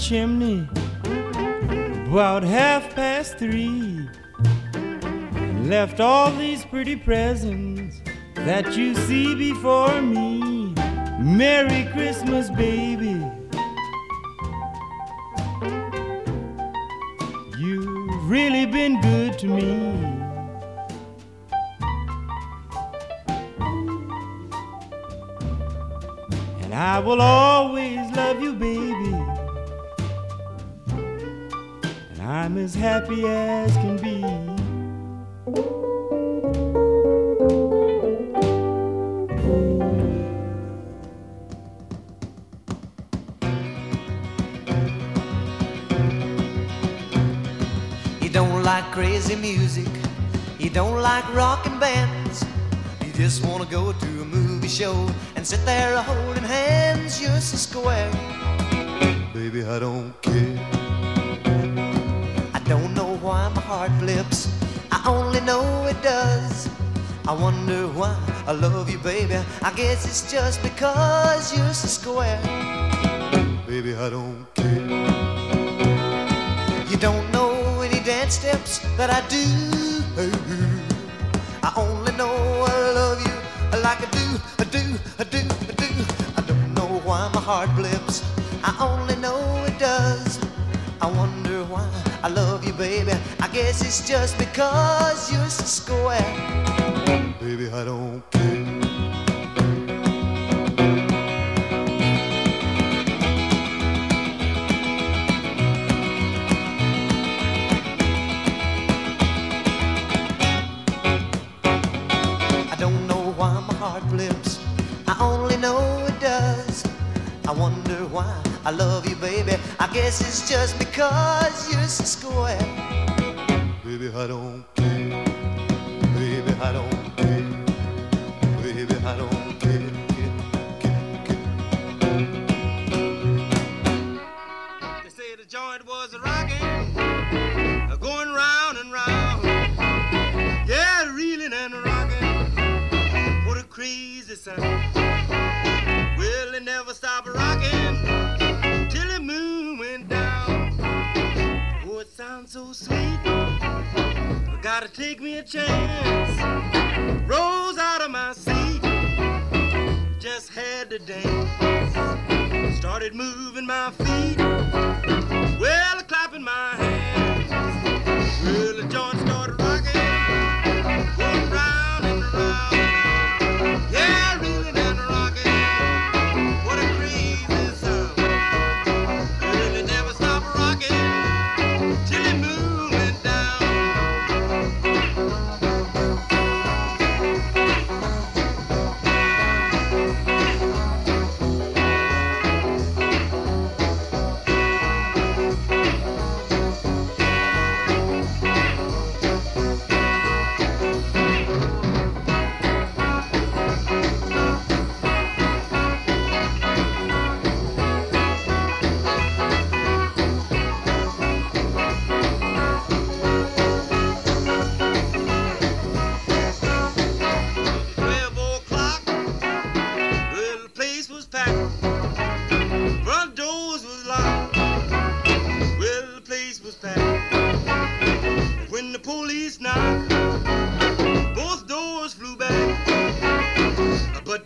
S52: chimney about half past three and left all these pretty presents that you see before me. Merry Christmas, baby.
S53: guess it's just because.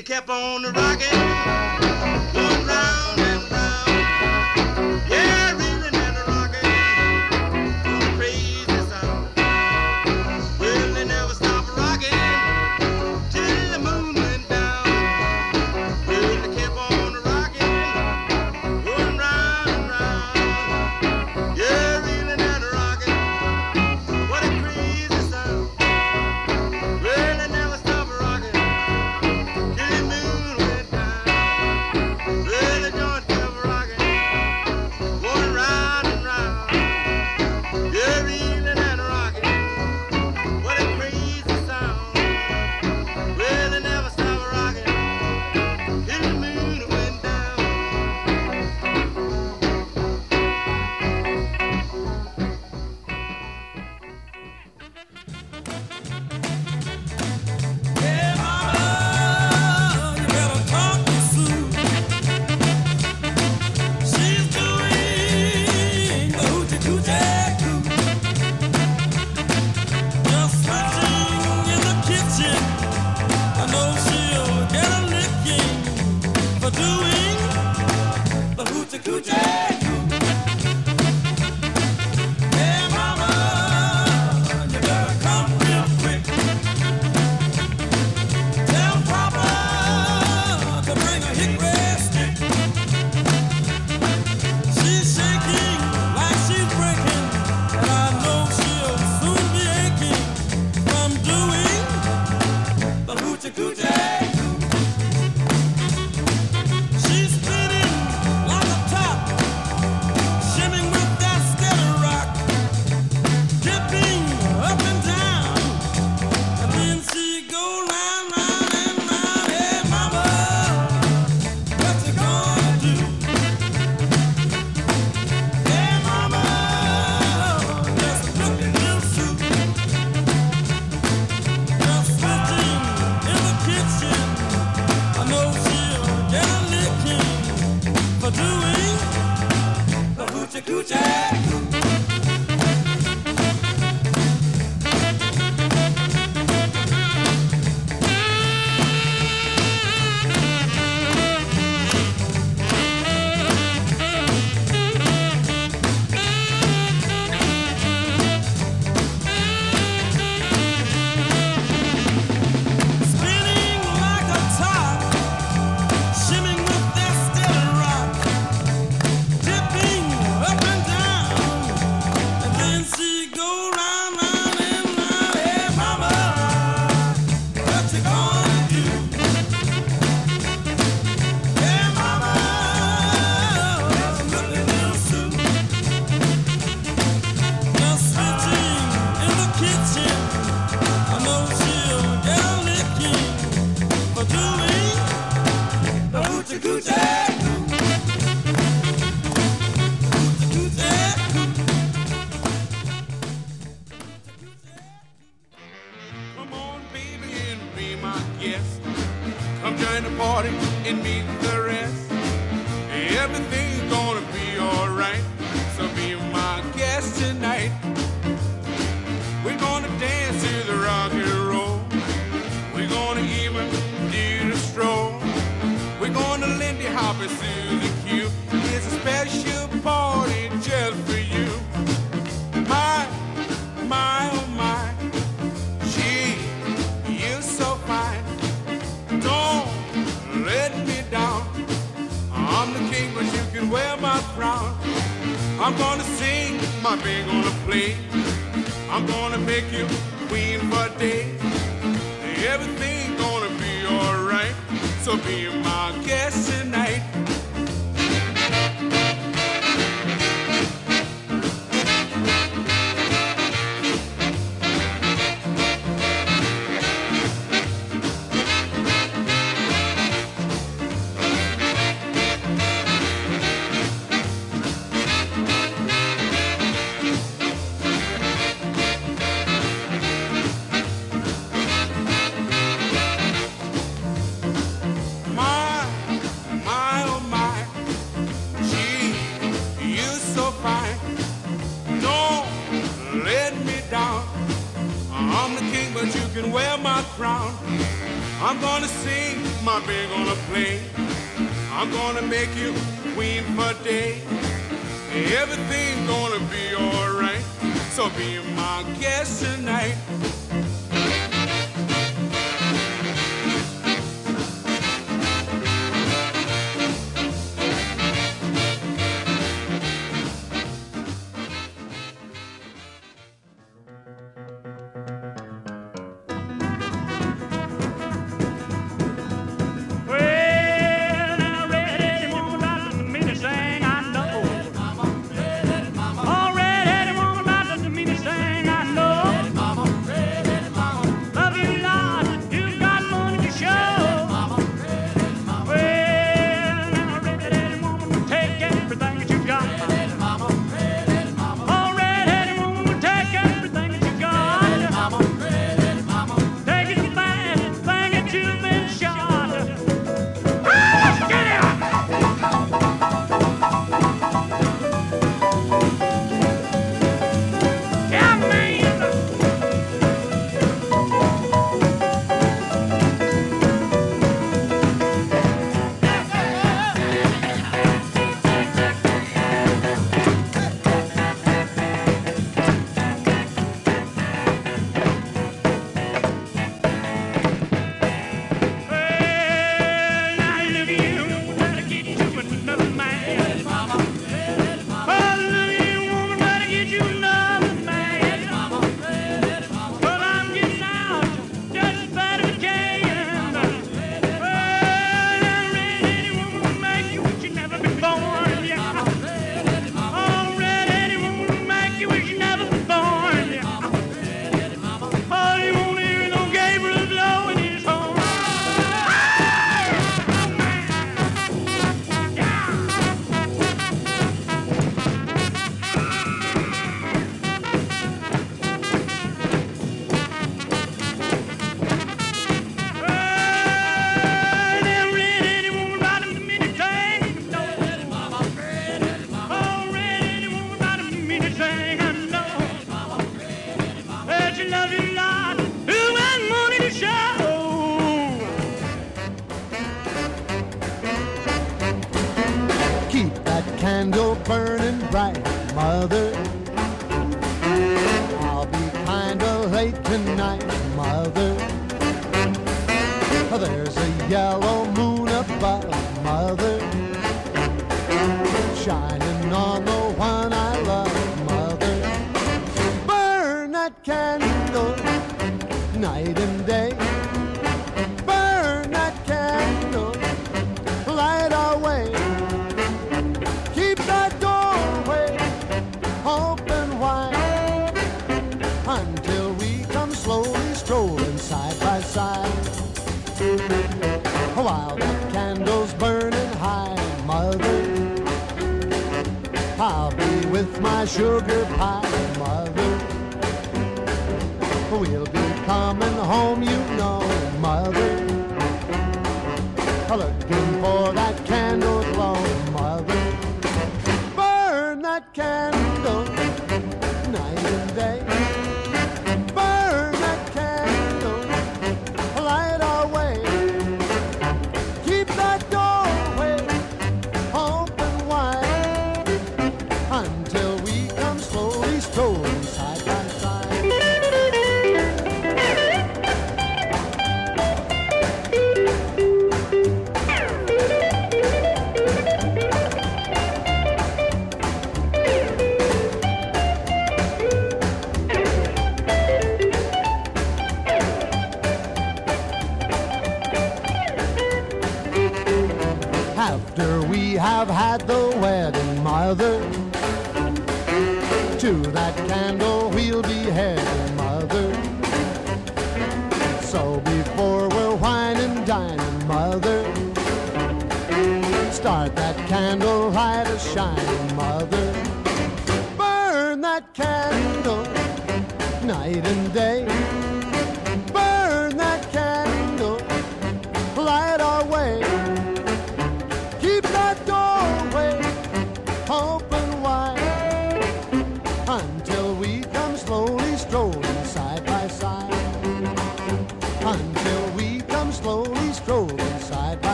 S54: They kept on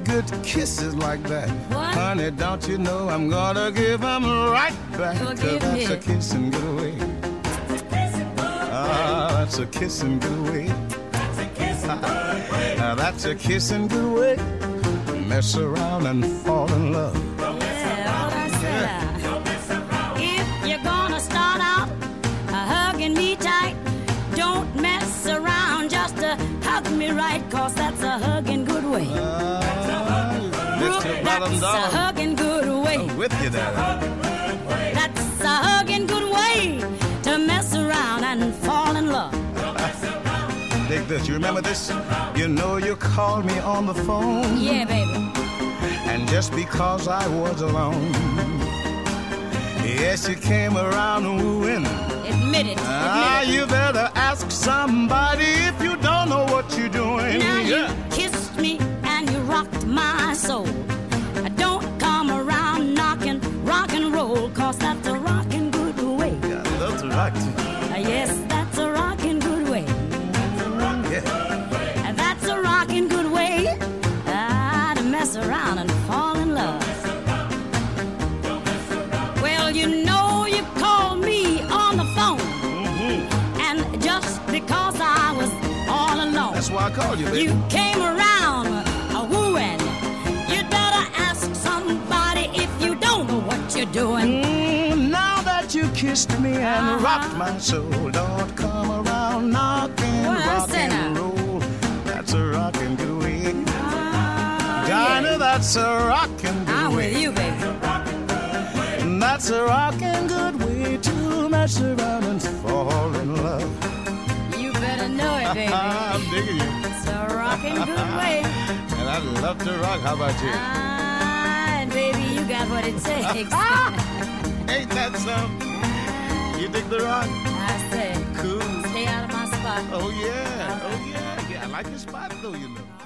S40: gonna
S55: give me good kisses like that, honey, don't you know I'm gonna give 'em right back?
S56: Well,
S55: 'Cause
S56: give
S55: that's a kissing good away. Ah, that's a kissing good way. Now that's a kissing good way. Mess around and fall in love. Bottom
S56: That's a hugging good way.
S55: I'm with you there.
S56: That's a hugging good way to mess around and fall in love.
S55: Dig this. You remember this? You know you called me on the phone.
S56: Yeah, baby.
S55: And just because I was alone, yes, you came around wooing.
S56: Admit it.
S55: Ah,
S56: Admit it.
S55: you better ask somebody if you don't know what you're doing.
S56: Now
S55: Yeah.
S56: kissed called
S55: you, baby.
S56: you came around a wooing. You better ask somebody if you don't know what you're doing.
S55: Mm, now that you kissed me and
S56: Uh-huh.
S55: rocked my soul, don't come around knocking,
S56: Well,
S55: rock and roll. That's a rockin' good way.
S56: Ah,
S55: Dinah, that's a good
S56: I'm with you, baby.
S55: That's a rockin' good way to mess around and fall in love.
S56: You better know it, baby. <laughs>
S55: I love to rock. How about you?
S56: Ah, and baby, you got what it takes. <laughs>
S55: Ain't that something? You dig the rock?
S56: I say,
S55: Cool.
S56: stay out of my spot.
S55: Oh yeah. Oh yeah. Yeah, I like your spot though, you know.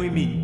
S57: Every time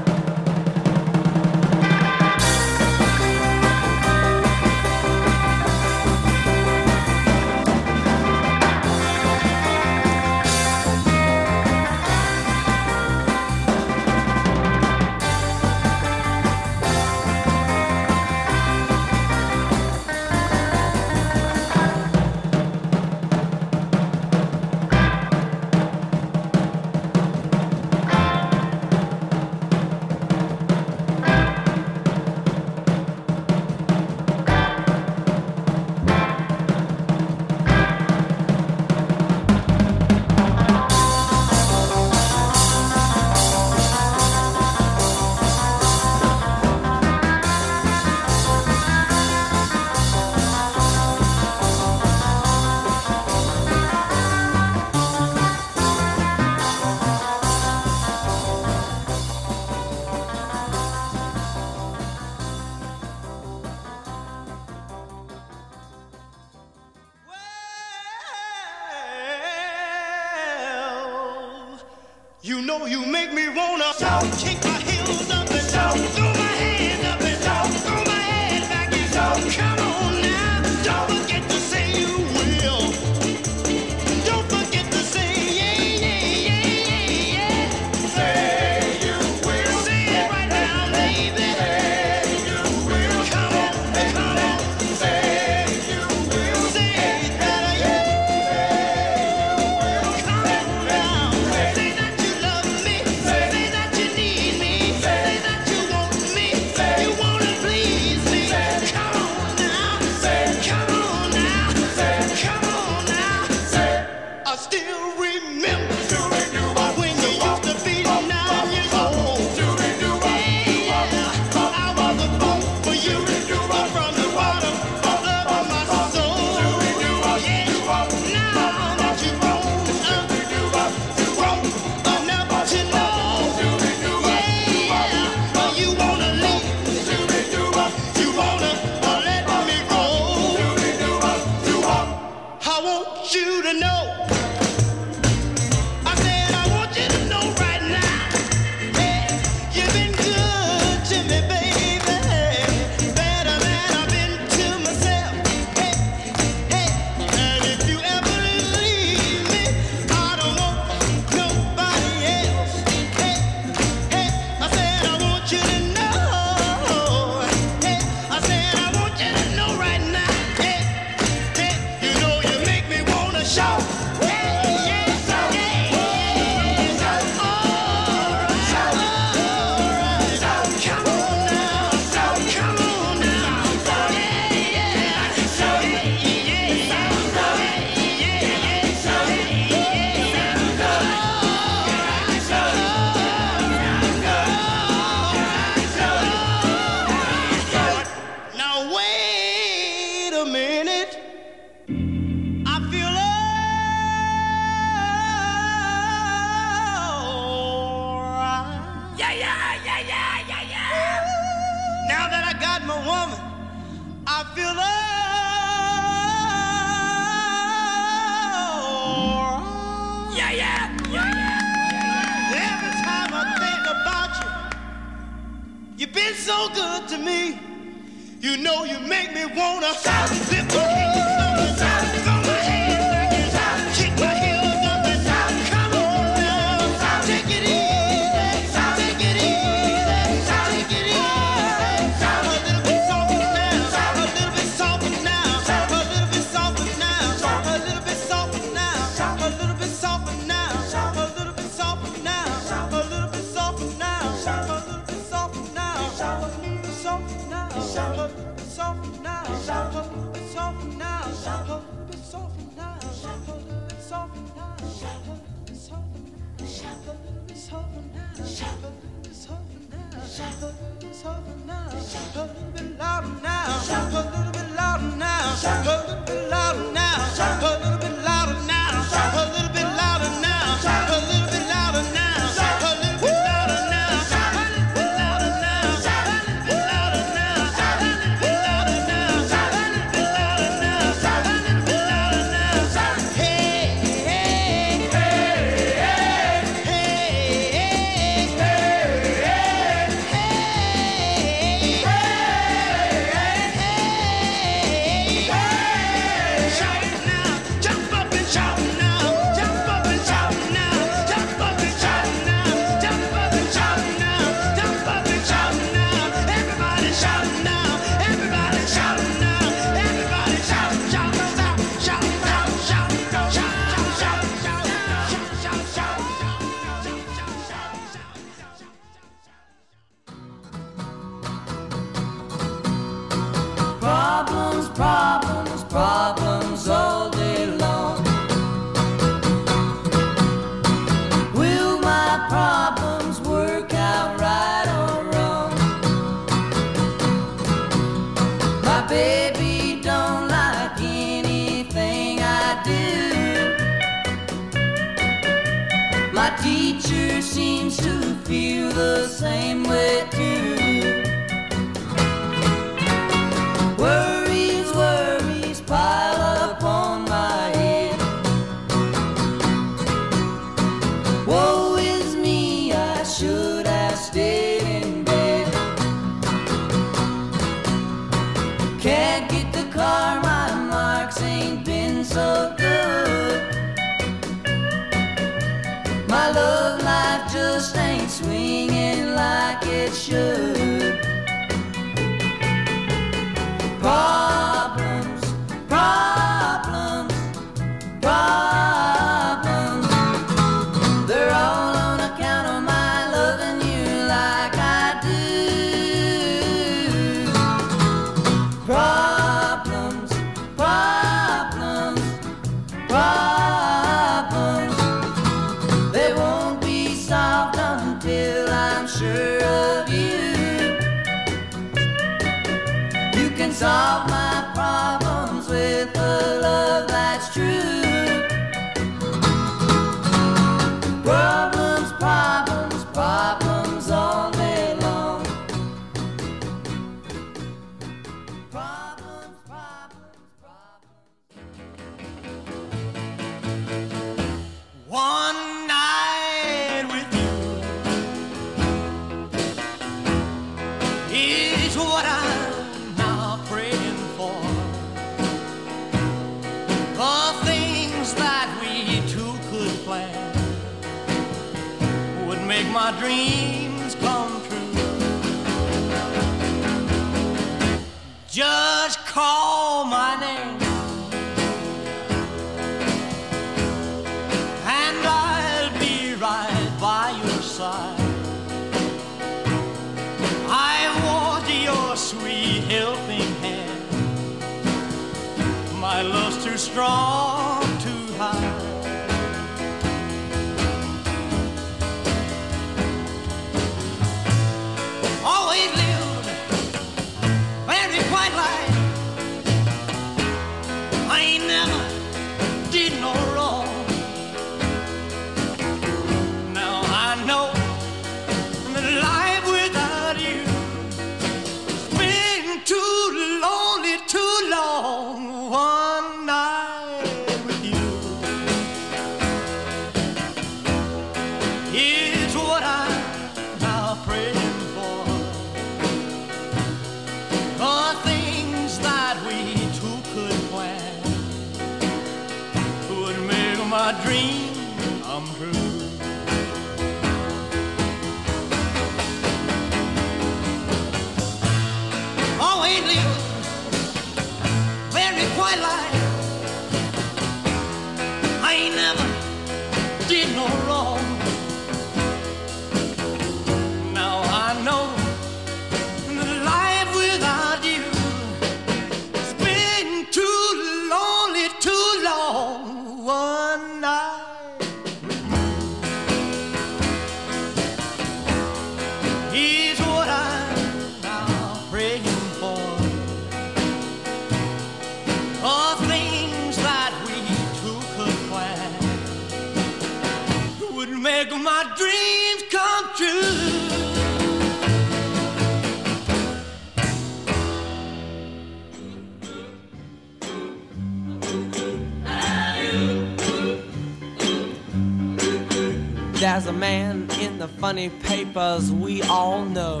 S58: funny papers we all know.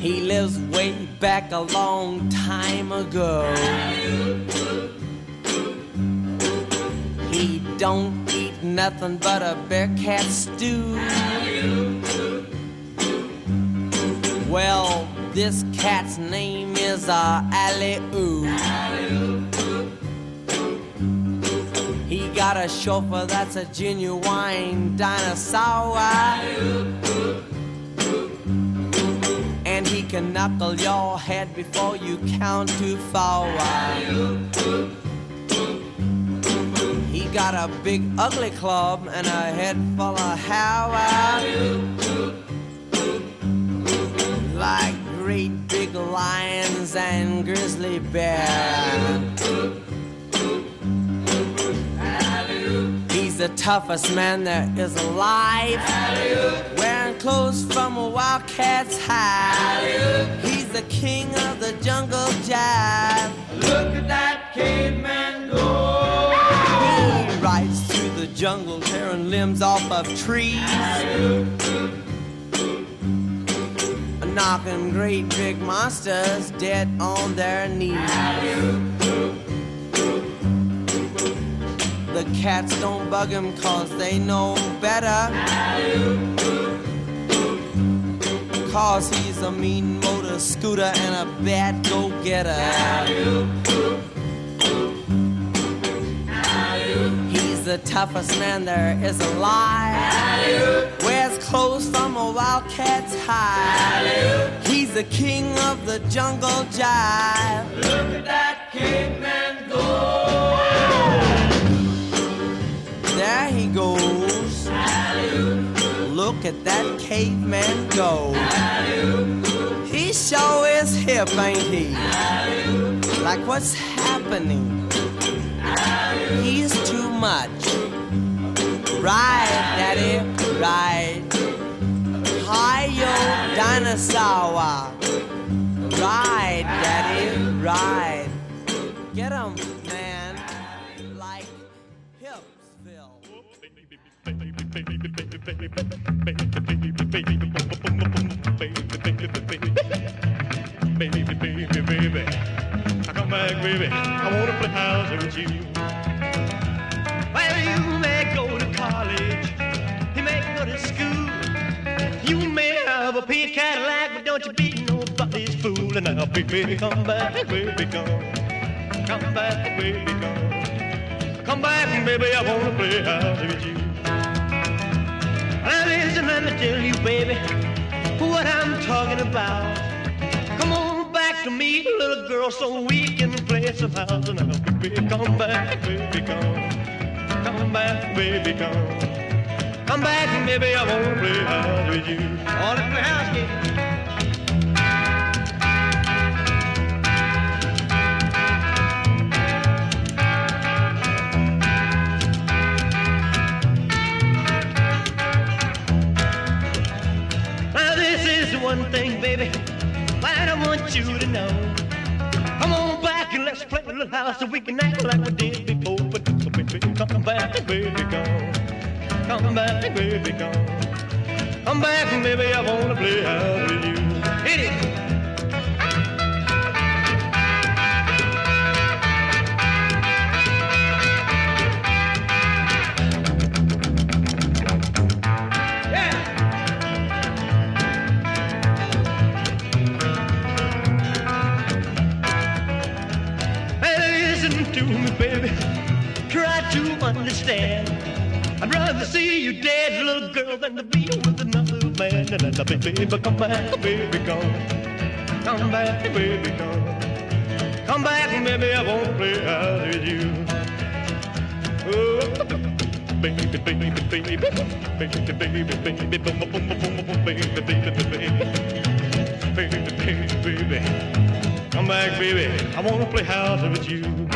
S58: He lives way back a long time ago. He don't eat nothing but a bear cat chauffeur that's a genuine dinosaur. And he can knuckle your head before you count to four. He got a big ugly club and a head full of how. toughest man there is alive. Wearing clothes from a wildcat's hide. He's the king of the jungle jive. Look at that caveman go. He rides through the jungle, tearing limbs off of trees. Knocking great big monsters dead on their knees. Cats don't bug him cause they know better. Cause he's a mean motor scooter and a bad go getter. He's the toughest man there is alive. Wears clothes from a wildcat's hide. He's the king of the jungle jive. Look at that caveman go. There he goes. Look at that caveman go. He sure is hip, ain't he? Like what's happening? He's too much. Right, daddy, right. Hi-yo, dinosaur. Right, daddy, right. Get him,
S1: baby, come back, baby, come. Come back, baby, come. Come back, baby, I wanna play house with you. Now listen, let me tell you, baby, what I'm talking about. Come on back to me, little girl, so we can play some house now. Baby, come back, baby, come. Come back, baby, come. Come back, baby, I wanna play house with you. I wanna play house with one thing, baby, I want you to know. Come on back and let's play a little house so we can act like we did before. But so baby, come back, baby, come. Come back, baby, come. Come back, baby, I wanna play house with you. Hit it. Baby. Try to understand. I'd rather see you dead, little girl, than to be with another man. And I baby, come back, baby, come. Come back, baby, come. Come back, baby, I won't play house with you. Oh, baby, baby, baby, baby, baby, baby, baby, boom, boom, boom, boom, baby, baby, baby, baby, baby, baby. Come back, baby. I wanna play house with you.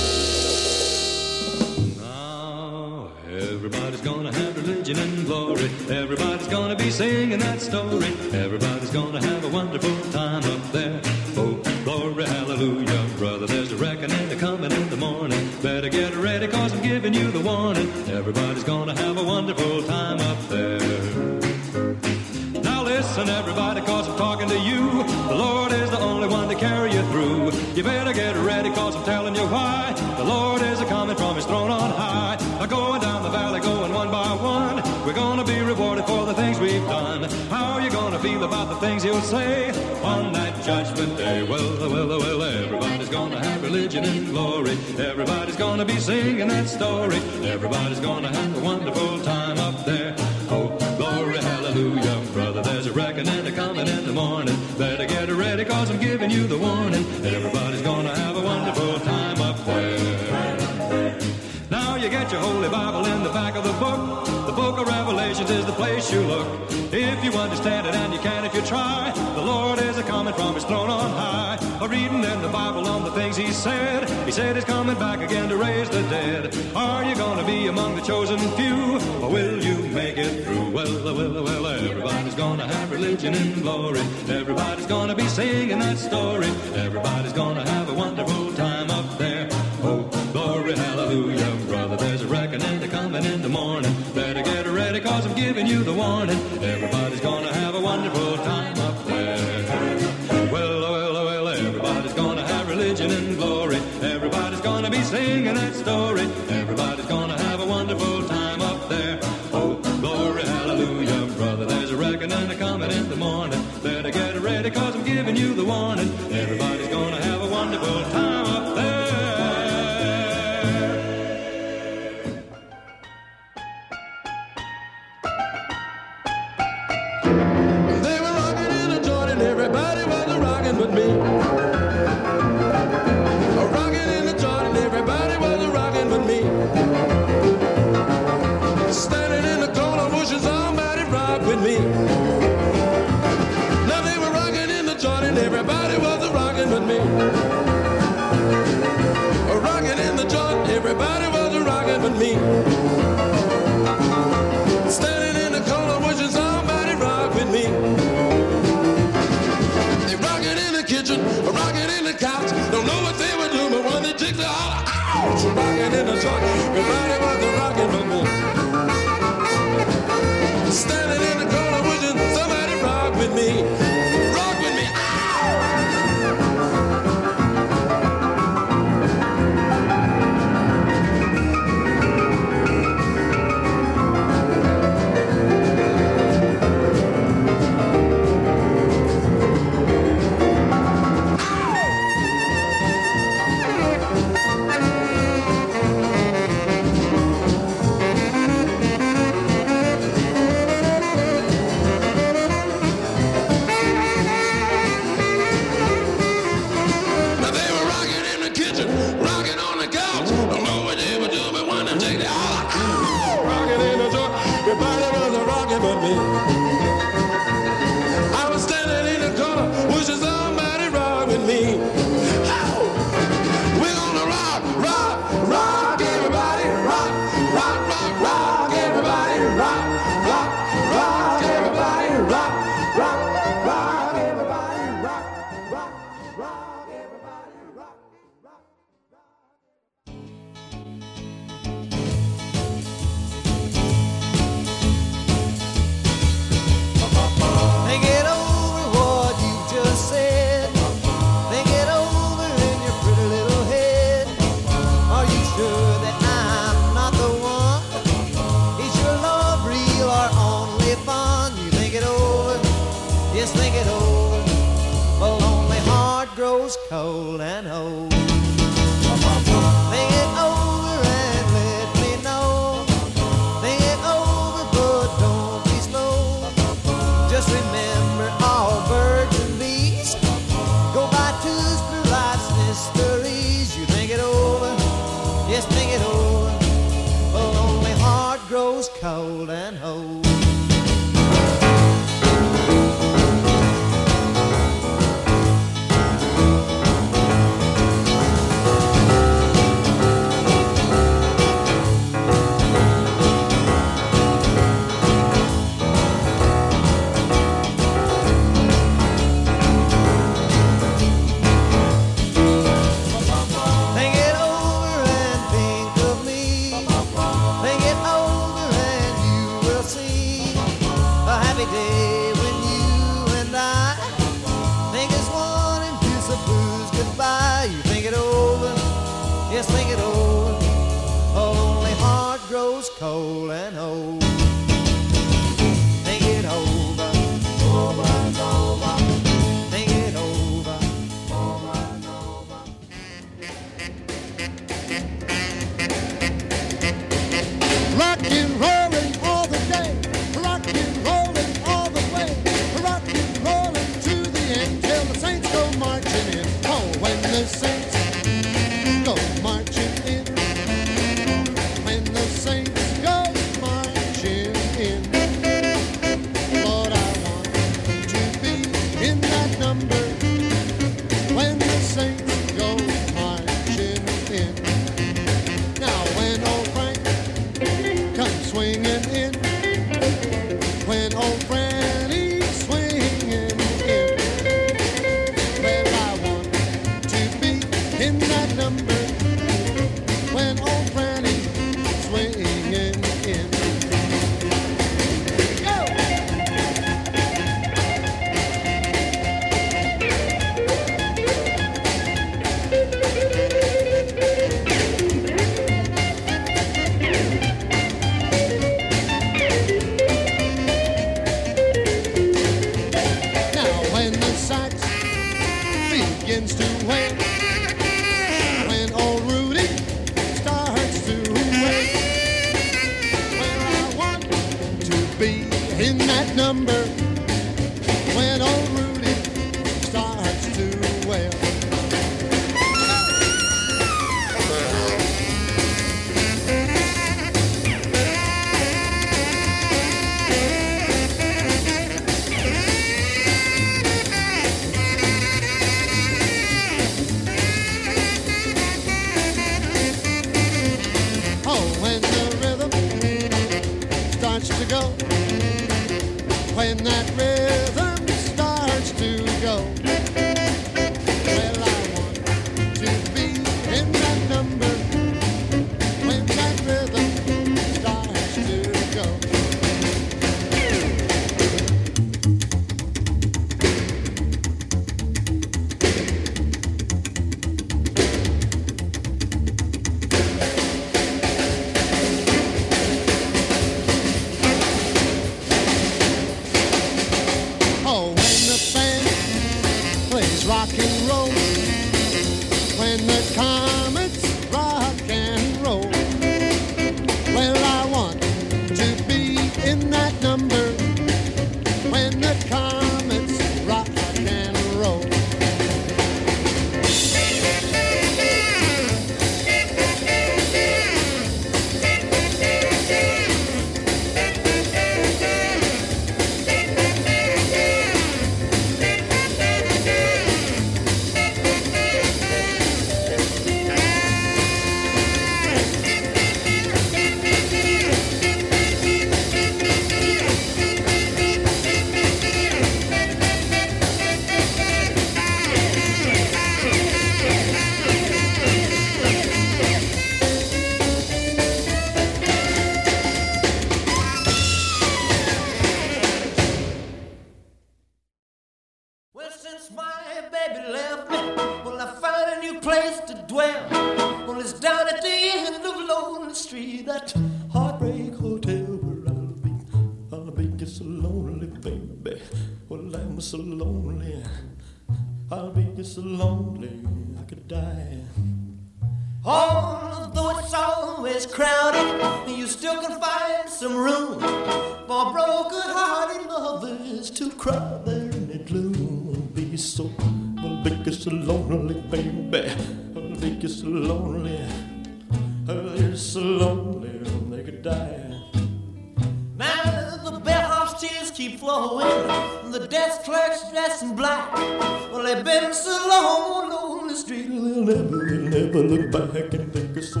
S51: So,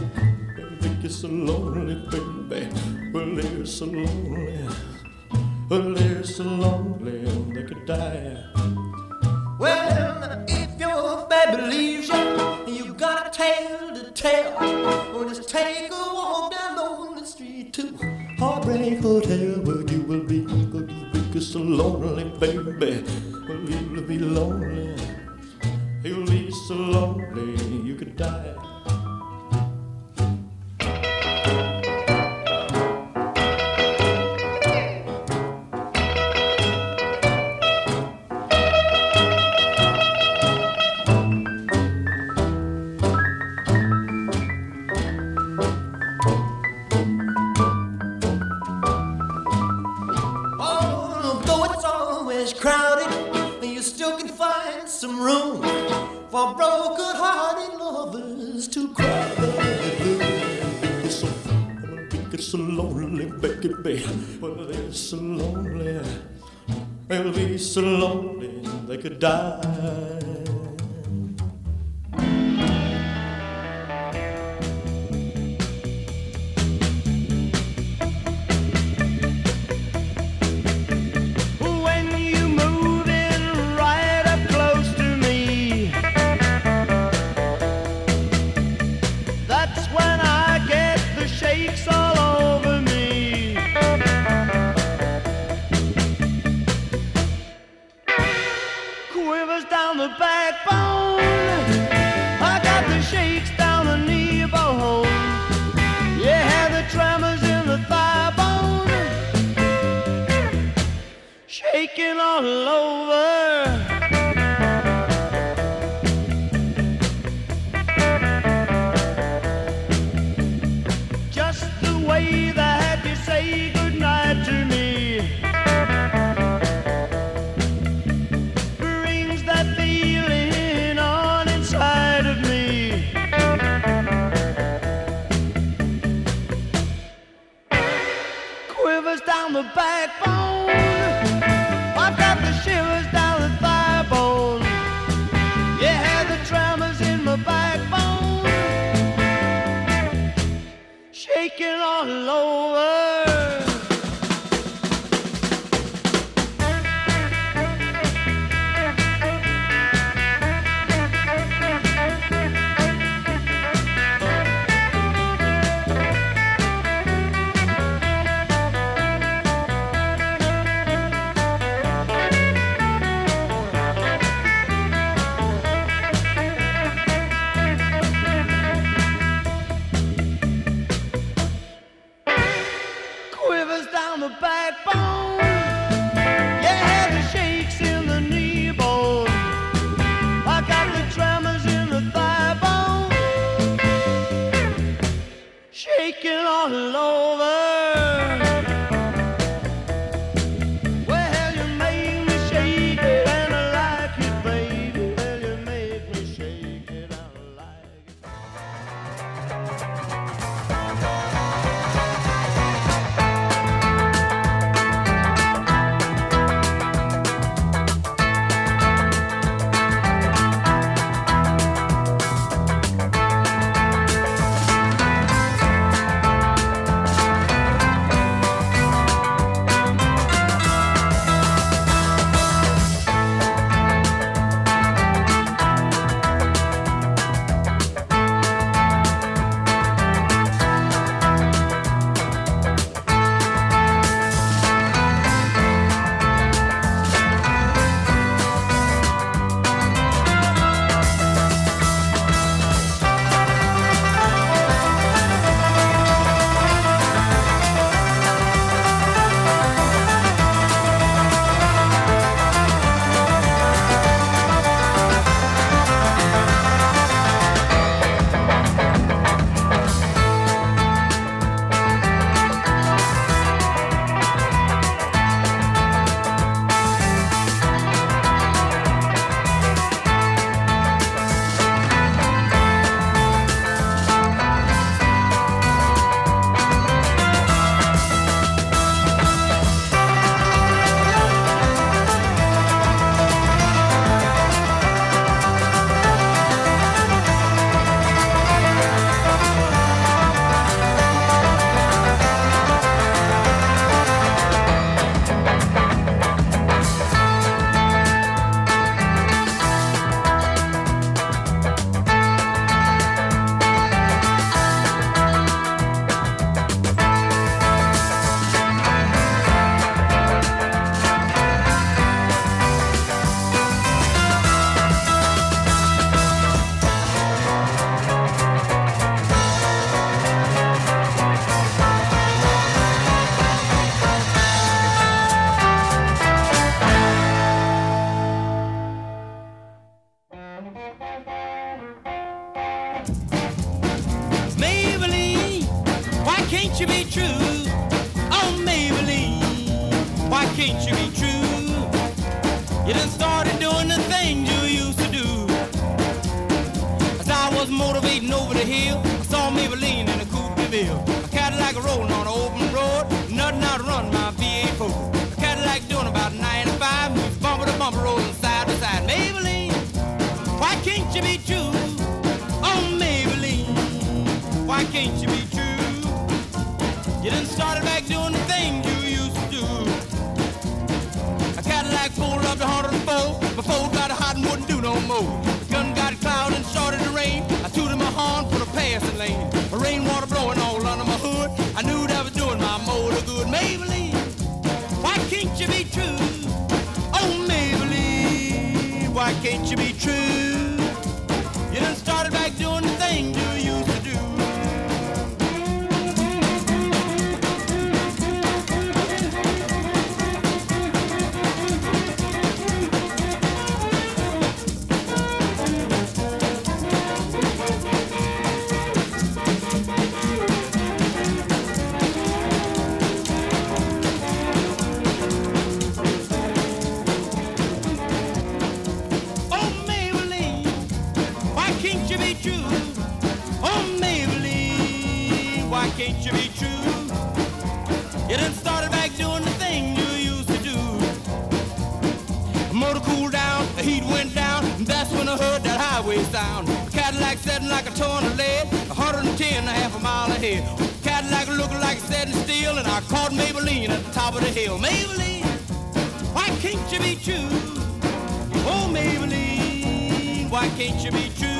S53: think
S59: it's so lonely, baby. Well, they're so lonely, die.
S60: mile ahead. Cadillac looking like setting steel, and I caught Maybellene at the top of the hill. Maybellene, why can't you be true? Oh, Maybellene, why can't you be true?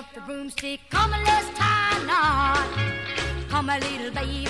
S60: up the
S61: broomstick. Come and let's tie knot. Come a little baby.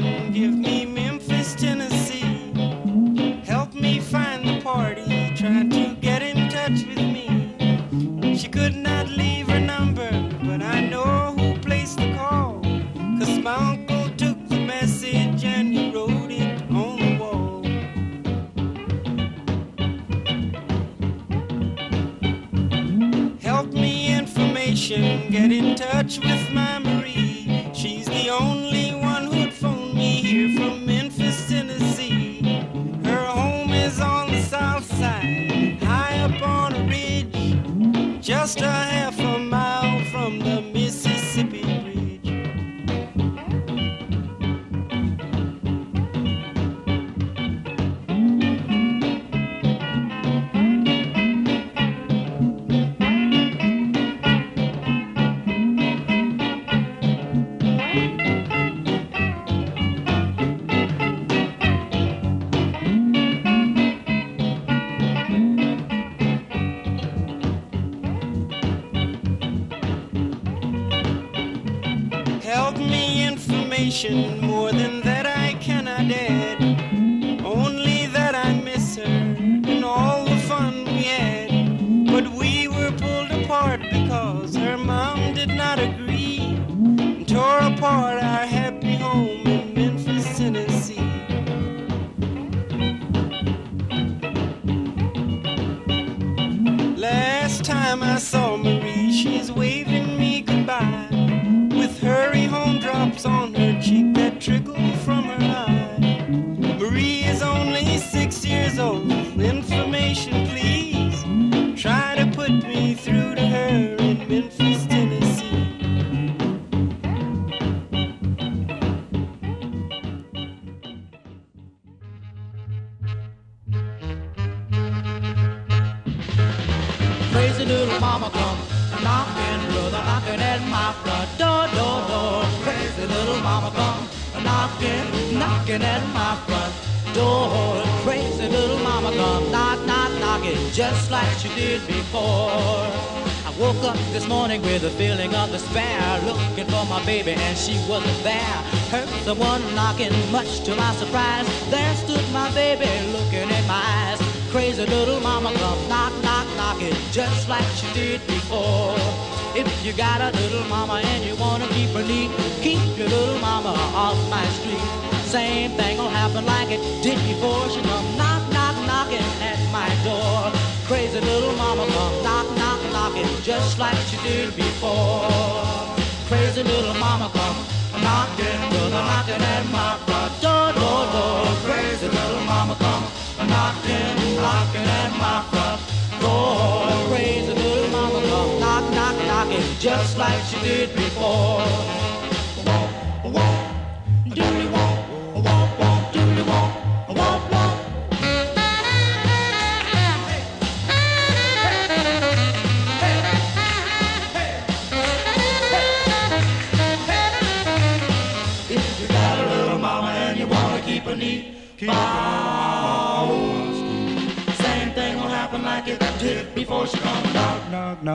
S50: Give me information,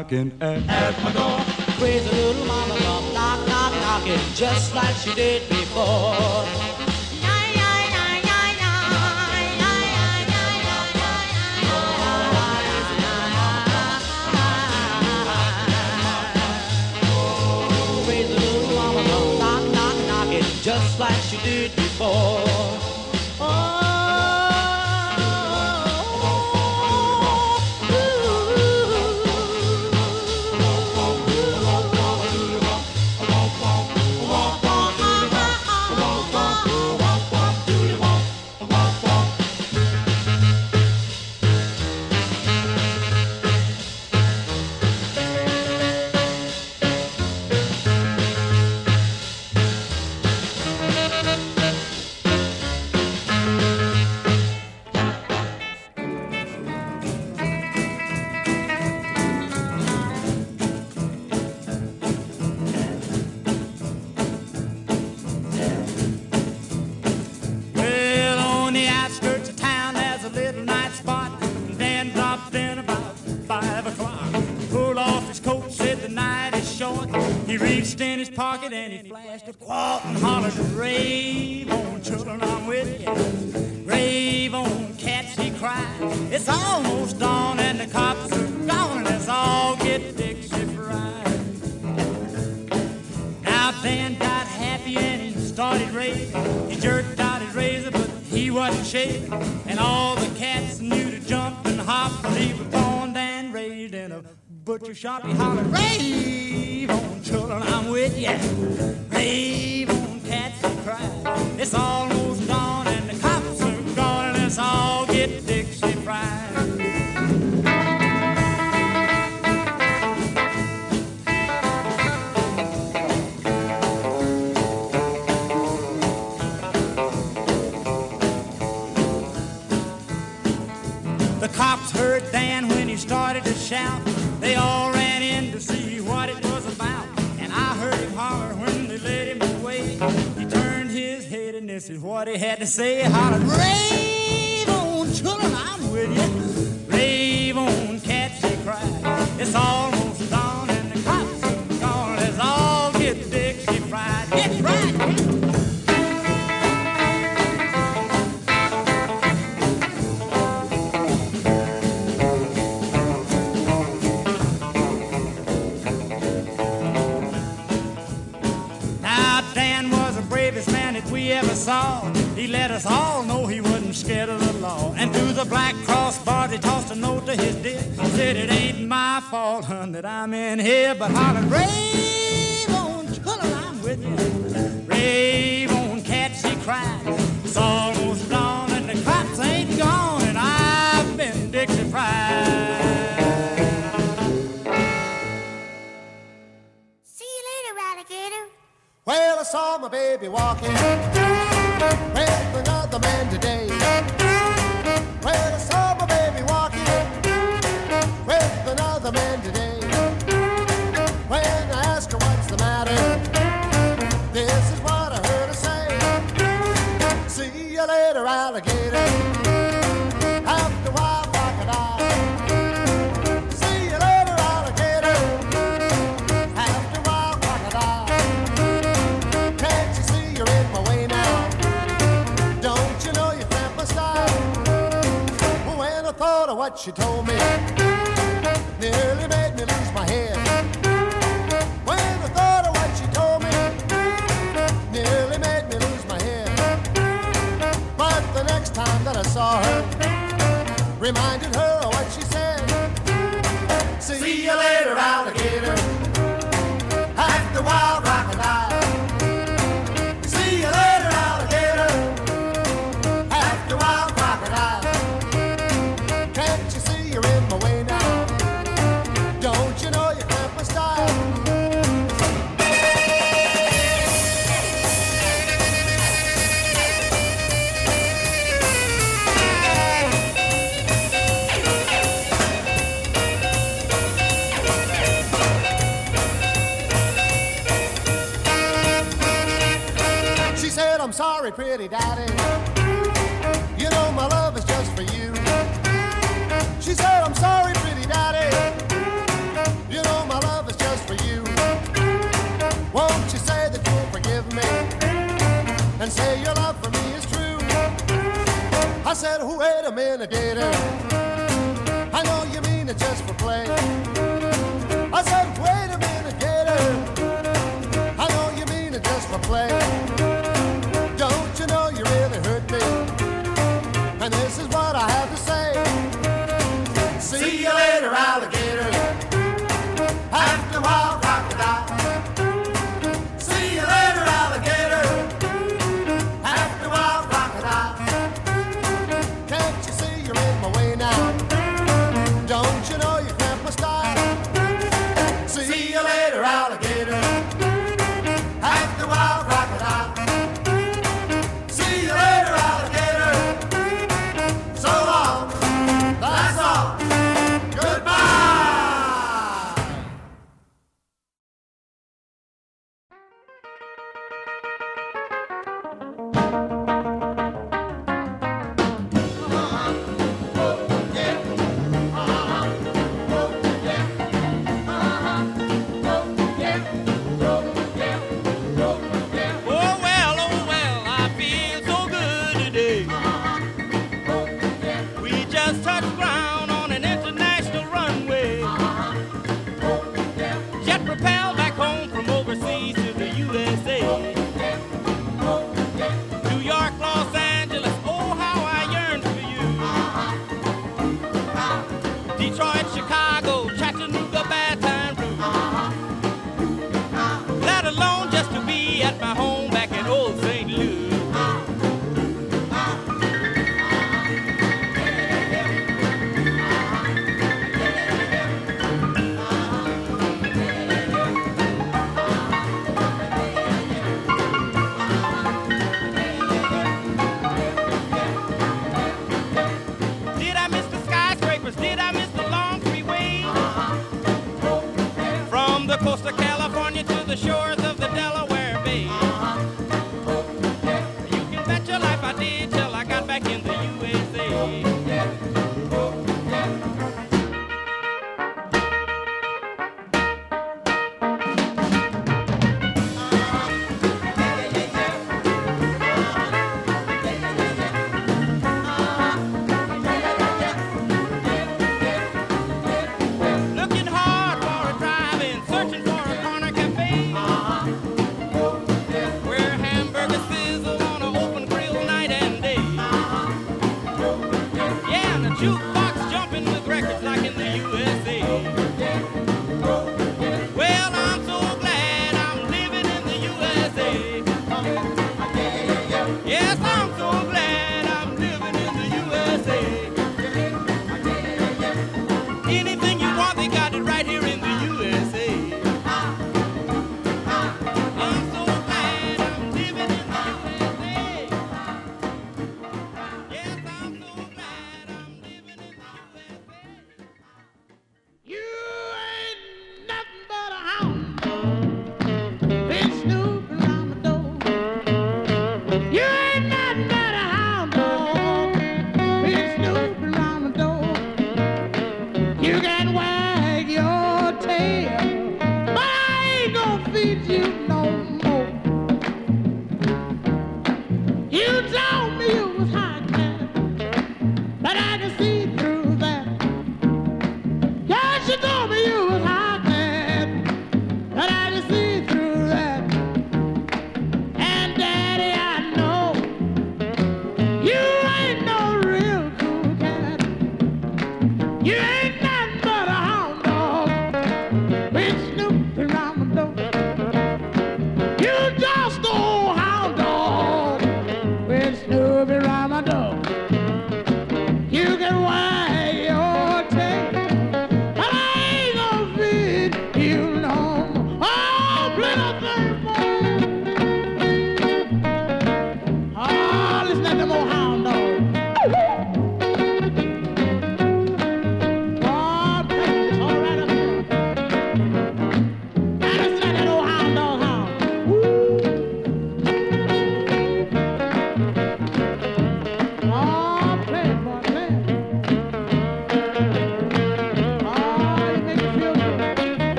S53: knocking at, at my door. Crazy little mama come knock, knock, knocking just like she did before.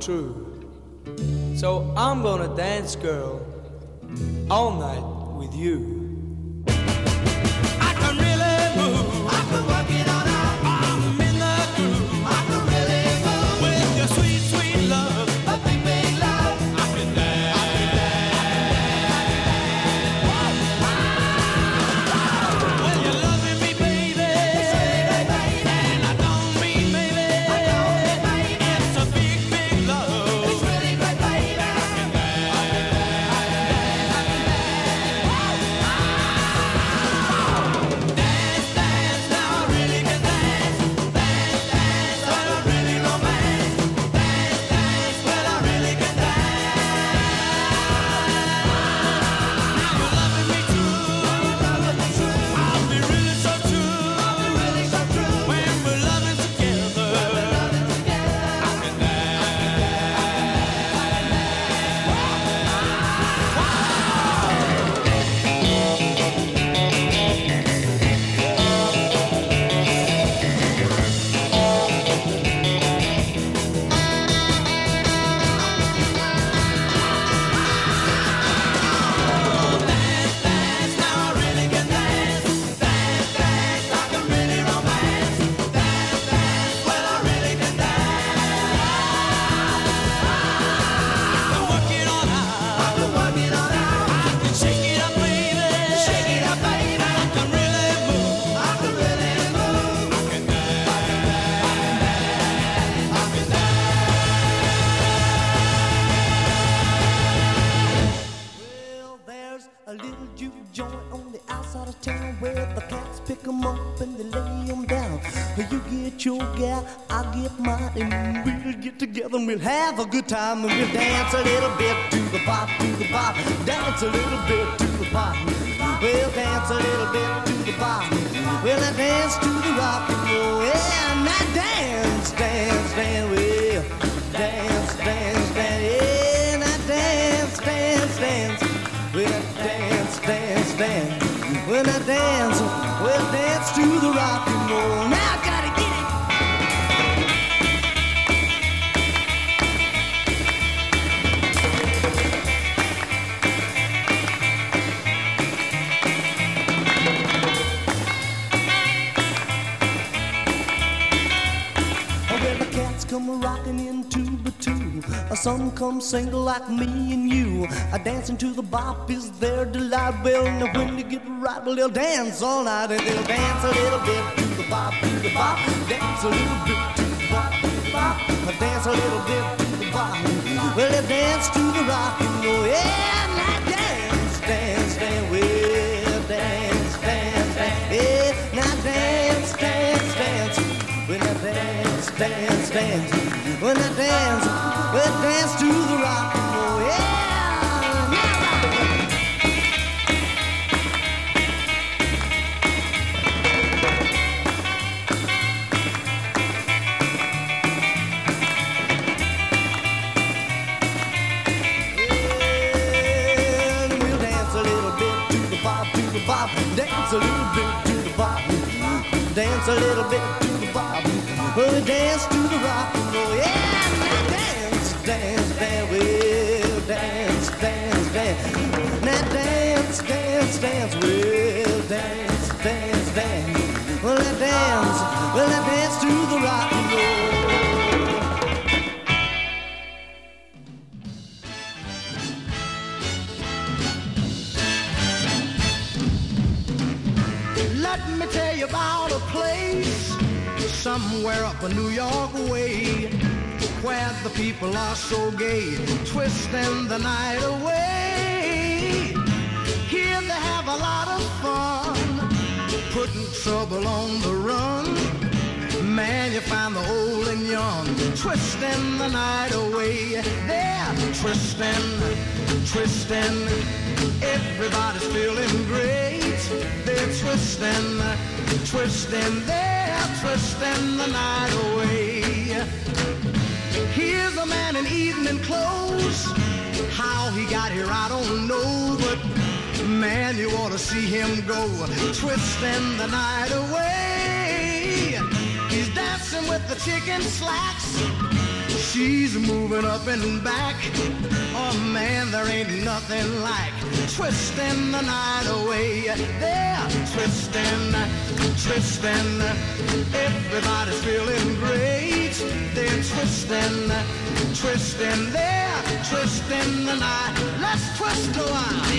S15: True. So
S8: I'm
S62: gonna
S63: dance, girl,
S64: time and we'll dance a little bit to the bop, to the bop, dance a little bit to the bop. We'll dance a little bit to the bop. We'll dance to the rock and roll, yeah, come single like me and you. A dancing to the bop is their delight. Well, now when they get right, well, they'll dance all night and they'll dance a little bit to the bop, to the bop. Dance a little bit to the bop, to the bop. Dance a little bit to the bop. Well, they dance to the rock and roll. Yeah, now dance, dance, dance. Well, dance, dance, dance. Yeah, now dance, dance, dance. When I dance, dance, dance. When I dance, well, dance to the rock and roll. Yeah, we'll dance a little bit to the bop, to the. Dance a little bit to the. Dance a little bit to the. We'll dance to the rock dance. We'll dance, dance, dance. Well, I dance, well, I dance to the rock and roll.
S19: Let me tell you about a place somewhere up a New York way where the people are so gay, twisting the night away. A lot of fun, putting trouble on the run. Man, you find the old and young twisting the night away. They're twisting, twisting. Everybody's feeling great. They're twisting, twisting. They're twisting the night away. Here's a man in evening clothes. How he got here, I don't know, but man, you ought to see him go twisting the night away. He's dancing with the chicken slacks. She's moving up and back. Oh man, there ain't nothing like twisting the night away. They're twisting, twisting. Everybody's feeling great. They're twisting, twisting. They're twisting the night. Let's twist a while.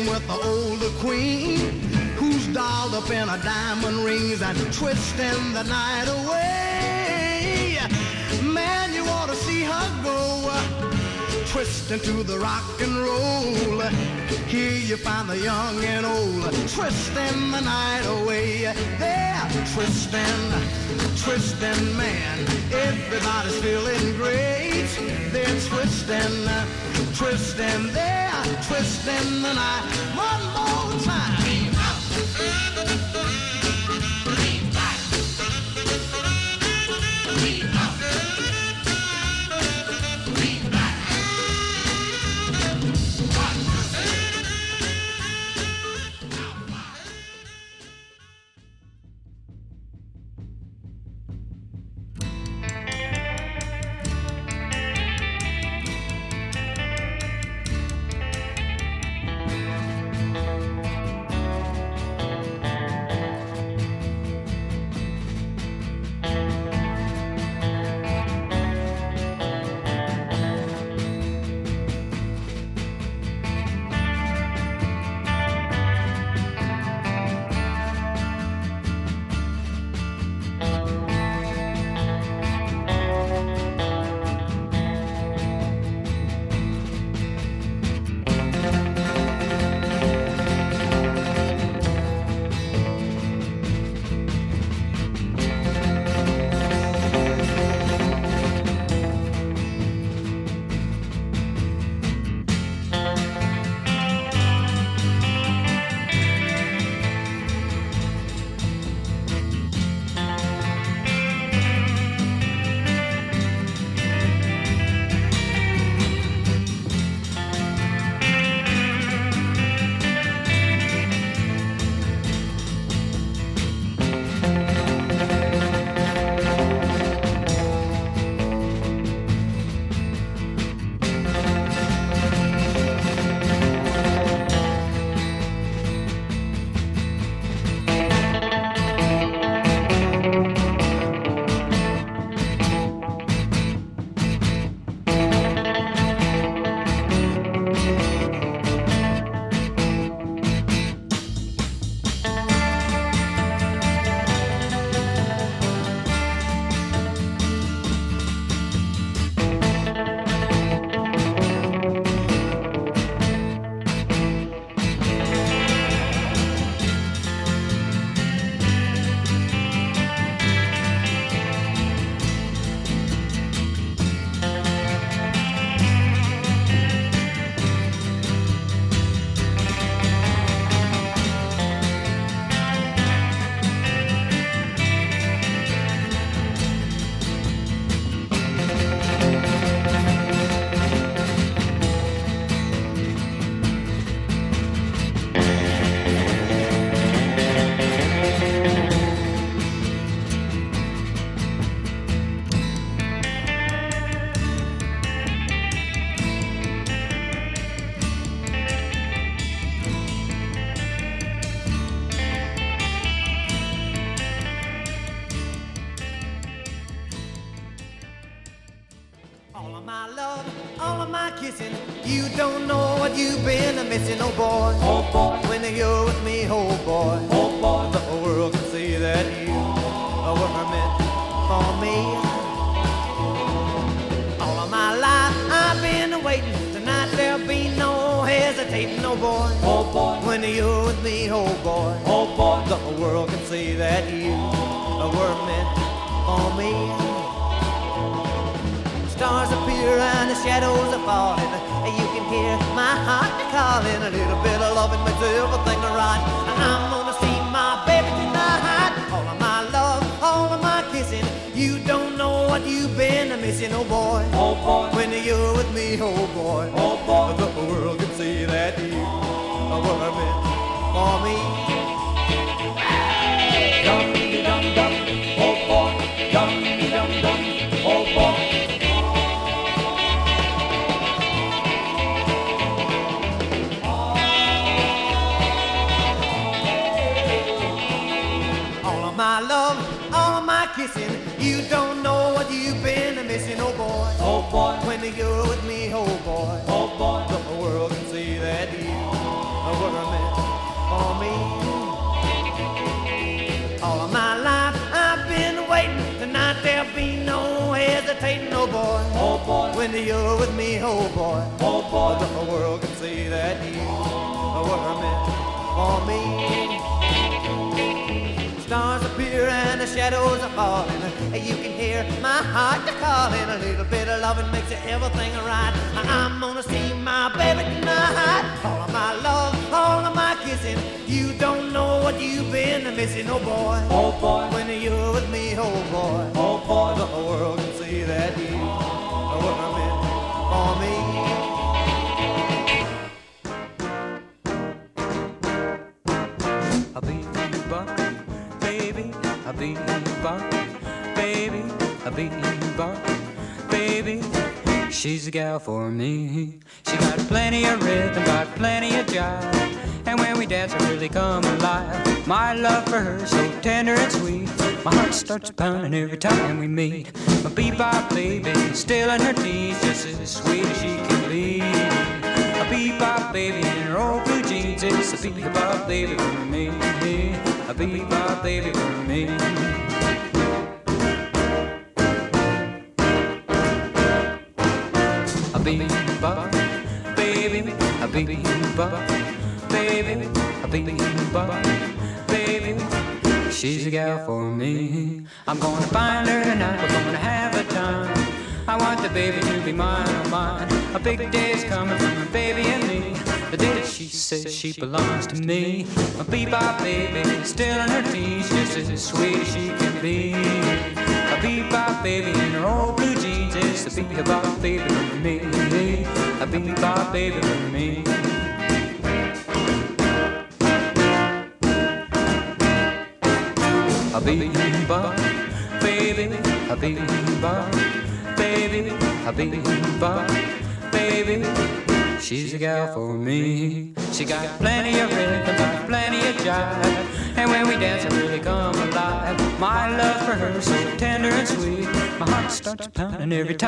S19: Dancing with the older queen who's dolled up in her diamond rings and twisting the night away. Man, you ought to see her go twisting to the rock and roll. Here you find the young and old twisting the night away. They're twisting, twisting, man. Everybody's feeling great. They're twisting, uh, twisting, they're twisting the night. One more time.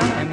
S15: Pounding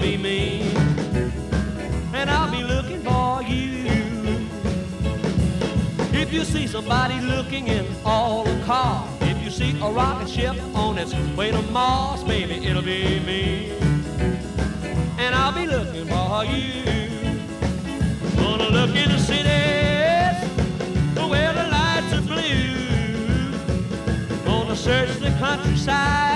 S15: be. And
S10: I'll be looking for you. If you see somebody looking in all the car, if you see a rocket ship on its way to Mars, baby, it'll be me. And I'll be looking for you. Gonna look in the cities where the lights are blue. Gonna search the countryside,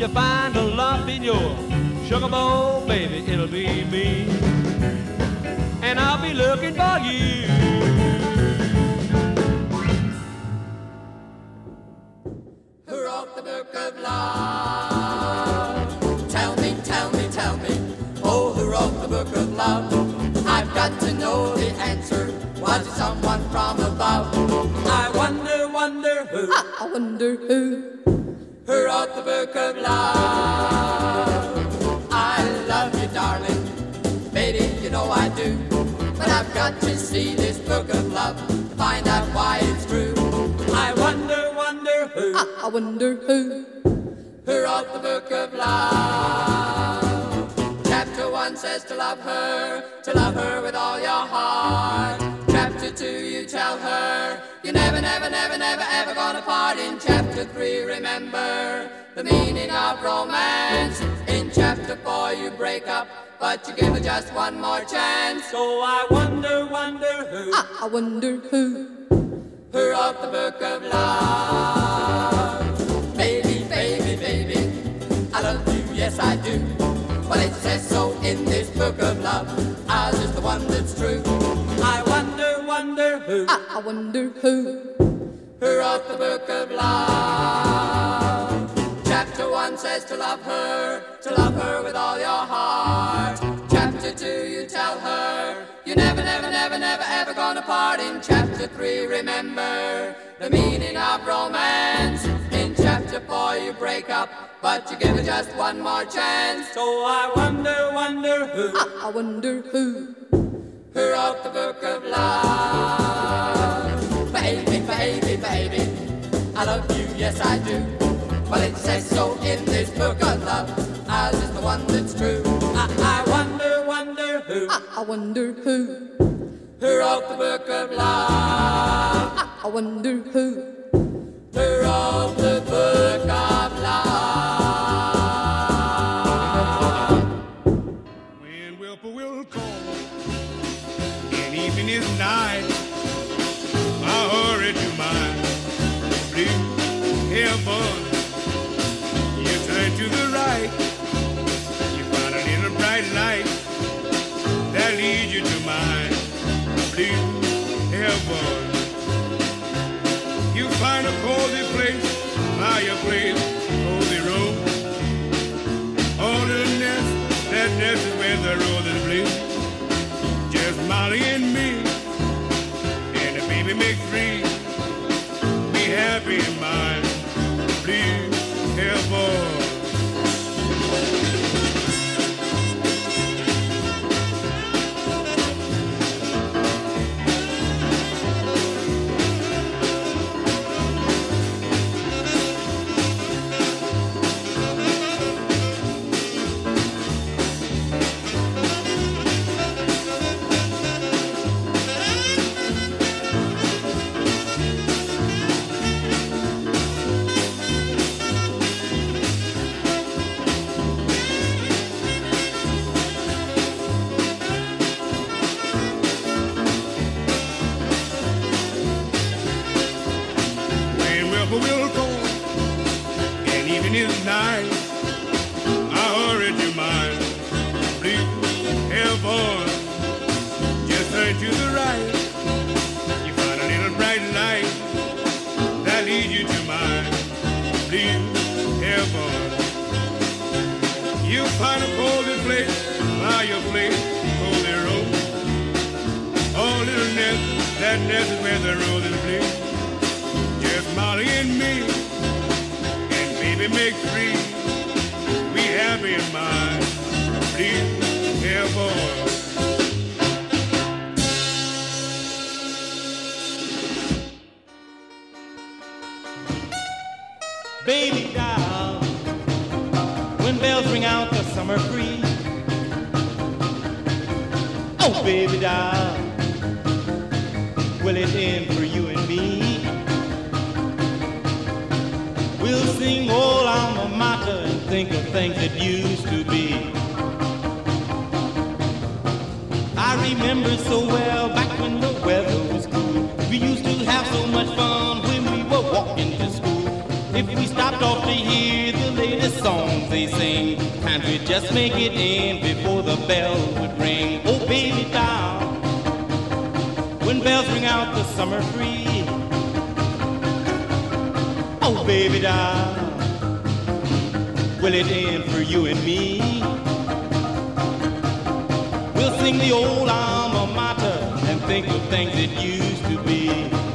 S10: you find a lump in your sugar bowl, baby, it'll be me. And I'll be looking for you.
S65: Who wrote the book of love? Tell me, tell me, tell me. Oh, who wrote the book of love? I've got to know the answer. Was it someone from above? I wonder, wonder who. I wonder who. Wrote the book of love? I love you, darling. Baby, you know I do. But I've got to see this book of love to find out why it's true. I wonder, wonder who. Ah, I wonder who. Who wrote the book of love? Chapter one says to love her, to love her with all your heart. Chapter two, you tell her you're never, never, never, never, ever gonna part. In chapter three, remember the meaning of romance. In chapter four, you break up, but you give her just one more chance. So I wonder, wonder who. Ah, I wonder who. Who wrote the book of love? Baby, baby, baby, I love you, yes I do. Is the one that's true. I wonder, wonder who. I wonder who. who wrote the book of love. Chapter 1 says to love her, to love her with all your heart. Chapter 2, you tell her, you're never, never, never, never, ever gonna part. In chapter 3, remember the meaning of romance. In chapter 4, you break up, but you give her just one more chance. So I wonder, wonder who, I wonder who, who wrote the book of love. Baby, baby, baby, I love you, yes I do. Well, it says so in this book of love, ours is the one that's true. I, I wonder, wonder who, I, wonder who, who wrote the book of love. I, I wonder who, who wrote the book of
S35: and evening is nigh, I hurry to my blue heaven. Just turn to the right, you find a little bright light that leads you to my blue heaven. You find a cozy place, fireplace, cozy room. Oh, little nest, that nest is where the roses bloom. Just Molly and me, baby make three. We happy in my blue heaven.
S66: Baby doll, when bells ring out the summer breeze. Oh, baby doll, will it end for you We'll sing old alma mater and think of things that used to be. I remember so well back when the weather was cool. We used to have so much fun when we were walking to school. If we stopped off to hear the latest songs they sing, can't we just make it in before the bell would ring? Oh, baby doll, when bells ring out the summer breeze. Baby doll, will it end for you and me? We'll sing the old alma mater and think of things that used to be.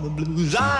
S66: All the
S19: blues.